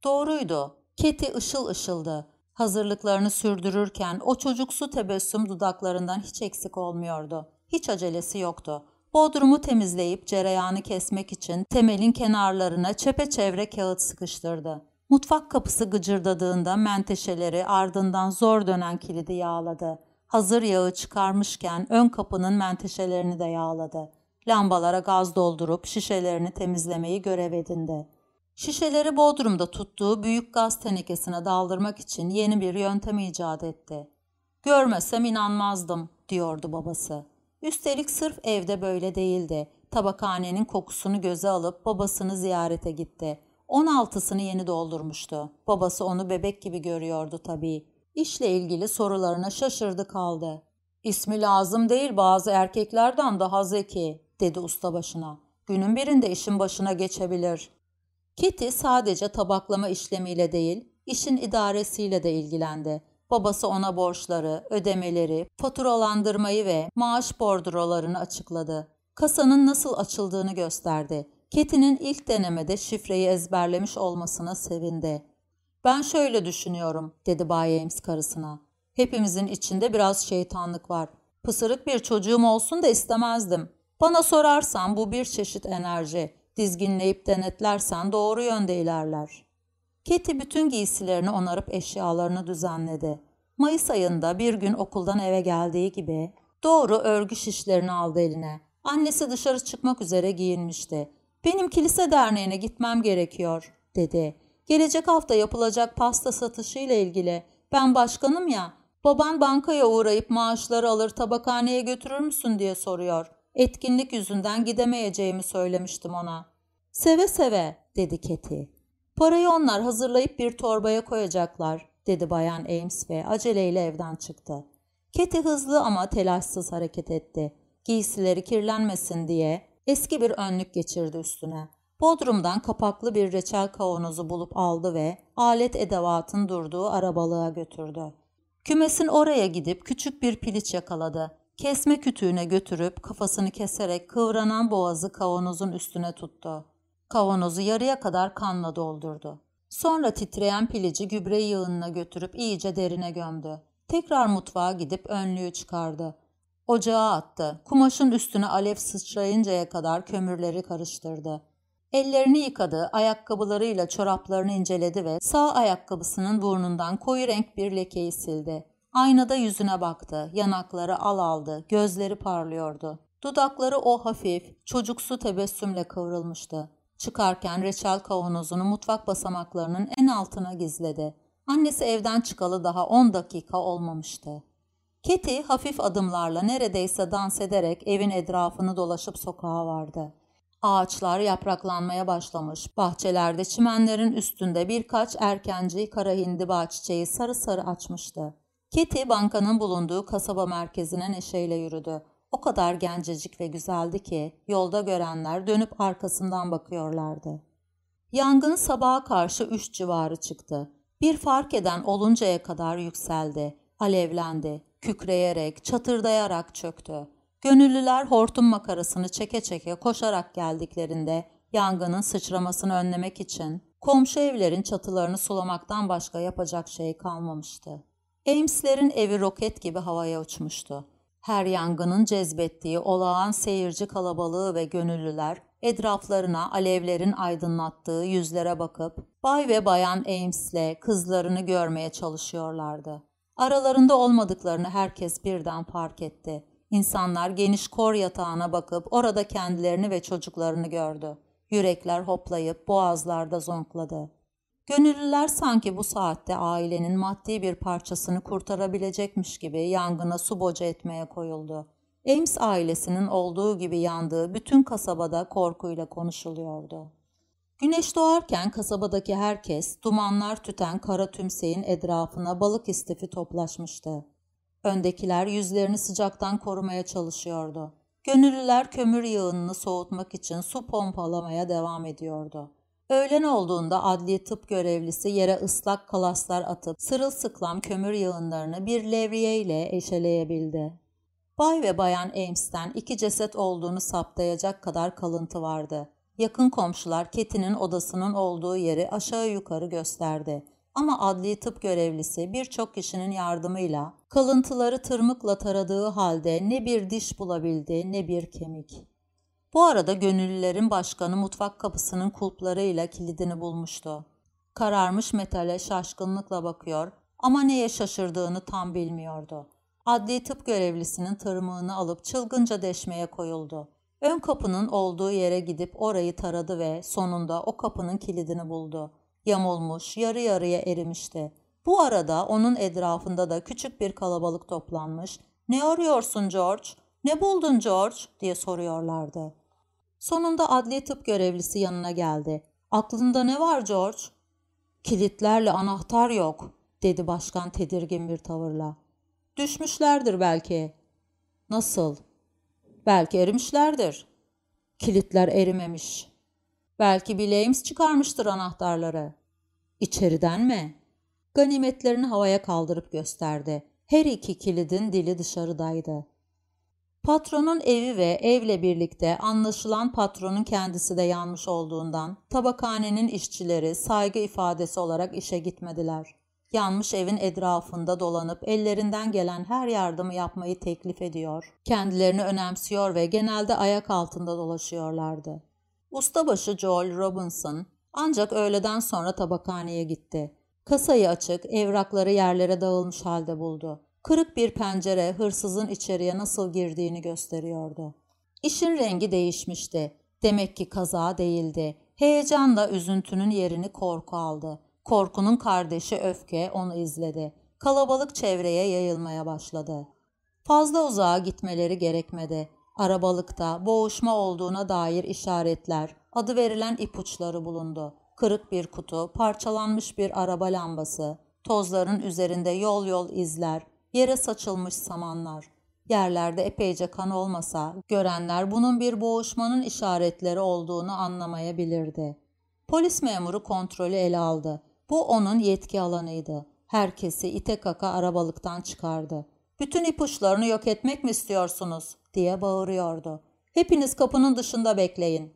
Doğruydu. Keti ışıl ışıldı. Hazırlıklarını sürdürürken o çocuksu tebessüm dudaklarından hiç eksik olmuyordu. Hiç acelesi yoktu. Bodrumu temizleyip cereyanı kesmek için temelin kenarlarına çepeçevre kağıt sıkıştırdı. Mutfak kapısı gıcırdadığında menteşeleri ardından zor dönen kilidi yağladı. Hazır yağı çıkarmışken ön kapının menteşelerini de yağladı. Lambalara gaz doldurup şişelerini temizlemeyi görev edindi. Şişeleri Bodrum'da tuttuğu büyük gaz tenekesine daldırmak için yeni bir yöntem icat etti. Görmesem inanmazdım, diyordu babası. Üstelik sırf evde böyle değildi. Tabakhanenin kokusunu göze alıp babasını ziyarete gitti. 16'sını yeni doldurmuştu. Babası onu bebek gibi görüyordu tabii. İşle ilgili sorularına şaşırdı kaldı. İsmi lazım değil bazı erkeklerden daha zeki, dedi ustabaşına. Günün birinde işin başına geçebilir. Kitty sadece tabaklama işlemiyle değil, işin idaresiyle de ilgilendi. Babası ona borçları, ödemeleri, faturalandırmayı ve maaş bordrolarını açıkladı. Kasanın nasıl açıldığını gösterdi. Keti'nin ilk denemede şifreyi ezberlemiş olmasına sevindi. Ben şöyle düşünüyorum, dedi Bay Ames karısına. Hepimizin içinde biraz şeytanlık var. Pısırık bir çocuğum olsun da istemezdim. Bana sorarsan bu bir çeşit enerji. Dizginleyip denetlersen doğru yönde ilerler. Keti bütün giysilerini onarıp eşyalarını düzenledi. Mayıs ayında bir gün okuldan eve geldiği gibi doğru örgü şişlerini aldı eline. Annesi dışarı çıkmak üzere giyinmişti. Benim kilise derneğine gitmem gerekiyor, dedi. Gelecek hafta yapılacak pasta satışı ile ilgili. Ben başkanım ya, baban bankaya uğrayıp maaşları alır tabakhaneye götürür müsün diye soruyor. Etkinlik yüzünden gidemeyeceğimi söylemiştim ona. Seve seve, dedi Keti. Parayı onlar hazırlayıp bir torbaya koyacaklar, dedi Bayan Ames ve aceleyle evden çıktı. Keti hızlı ama telaşsız hareket etti. Giysileri kirlenmesin diye eski bir önlük geçirdi üstüne. Bodrum'dan kapaklı bir reçel kavanozu bulup aldı ve alet edevatın durduğu arabalığa götürdü. Kümesin oraya gidip küçük bir piliç yakaladı. Kesme kütüğüne götürüp kafasını keserek kıvranan boğazı kavanozun üstüne tuttu. Kavanozu yarıya kadar kanla doldurdu. Sonra titreyen pilici gübre yığınına götürüp iyice derine gömdü. Tekrar mutfağa gidip önlüğü çıkardı. Ocağa attı. Kumaşın üstüne alev sıçrayıncaya kadar kömürleri karıştırdı. Ellerini yıkadı, ayakkabılarıyla çoraplarını inceledi ve sağ ayakkabısının burnundan koyu renk bir lekeyi sildi. Aynada yüzüne baktı, yanakları al aldı, gözleri parlıyordu. Dudakları o hafif, çocuksu tebessümle kıvrılmıştı. Çıkarken reçel kavanozunu mutfak basamaklarının en altına gizledi. Annesi evden çıkalı daha 10 dakika olmamıştı. Keti hafif adımlarla neredeyse dans ederek evin etrafını dolaşıp sokağa vardı. Ağaçlar yapraklanmaya başlamış. Bahçelerde çimenlerin üstünde birkaç erkenci kara hindiba çiçeği sarı sarı açmıştı. Keti bankanın bulunduğu kasaba merkezine neşeyle yürüdü. O kadar gencecik ve güzeldi ki yolda görenler dönüp arkasından bakıyorlardı. Yangın sabaha karşı üç civarı çıktı. Bir fark eden oluncaya kadar yükseldi, alevlendi, kükreyerek, çatırdayarak çöktü. Gönüllüler hortum makarasını çeke çeke koşarak geldiklerinde yangının sıçramasını önlemek için komşu evlerin çatılarını sulamaktan başka yapacak şey kalmamıştı. Ames'lerin evi roket gibi havaya uçmuştu. Her yangının cezbettiği olağan seyirci kalabalığı ve gönüllüler etraflarına alevlerin aydınlattığı yüzlere bakıp Bay ve Bayan Ames'le kızlarını görmeye çalışıyorlardı. Aralarında olmadıklarını herkes birden fark etti. İnsanlar geniş kor yatağına bakıp orada kendilerini ve çocuklarını gördü. Yürekler hoplayıp boğazlarda zonkladı. Gönüllüler sanki bu saatte ailenin maddi bir parçasını kurtarabilecekmiş gibi yangına su boca etmeye koyuldu. Ames ailesinin olduğu gibi yandığı bütün kasabada korkuyla konuşuluyordu. Güneş doğarken kasabadaki herkes dumanlar tüten kara tümseyin etrafına balık istifi toplaşmıştı. Öndekiler yüzlerini sıcaktan korumaya çalışıyordu. Gönüllüler kömür yığınını soğutmak için su pompalamaya devam ediyordu. Öğlen olduğunda adli tıp görevlisi yere ıslak kalaslar atıp sırılsıklam kömür yığınlarını bir levriye ile eşeleyebildi. Bay ve Bayan Ames'ten iki ceset olduğunu saptayacak kadar kalıntı vardı. Yakın komşular Keti'nin odasının olduğu yeri aşağı yukarı gösterdi. Ama adli tıp görevlisi birçok kişinin yardımıyla kalıntıları tırmıkla taradığı halde ne bir diş bulabildi ne bir kemik. Bu arada gönüllülerin başkanı mutfak kapısının kulplarıyla kilidini bulmuştu. Kararmış metale şaşkınlıkla bakıyor ama neye şaşırdığını tam bilmiyordu. Adli tıp görevlisinin tırmığını alıp çılgınca deşmeye koyuldu. Ön kapının olduğu yere gidip orayı taradı ve sonunda o kapının kilidini buldu. Yamulmuş, yarı yarıya erimişti. Bu arada onun etrafında da küçük bir kalabalık toplanmış. ''Ne arıyorsun George? Ne buldun George?'' diye soruyorlardı. Sonunda adli tıp görevlisi yanına geldi. ''Aklında ne var George?'' ''Kilitlerle anahtar yok.'' dedi başkan tedirgin bir tavırla. ''Düşmüşlerdir belki.'' ''Nasıl?'' ''Belki erimişlerdir.'' ''Kilitler erimemiş.'' ''Belki Bill çıkarmıştır anahtarları.'' ''İçeriden mi?'' Ganimetlerini havaya kaldırıp gösterdi. Her iki kilidin dili dışarıdaydı. Patronun evi ve evle birlikte anlaşılan patronun kendisi de yanmış olduğundan tabakhanenin işçileri saygı ifadesi olarak işe gitmediler. Yanmış evin etrafında dolanıp ellerinden gelen her yardımı yapmayı teklif ediyor. Kendilerini önemsiyor ve genelde ayak altında dolaşıyorlardı. Ustabaşı Joel Robinson ancak öğleden sonra tabakhaneye gitti. Kasayı açık, evrakları yerlere dağılmış halde buldu. Kırık bir pencere hırsızın içeriye nasıl girdiğini gösteriyordu. İşin rengi değişmişti. Demek ki kaza değildi. Heyecanla üzüntünün yerini korku aldı. Korkunun kardeşi öfke onu izledi. Kalabalık çevreye yayılmaya başladı. Fazla uzağa gitmeleri gerekmedi. Arabalıkta boğuşma olduğuna dair işaretler, adı verilen ipuçları bulundu. Kırık bir kutu, parçalanmış bir araba lambası, tozların üzerinde yol yol izler, yere saçılmış samanlar. Yerlerde epeyce kan olmasa, görenler bunun bir boğuşmanın işaretleri olduğunu anlamayabilirdi. Polis memuru kontrolü ele aldı. Bu onun yetki alanıydı. Herkesi ite kaka arabalıktan çıkardı. Bütün ipuçlarını yok etmek mi istiyorsunuz? diye bağırıyordu. Hepiniz kapının dışında bekleyin.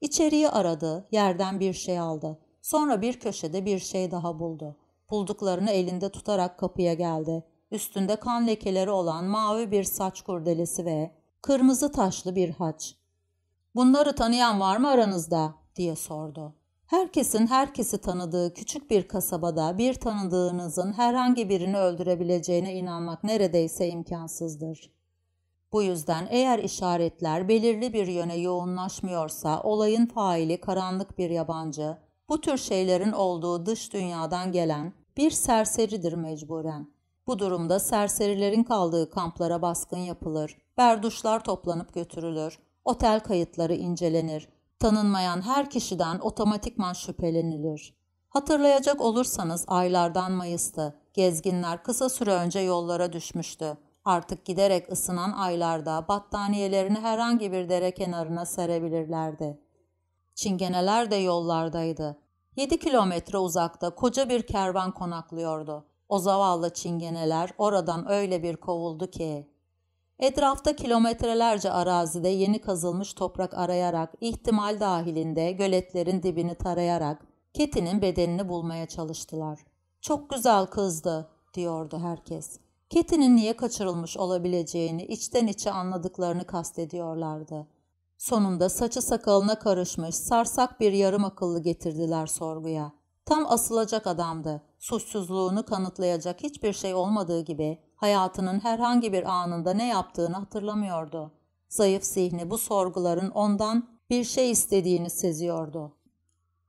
İçeriği aradı, yerden bir şey aldı. Sonra bir köşede bir şey daha buldu. Bulduklarını elinde tutarak kapıya geldi. Üstünde kan lekeleri olan mavi bir saç kurdelesi ve kırmızı taşlı bir haç. ''Bunları tanıyan var mı aranızda?'' diye sordu. Herkesin herkesi tanıdığı küçük bir kasabada bir tanıdığınızın herhangi birini öldürebileceğine inanmak neredeyse imkansızdır. Bu yüzden eğer işaretler belirli bir yöne yoğunlaşmıyorsa olayın faili karanlık bir yabancı, bu tür şeylerin olduğu dış dünyadan gelen bir serseridir mecburen. Bu durumda serserilerin kaldığı kamplara baskın yapılır, berduşlar toplanıp götürülür, otel kayıtları incelenir, tanınmayan her kişiden otomatikman şüphelenilir. Hatırlayacak olursanız aylardan Mayıs'tı. Gezginler kısa süre önce yollara düşmüştü. Artık giderek ısınan aylarda battaniyelerini herhangi bir dere kenarına serebilirlerdi. Çingeneler de yollardaydı. 7 kilometre uzakta koca bir kervan konaklıyordu. O zavallı çingeneler oradan öyle bir kovuldu ki. Etrafta kilometrelerce arazide yeni kazılmış toprak arayarak, ihtimal dahilinde göletlerin dibini tarayarak Keti'nin bedenini bulmaya çalıştılar. Çok güzel kızdı, diyordu herkes. Keti'nin niye kaçırılmış olabileceğini içten içe anladıklarını kastediyorlardı. Sonunda saçı sakalına karışmış sarsak bir yarım akıllı getirdiler sorguya. Tam asılacak adamdı. Suçsuzluğunu kanıtlayacak hiçbir şey olmadığı gibi hayatının herhangi bir anında ne yaptığını hatırlamıyordu. Zayıf zihni bu sorguların ondan bir şey istediğini seziyordu.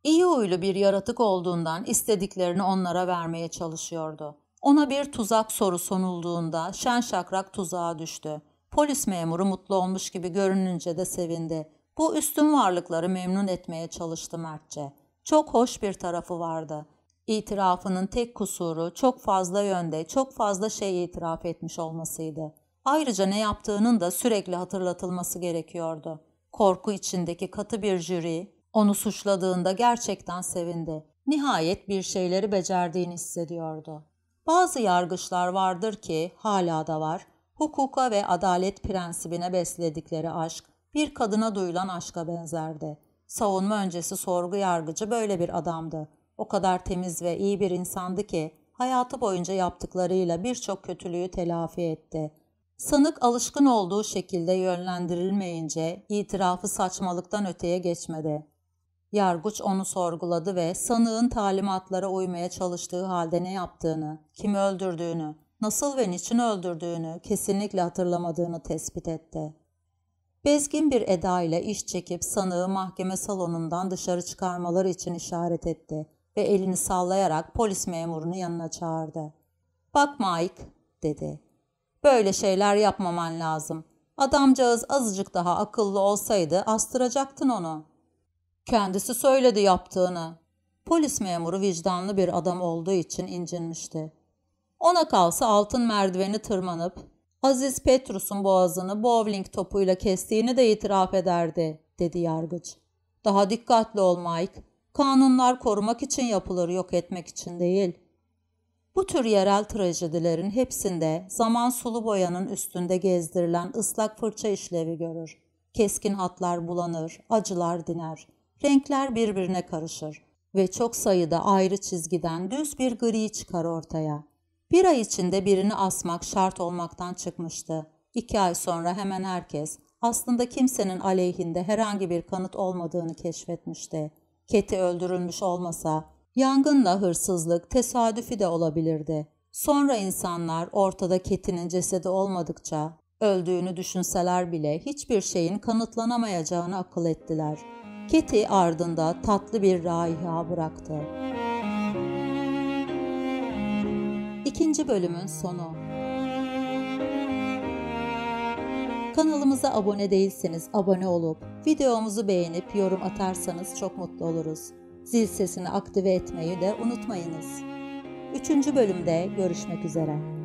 İyi huylu bir yaratık olduğundan istediklerini onlara vermeye çalışıyordu. Ona bir tuzak soru sonulduğunda şen şakrak tuzağa düştü. Polis memuru mutlu olmuş gibi görününce de sevindi. Bu üstün varlıkları memnun etmeye çalıştı mertçe. Çok hoş bir tarafı vardı. İtirafının tek kusuru çok fazla yönde, çok fazla şey itiraf etmiş olmasıydı. Ayrıca ne yaptığının da sürekli hatırlatılması gerekiyordu. Korku içindeki katı bir jüri onu suçladığında gerçekten sevindi. Nihayet bir şeyleri becerdiğini hissediyordu. Bazı yargıçlar vardır ki hala da var. Hukuka ve adalet prensibine besledikleri aşk bir kadına duyulan aşka benzerdi. Savunma öncesi sorgu yargıcı böyle bir adamdı. O kadar temiz ve iyi bir insandı ki hayatı boyunca yaptıklarıyla birçok kötülüğü telafi etti. Sanık alışkın olduğu şekilde yönlendirilmeyince itirafı saçmalıktan öteye geçmedi. Yargıç onu sorguladı ve sanığın talimatlara uymaya çalıştığı halde ne yaptığını, kimi öldürdüğünü, nasıl ve niçin öldürdüğünü kesinlikle hatırlamadığını tespit etti. Bezgin bir eda ile iş çekip sanığı mahkeme salonundan dışarı çıkarmaları için işaret etti ve elini sallayarak polis memurunu yanına çağırdı. Bak Mike, dedi. Böyle şeyler yapmaman lazım. Adamcağız azıcık daha akıllı olsaydı astıracaktın onu. Kendisi söyledi yaptığını. Polis memuru vicdanlı bir adam olduğu için incinmişti. Ona kalsa altın merdiveni tırmanıp Aziz Petrus'un boğazını bowling topuyla kestiğini de itiraf ederdi, dedi yargıç. Daha dikkatli ol Mike. Kanunlar korumak için yapılır, yok etmek için değil. Bu tür yerel trajedilerin hepsinde zaman sulu boyanın üstünde gezdirilen ıslak fırça işlevi görür. Keskin hatlar bulanır, acılar diner. Renkler birbirine karışır ve çok sayıda ayrı çizgiden düz bir gri çıkar ortaya. Bir ay içinde birini asmak şart olmaktan çıkmıştı. İki ay sonra hemen herkes aslında kimsenin aleyhinde herhangi bir kanıt olmadığını keşfetmişti. Keti öldürülmüş olmasa yangınla hırsızlık tesadüfi de olabilirdi. Sonra insanlar ortada Keti'nin cesedi olmadıkça öldüğünü düşünseler bile hiçbir şeyin kanıtlanamayacağını akıl ettiler. Keti ardında tatlı bir raiha bıraktı. İkinci bölümün sonu. Kanalımıza abone değilseniz abone olup videomuzu beğenip yorum atarsanız çok mutlu oluruz. Zil sesini aktive etmeyi de unutmayınız. Üçüncü bölümde görüşmek üzere.